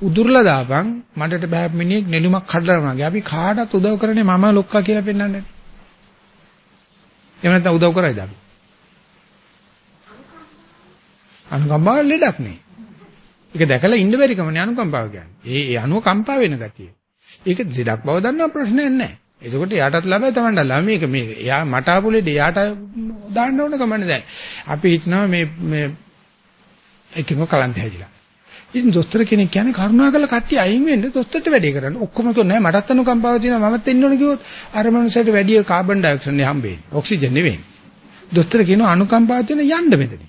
උදුරලා දාපන් මඩට බෑ මිනිහෙක් නෙළුමක් කඩලා වගේ. අපි කාටත් උදව් කරන්නේ මම ලොක්කා කියලා පෙන්වන්නේ. එහෙම නැත්නම් උදව් කරයිද අපි? අනුකම්පාව ලෙඩක් නේ. ඒක දැකලා ඉන්න බැරි කමනේ අනුකම්පාව කියන්නේ. ඒ ඒ අනුව කම්පා වෙන ගතිය. ඒක ලෙඩක් බව දන්නව ප්‍රශ්නයක් නැහැ. එතකොට යාටත් ළමයි තමන්ට ළමයි මේක මේ එයා මට ආපු ලෙඩ යාට දාන්න ඕන කමන්නේ දැන්. අපි හිතනවා මේ මේ එකම කලන්ත හැදිලා. ඉතින් දොස්තර කෙනෙක් කියන්නේ කරුණාකරලා කට්ටිය අයින් වෙන්න දොස්තරට වැඩේ කරන්න. ඔක්කොම කිව්ව නෑ මටත් අනුකම්පාව තියෙනවා මමත් එන්න ඕන කිව්වොත් අර මනුස්සයට වැඩි කාබන් ඩයොක්සයිඩ් නේ හම්බෙන්නේ. ඔක්සිජන් නෙවෙයි. දොස්තර කියනවා අනුකම්පාව තියෙන යන්න මෙතන.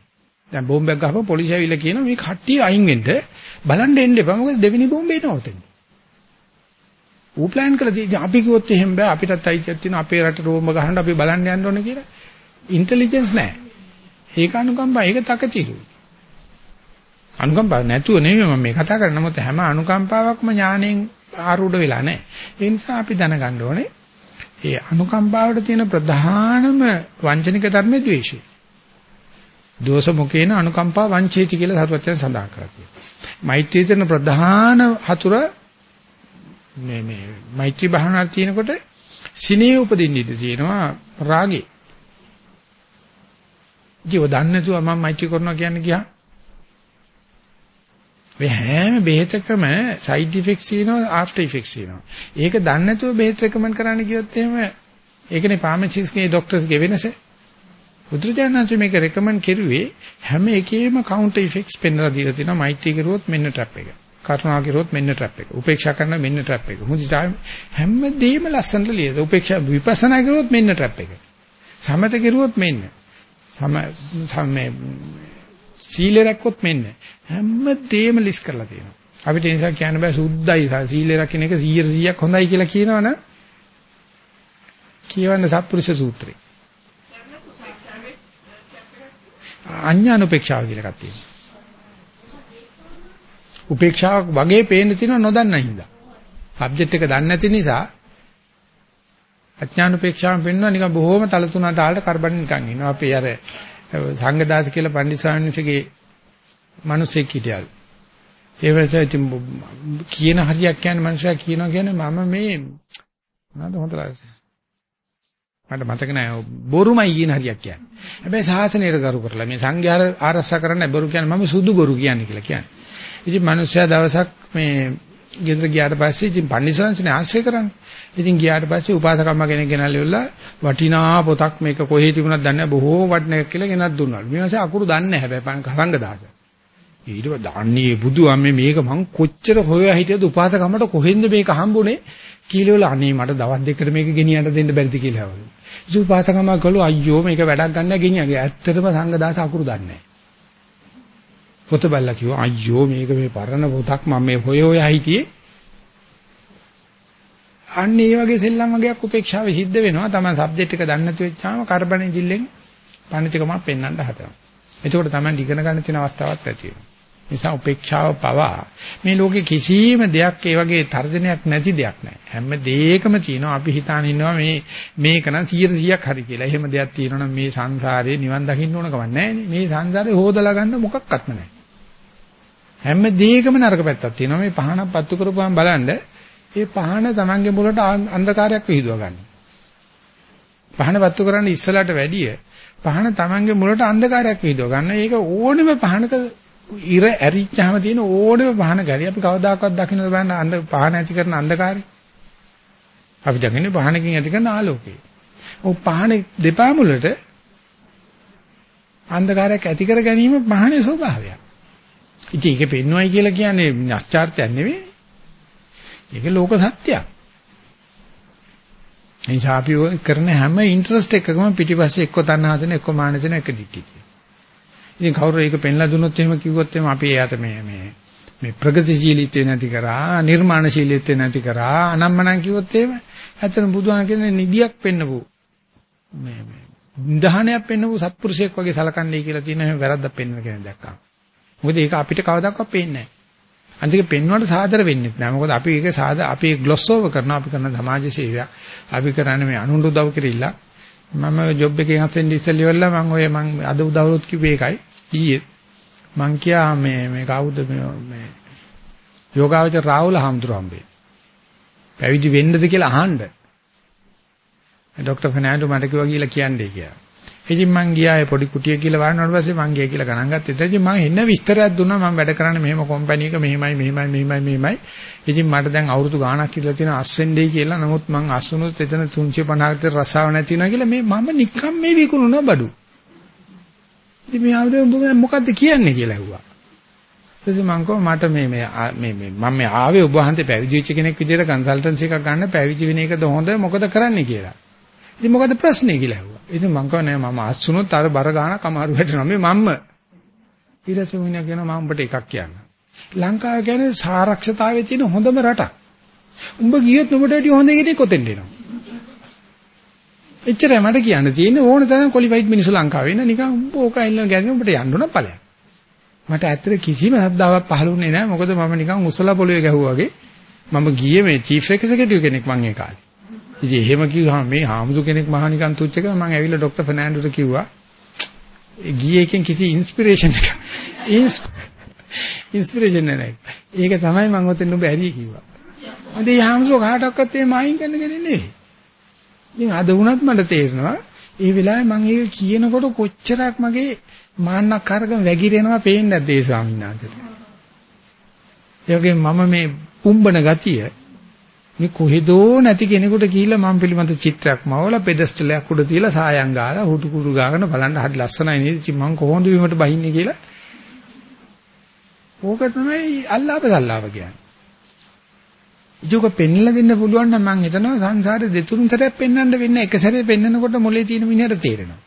දැන් බෝම්බයක් ගහපුවා පොලිසිය ඇවිල්ලා කියනවා මේ කට්ටිය අයින් වෙන්න බලන්න එන්න එපා. මොකද දෙවෙනි බෝම්බේ එනවා උතෙන්. ඌ ප්ලෑන් කළා ඉතින් අපි කිව්වොත් එහෙම බෑ අපිටත් අයිතියක් තියෙනවා අපේ රට රෝම ගහන්න අපි බලන්න යන්න ඕනේ කියලා. ඉන්ටෙලිජන්ස් නැහැ. ඒක අනුකම්පාව ඒක තකතිරුයි. අනුකම්පාව නැතුව නෙමෙයි මම මේ කතා කරන්නේ. නමුත් හැම අනුකම්පාවක්ම ඥාණයෙන් ආරූඪ වෙලා නැහැ. ඒ නිසා අපි දැනගන්න ඕනේ ඒ අනුකම්පාවට තියෙන ප්‍රධානම වංචනික ධර්මයේ ද්වේෂය. දෝෂ මුකේන අනුකම්පා වංචේති කියලා සරුවචන සඳහන් කරා තියෙනවා. මෛත්‍රියේ තියෙන ප්‍රධාන හතුර මේ මේ මෛත්‍රී භාවනාවක් තියෙනකොට සිනේ උපදින්න ඉඩ තියෙනවා රාගේ. ජීව දන්නේ නැතුව මම මෛත්‍රී කරනවා කියන්නේ ගියා ඔය හැම බෙහෙතකම සයිඩ් ඉෆෙක්ට්ස් තියෙනවා ආෆ්ටර් ඉෆෙක්ට්ස් තියෙනවා. ඒක දන්නේ නැතුව බෙහෙත් රෙකමන්ඩ් කරන්න ගියොත් එහෙම ඒකනේ ෆාමසිස්ට්ගේ ડોක්ටර්ස්ගේ වෙනස. බුදුරජාණන්සේ මේක රෙකමන්ඩ් කෙරුවේ හැම එකේම කවුන්ටර් ඉෆෙක්ට්ස් පෙන්වලා දීලා තියෙනවා. මෛත්‍රී කරුවොත් මෙන්න ට්‍රැප් එක. කරුණා කරුවොත් මෙන්න ට්‍රැප් එක. උපේක්ෂා කරන මෙන්න ට්‍රැප් එක. මුදිතා හැමදේම ලස්සනට ලියද. උපේක්ෂා විපස්සනා කරුවොත් මෙන්න ට්‍රැප් එක. සමත කරුවොත් මෙන්න. සම සම්මේ සීලය රැක්කොත් මෙන්න හැමදේම ලිස් කරලා තියෙනවා. අපිට ඒ නිසා කියන්න බෑ සුද්ධයි සීලය රකින්න එක 100%ක් හොඳයි කියලා කියනවනම් කියවන්න සත්පුරුෂ සූත්‍රේ. අඥානුපේක්ෂාව කියලා එකක් තියෙනවා. උපේක්ෂාවක් වගේ පේන්න තියෙනව නොදන්න හින්දා. සබ්ජෙක්ට් එක දන්නේ නැති නිසා අඥානුපේක්ෂාවෙන් පෙන්වනවා නිකන් බොහොම තල තුනක් දාලා කරබන් නිකන් ඉනවා. අපි අර සංඝදාස කියලා පණ්ඩිසාංශගේ මිනිස්සෙක් හිටියලු. ඒ වෙලාවට ඉතින් කියන හරියක් කියන්නේ මනුස්සයා කියනවා කියන්නේ මම මේ නේද හොඳ මට මතක නෑ බොරුමයි කියන හරියක් කියන්නේ. හැබැයි සාසනයට කරු කරලා මේ සංඝයාර ආරක්ෂා කරන්න බොරු කියන්නේ මම සුදු බොරු කියන්නේ කියලා කියන්නේ. ඉතින් මනුස්සයා දවසක් මේ ගෙදර ගියාට පස්සේ ඉතින් පන්සිවංශනේ ආශ්‍රය කරන්නේ. ඉතින් ගියාට පස්සේ උපාසකම්ම කෙනෙක් ගෙනල්ලා වටිනා පොතක් මේක කොහේ තිබුණත් දන්නේ නැහැ බොහෝ වටින එකක් කියලා ගෙනත් දුන්නාලු. මේ මාසේ අකුරු දන්නේ නැහැ හැබැයි කරංග දාස. ඊට පස්සේ දන්නේ බුදු අම්මේ මේක මං කොච්චර හොයලා හිටියද උපාසකම්මට කොහෙන්ද මේක හම්බුනේ කියලා අනේ මට දවස් දෙකකට මේක ගෙනියන්න දෙන්න බැරිද කියලා වගේ. ඉතින් උපාසකම්ම කළා අයියෝ මේක වැඩක් ගන්න ගෙනියගේ. ඇත්තටම සංඝ දාස අකුරු දන්නේ නැහැ. පොත බැලලා කිව්වා අයියෝ මේක මේ පරණ පොතක් මම මේ හොය හොය හිටියේ අන්න ඒ වගේ සෙල්ලම් වගේක් උපේක්ෂාවේ සිද්ධ වෙනවා. තමයි සබ්ජෙක්ට් එක දන්නේ නැති වෙච්චාම කරබනේ දිල්ලෙන් පණිතිකමක් පෙන්වන්න හදනවා. එතකොට තමයි ඉගෙන ගන්න තියෙන අවස්ථාවක් ඇති වෙනවා. නිසා උපේක්ෂාව පවා මේ ලෝකේ කිසිම දෙයක් ඒ වගේ තර්ජනයක් නැති දෙයක් නැහැ. හැම දෙයකම තියෙනවා අපි හිතාන ඉන්නවා මේ මේක නම් 100%ක් හරි කියලා. එහෙම දෙයක් තියෙනවා නම් මේ සංසාරේ නිවන් දකින්න ඕන කමක් නැහැ මේ සංසාරේ හොදලා ගන්න මොකක්වත්ම නැහැ. හැම දෙයකම නරක පැත්තක් තියෙනවා. මේ පහනක් පත්තු කරපුවාම බලන්න ඒ පහන Tamange මුලට අන්ධකාරයක් විහිදුව ගන්න. පහන පත්තු කරන්න ඉස්සලට වැඩිය පහන Tamange මුලට අන්ධකාරයක් විහිදුව ගන්න. ඒක ඕනෙම පහනක ඉර ඇරිච්චාම තියෙන ඕනෙම පහන ගැරිය අපි කවදාකවත් දකින්නද බලන්න අන්ධ පහන ඇති කරන අන්ධකාරය. අපි දකින්නේ පහනකින් ඇති කරන ආලෝකය. ඔව් පහන දෙපා මුලට අන්ධකාරයක් ඇති කර ගැනීම පහනේ ස්වභාවයක්. ඉතින් ඒක පෙන්වයි කියලා කියන්නේ නැස්චාර්ත්‍යයක් නෙවෙයි. ඒක ලෝක සත්‍යයක්. එනිසා අපි කරන හැම ඉන්ටරෙස්ට් එකකම පිටිපස්සේ එක්ක තණ්හා දෙන එක්ක මාන දෙන එක දික්කිතියි. ඉතින් කවුරු ඒක පෙන්ලා දුන්නොත් එහෙම කිව්වොත් එහෙම අපි එයාට මේ මේ මේ ප්‍රගතිශීලීත්වය නැති කරා නිර්මාණශීලීත්වය නැති කරා අනම්මනම් කිව්වොත් එහෙම ඇත්තටම බුදුහාම කියන්නේ නිදියක් පෙන්නපු මේ මේ නිදහනයක් පෙන්නපු සත්පුරුෂයෙක් වගේ සලකන්නේ කියලා තියෙන හැම වැරද්දක් පෙන්වන කෙනෙක් දැක්කා. මොකද ඒක අපිට කවදාවත් පේන්නේ නැහැ. අනිත් එක පෙන්වන්නට සාදර වෙන්නේ නැහැ. මොකද අපි ඒක සාද අපි ග්ලොස් ඕවර් කරනවා අපි කරන සමාජ සේවයක්. අපි කරන්නේ මේ අනුන්ට උදව් කරILLා. මම ජොබ් එකේ හත්ෙන් ඉස්සෙල්ලා ඉවරලා මම ඔය මම අද උදව්වලුත් කිව්වේ ඒකයි. ඊයේ මං කියා මේ මේ කවුද මේ යෝගාවචර රාහුල හම්දුරම්බේ. පැවිදි වෙන්නද කියලා අහන්න. ඩොක්ටර් ෆර්නෑන්ඩෝ මට කිව්වා කියලා කියන්නේ කියලා. ඉතින් මං ගියා ඒ පොඩි කුටිය කියලා වහනවට පස්සේ මං ගියා කියලා ගණන් ගත්තා. ඉතින් මං එන්න විස්තරයක් දුන්නා මං වැඩ කරන්නේ මෙහෙම කම්පැනි එක මෙහෙමයි මෙහෙමයි මෙහෙමයි මෙහෙමයි. ඉතින් මට දැන් අවුරුදු ගාණක් කියලා තියෙන අස්සෙන්ඩේ කියලා. නමුත් මං අස්සුනොත් එතන 350කට රසාව නැති වෙනවා කියලා මේ මම නිකම් මේ විකුණුන බඩු. ඉතින් මේ ආවද මොකද්ද කියන්නේ කියලා ඇහුවා. ඊටසේ මං කිව්වා මට මේ මේ මේ මම මේ ආවේ ඔබ වහන්සේ පැවිදි වෙච්ච කෙනෙක් විදිහට කන්සල්ටන්සි එකක් ගන්න පැවිදි වෙන එකද හොඳ මොකද කරන්නේ කියලා. ඉතින් මොකද ප්‍රශ්නේ කියලා ඇහුවා. ඉතින් මං කිව්වා නෑ මම අස්සුනොත් අර බර ගානක් අමාරු වැටෙනවා. මේ මම්ම. ඊට පස්සේ මුණියා කියනවා මම උඹට එකක් කියන්න. ලංකාව කියන්නේ සාරක්ෂතාවයේ තියෙන හොඳම රටක්. උඹ ගියොත් උඹට වැඩි හොඳ එකෙක් කොතෙන්ද එනවා. එච්චරයි මට කියන්න තියෙන්නේ ඕන තරම් ක්වොලිෆයිඩ් මිනිස්සු ලංකාවේ ඉන්න නිකන් උඹ ඕක ඇල්ලන ගැන්නේ උඹට යන්න ඕන ඵලයක්. මට ඇත්තට කිසිම හද්දාවක් පහළුනේ නැහැ මොකද මම නිකන් උසලා පොළවේ ගැහුවා වගේ මම ගියේ මේ චීෆ් එක්සිකියුටිව් කෙනෙක් මං ඒ කාලේ. ඉතින් එහෙම කිව්වහම මේ හාමුදුර කෙනෙක් මහානිකන් තුච්ච කරා මම ඇවිල්ලා ડોક્ટર ෆර්නෑන්ඩෝට කිව්වා ගියේ එකෙන් කිසි ඉන්ස්පිරේෂන් එකක් ඉන්ස්පිරේෂන් නැහැ. ඒක තමයි මම ඔතෙන් ඔබ ඇරිය කිව්වා. අද යහමසෝ කාටවත් ඒ මායින් කරන්න කෙනෙක් නෙවෙයි. ඉතින් අද වුණත් මට තේරෙනවා ඒ වෙලාවේ මම ඒක කියනකොට කොච්චරක් මගේ මාන්නකාරකම් වැగిරෙනවා පේන්නේ නැද්ද ඒ ස්වාමීන් වහන්සේට. ඒ වගේම මම මේ පුම්බන ගතිය මේ කොහෙදෝ නැති කෙනෙකුට ගිහිල්ලා මම පිළිබඳ චිත්‍රයක් මවලා පෙඩස්ටලයක් උඩ තියලා සායම් ගාලා හුටු කුරු ගාගෙන බලන්න හරි ලස්සනයි නේද? ඉතින් මම කොහොමද බිමට බහින්නේ කියලා? ඕක තමයි අල්ලාප සල්ලාප කියන්නේ. ඉතින් පෙන්ලා දෙන්න පුළුවන් නම් මම හිතනවා සංසාරේ දෙතුන් සැරයක් පෙන්වන්න වෙන්නේ එක සැරේ පෙන්නකොට මොලේ තියෙන මිනිහට තේරෙනවා.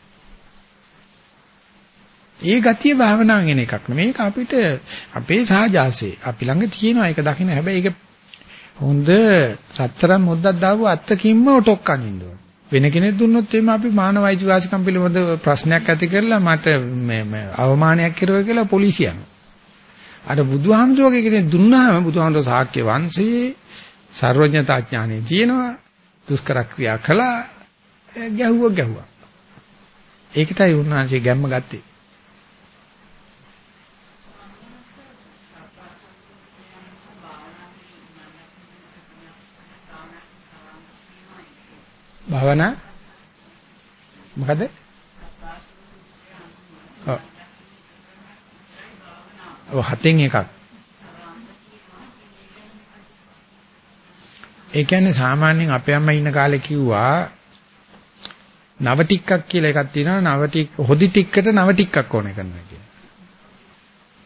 ඒ ගතිය භාවනාවෙන් එන එකක් නෙමෙයි මේක අපිට අපේ සාජාසයේ අපි ළඟ තියෙනවා ඒක දකින්න. හැබැයි ඒක හොඳ රත්තරන් මුද්දක් දාපු අත්තකින්ම ඔටොක්කන් ඉන්න ඕන. වෙන කෙනෙක් දුන්නොත් එimhe අපි මානව අයිතිවාසිකම් පිළිබඳ ප්‍රශ්නයක් ඇති කරලා මට මේ අවමානයක් කෙරුවා කියලා පොලිසිය යනවා. අර බුදුහාමුදුරුවෝ කෙනෙක් දුන්නාම බුදුහාමුදුරුවෝ සාක්‍ය වංශයේ සර්වඥතා ඥානෙ තියෙනවා. දුෂ්කර ක්‍රියා කළා ගැහුවා ගැහුවා. ඒකටයි උන්වහන්සේ ගැම්ම ගත්තේ. භාවනා මොකද? ඔව් හතෙන් එකක්. ඒ කියන්නේ සාමාන්‍යයෙන් අපේ අම්මා ඉන්න කාලේ කිව්වා නව ටික්කක් කියලා එකක් තියෙනවා නව ටික් හොදි ටික්කට නව ටික්කක් ඕනේ කරනවා කියලා.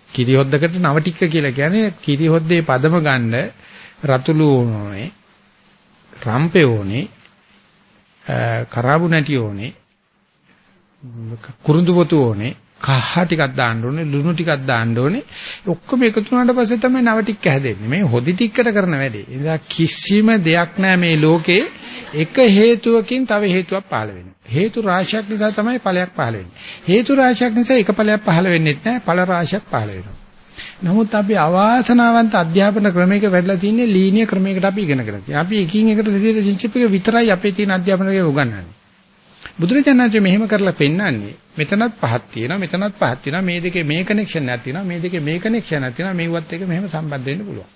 කිරි හොද්දකට නව ටික්ක කියලා කියන්නේ කිරි හොද්දේ පදම ගන්න රතුළු ඕනේ රම්පේ ඕනේ කරාබු නැටි ඕනේ. කුරුඳු පොතු ඕනේ. කහ ටිකක් දාන්න ඕනේ ලුණු ටිකක් දාන්න ඕනේ. ඔක්කොම එකතු වුණාට පස්සේ තමයි නව ටික හැදෙන්නේ. මේ හොදි ටිකකට කරන වැඩේ. ඒ නිසා කිසිම දෙයක් නැහැ මේ ලෝකේ. එක හේතුවකින් තව හේතුවක් පහළ වෙනවා. හේතු රාශියක් නිසා තමයි ඵලයක් පහළ වෙන්නේ. හේතු රාශියක් නිසා එක ඵලයක් පහළ වෙන්නේ නැහැ ඵල රාශියක් පහළ වෙනවා. නමුත් අපි අවාසනාවන්ත අධ්‍යාපන ක්‍රමයක වැඩලා තින්නේ ලීනිය ක්‍රමයකට අපි ඉගෙනගෙන තියෙනවා. අපි එකින් එකට රිලේෂන්ෂිප් එක විතරයි අපේ තියෙන අධ්‍යාපනයේ උගන්වන්නේ. බුදුරජාණන්සේ මෙහෙම කරලා පෙන්නන්නේ මෙතනත් පහක් තියෙනවා මෙතනත් පහක් තියෙනවා මේ දෙකේ මේ කනෙක්ෂන් එකක් තියෙනවා මේ දෙකේ මේ කනෙක්ෂන් එකක් තියෙනවා මේවත් එක මෙහෙම සම්බන්ධ වෙන්න පුළුවන්.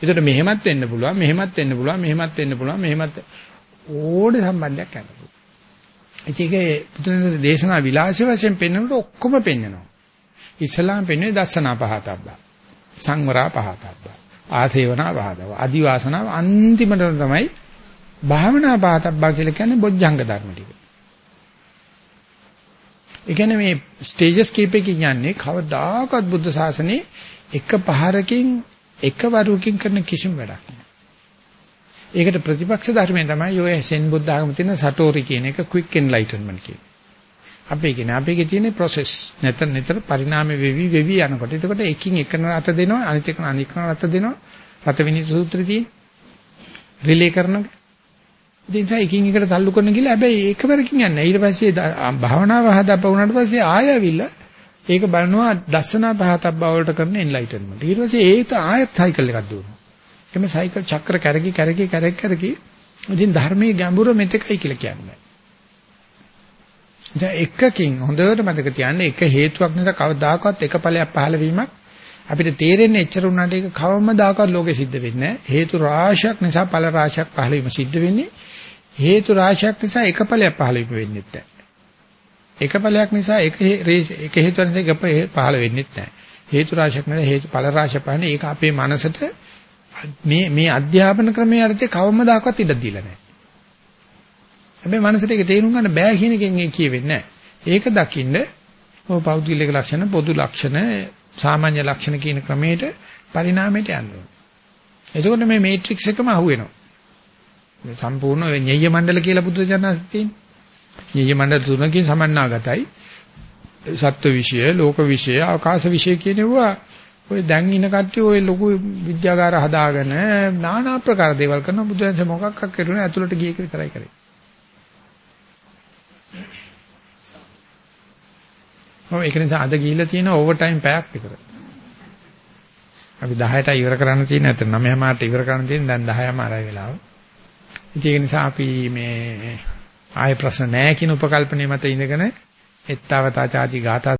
ඒකට මෙහෙමත් වෙන්න පුළුවන් මෙහෙමත් වෙන්න පුළුවන් මෙහෙමත් වෙන්න පුළුවන් මෙහෙමත් ඕනේ සම්බන්ධයක් ගන්න පුළුවන්. ඒකේ බුදුරජාණන් දේශනා විලාසය වශයෙන් පෙන්වනකොට ඔක්කොම පෙන්වනවා. ඉස්ලාම් පෙන්වන්නේ දස්සනා පහතබ්බා. සංවරා පහතබ්බා. ආසේවනා පහතබ්බා. අදිවාසනාව අන්තිමට තමයි භාවනා පහතබ්බා කියලා කියන්නේ බොජ්ජංග ධර්ම ටික. ඒ කියන්නේ මේ ස්ටේජස් කීප එකකින් යන්නේ කවදාකවත් බුද්ධ ශාසනේ එක පහරකින් එක වරුවකින් කරන කිසිම වැඩක් නෑ. ඒකට ප්‍රතිපක්ෂ ධර්මයෙන් තමයි ඔය සෙන් බුද්ධ ආගම තියෙන සටෝරි කියන එක ක්වික් එන්ලයිටන්මන්ට් කියන්නේ. අපේ කියන්නේ අපේකේ තියෙන process. නැතර නිතර පරිණාම වෙවි වෙවි යනකොට. එතකොට එකින් එකන අත දෙනවා අනිත් එකන අනිත් එකන අත දෙනවා. රත විනිත් සූත්‍රය තියෙන. රිලේ කරනවා. ඉතින් ඒ එකින් එකට තල්ලු කරන ගිහලා හැබැයි ඒකවරකින් යන්නේ. ඊට පස්සේ භාවනාව හදාප වුණාට පස්සේ ආය ඇවිල්ලා ඒක බලනවා දස්සනා පහතක් බවලට කරන එන්ලයිටන්මන්ට්. ඊට පස්සේ ඒක ආයෙත් සයිකල් එකක් දුවනවා. එimhe සයිකල් චක්‍ර කැරකි කැරකි කැරකි කැරකි ඉතින් ධර්මයේ ගැඹුර මෙතෙකයි කියලා කියන්නේ. දැන් එකකින් හොඳට මතක තියාගන්න එක හේතුවක් නිසා කවදාකවත් එක ඵලයක් පහළ වීමක් අපිට තේරෙන්නේ එච්චර උනාට ඒක කවමදාකවත් ලෝකෙ සිද්ධ වෙන්නේ නැහැ. හේතු රාශියක් නිසා ඵල රාශියක් පහළ වීම සිද්ධ වෙන්නේ. හේතු රාශියක් නිසා එක ඵලයක් පහළ වෙන්නේ නැහැ. එක ඵලයක් නිසා එක එක හේතුවක් නිසා එක පහළ වෙන්නේ නැහැ. හේතු රාශියක් නෙවෙයි හේතු ඵල රාශියක් පහළ ඒක අපේ මනසට මේ මේ අධ්‍යාපන ක්‍රමයේ අර්ථය කවමදාකවත් ඉඩ දීලා නැහැ. හැබැයි මනසට ඒක තේරුම් ගන්න බෑ කියන එකෙන් ඒ කියවෙන්නේ නැහැ. ඒක දකින්න ඔය පෞද්ගලික ලක්ෂණ පොදු ලක්ෂණ සාමාන්‍ය ලක්ෂණ කියන ක්‍රමයට පරිණාමයට යන්න ඕනේ. එතකොට මේ මේට්‍රික්ස් එකම අහුවෙනවා. මේ සම්පූර්ණ ඔය ඤෙය්‍ය මණ්ඩල කියලා බුද්ධ ජනනාස් තියෙන්නේ. ඤෙය්‍ය මණ්ඩල තුනකින් සමන්නාගතයි. සත්ව විෂය, ලෝක විෂය, අවකාශ විෂය කියනවා ඔය දැන් ඉන කට්ටිය ඔය ලොකු විද්‍යාගාර හදාගෙන নানা ආකාර දේවල් කරන බුදුන්සේ මොකක්ක් කරුණේ ඇතුළට ගියේක විතරයි කරේ. ඔව් ඒක නිසා අද ගිහිල්ලා තියෙන ඕවර් ටයිම් පැයක් විතර. අපි 10ට ඉවර කරන්න තියෙන අතර 9 මාට ඉවර කරන්න තියෙන දැන් 10ම ආරයි වෙලාව. ඉතින් ඒක නිසා අපි මේ ආයෙ ප්‍රශ්න නැහැ කියන උපකල්පනයේ මත ඉඳගෙන එත්තවතා ചാති ගාථා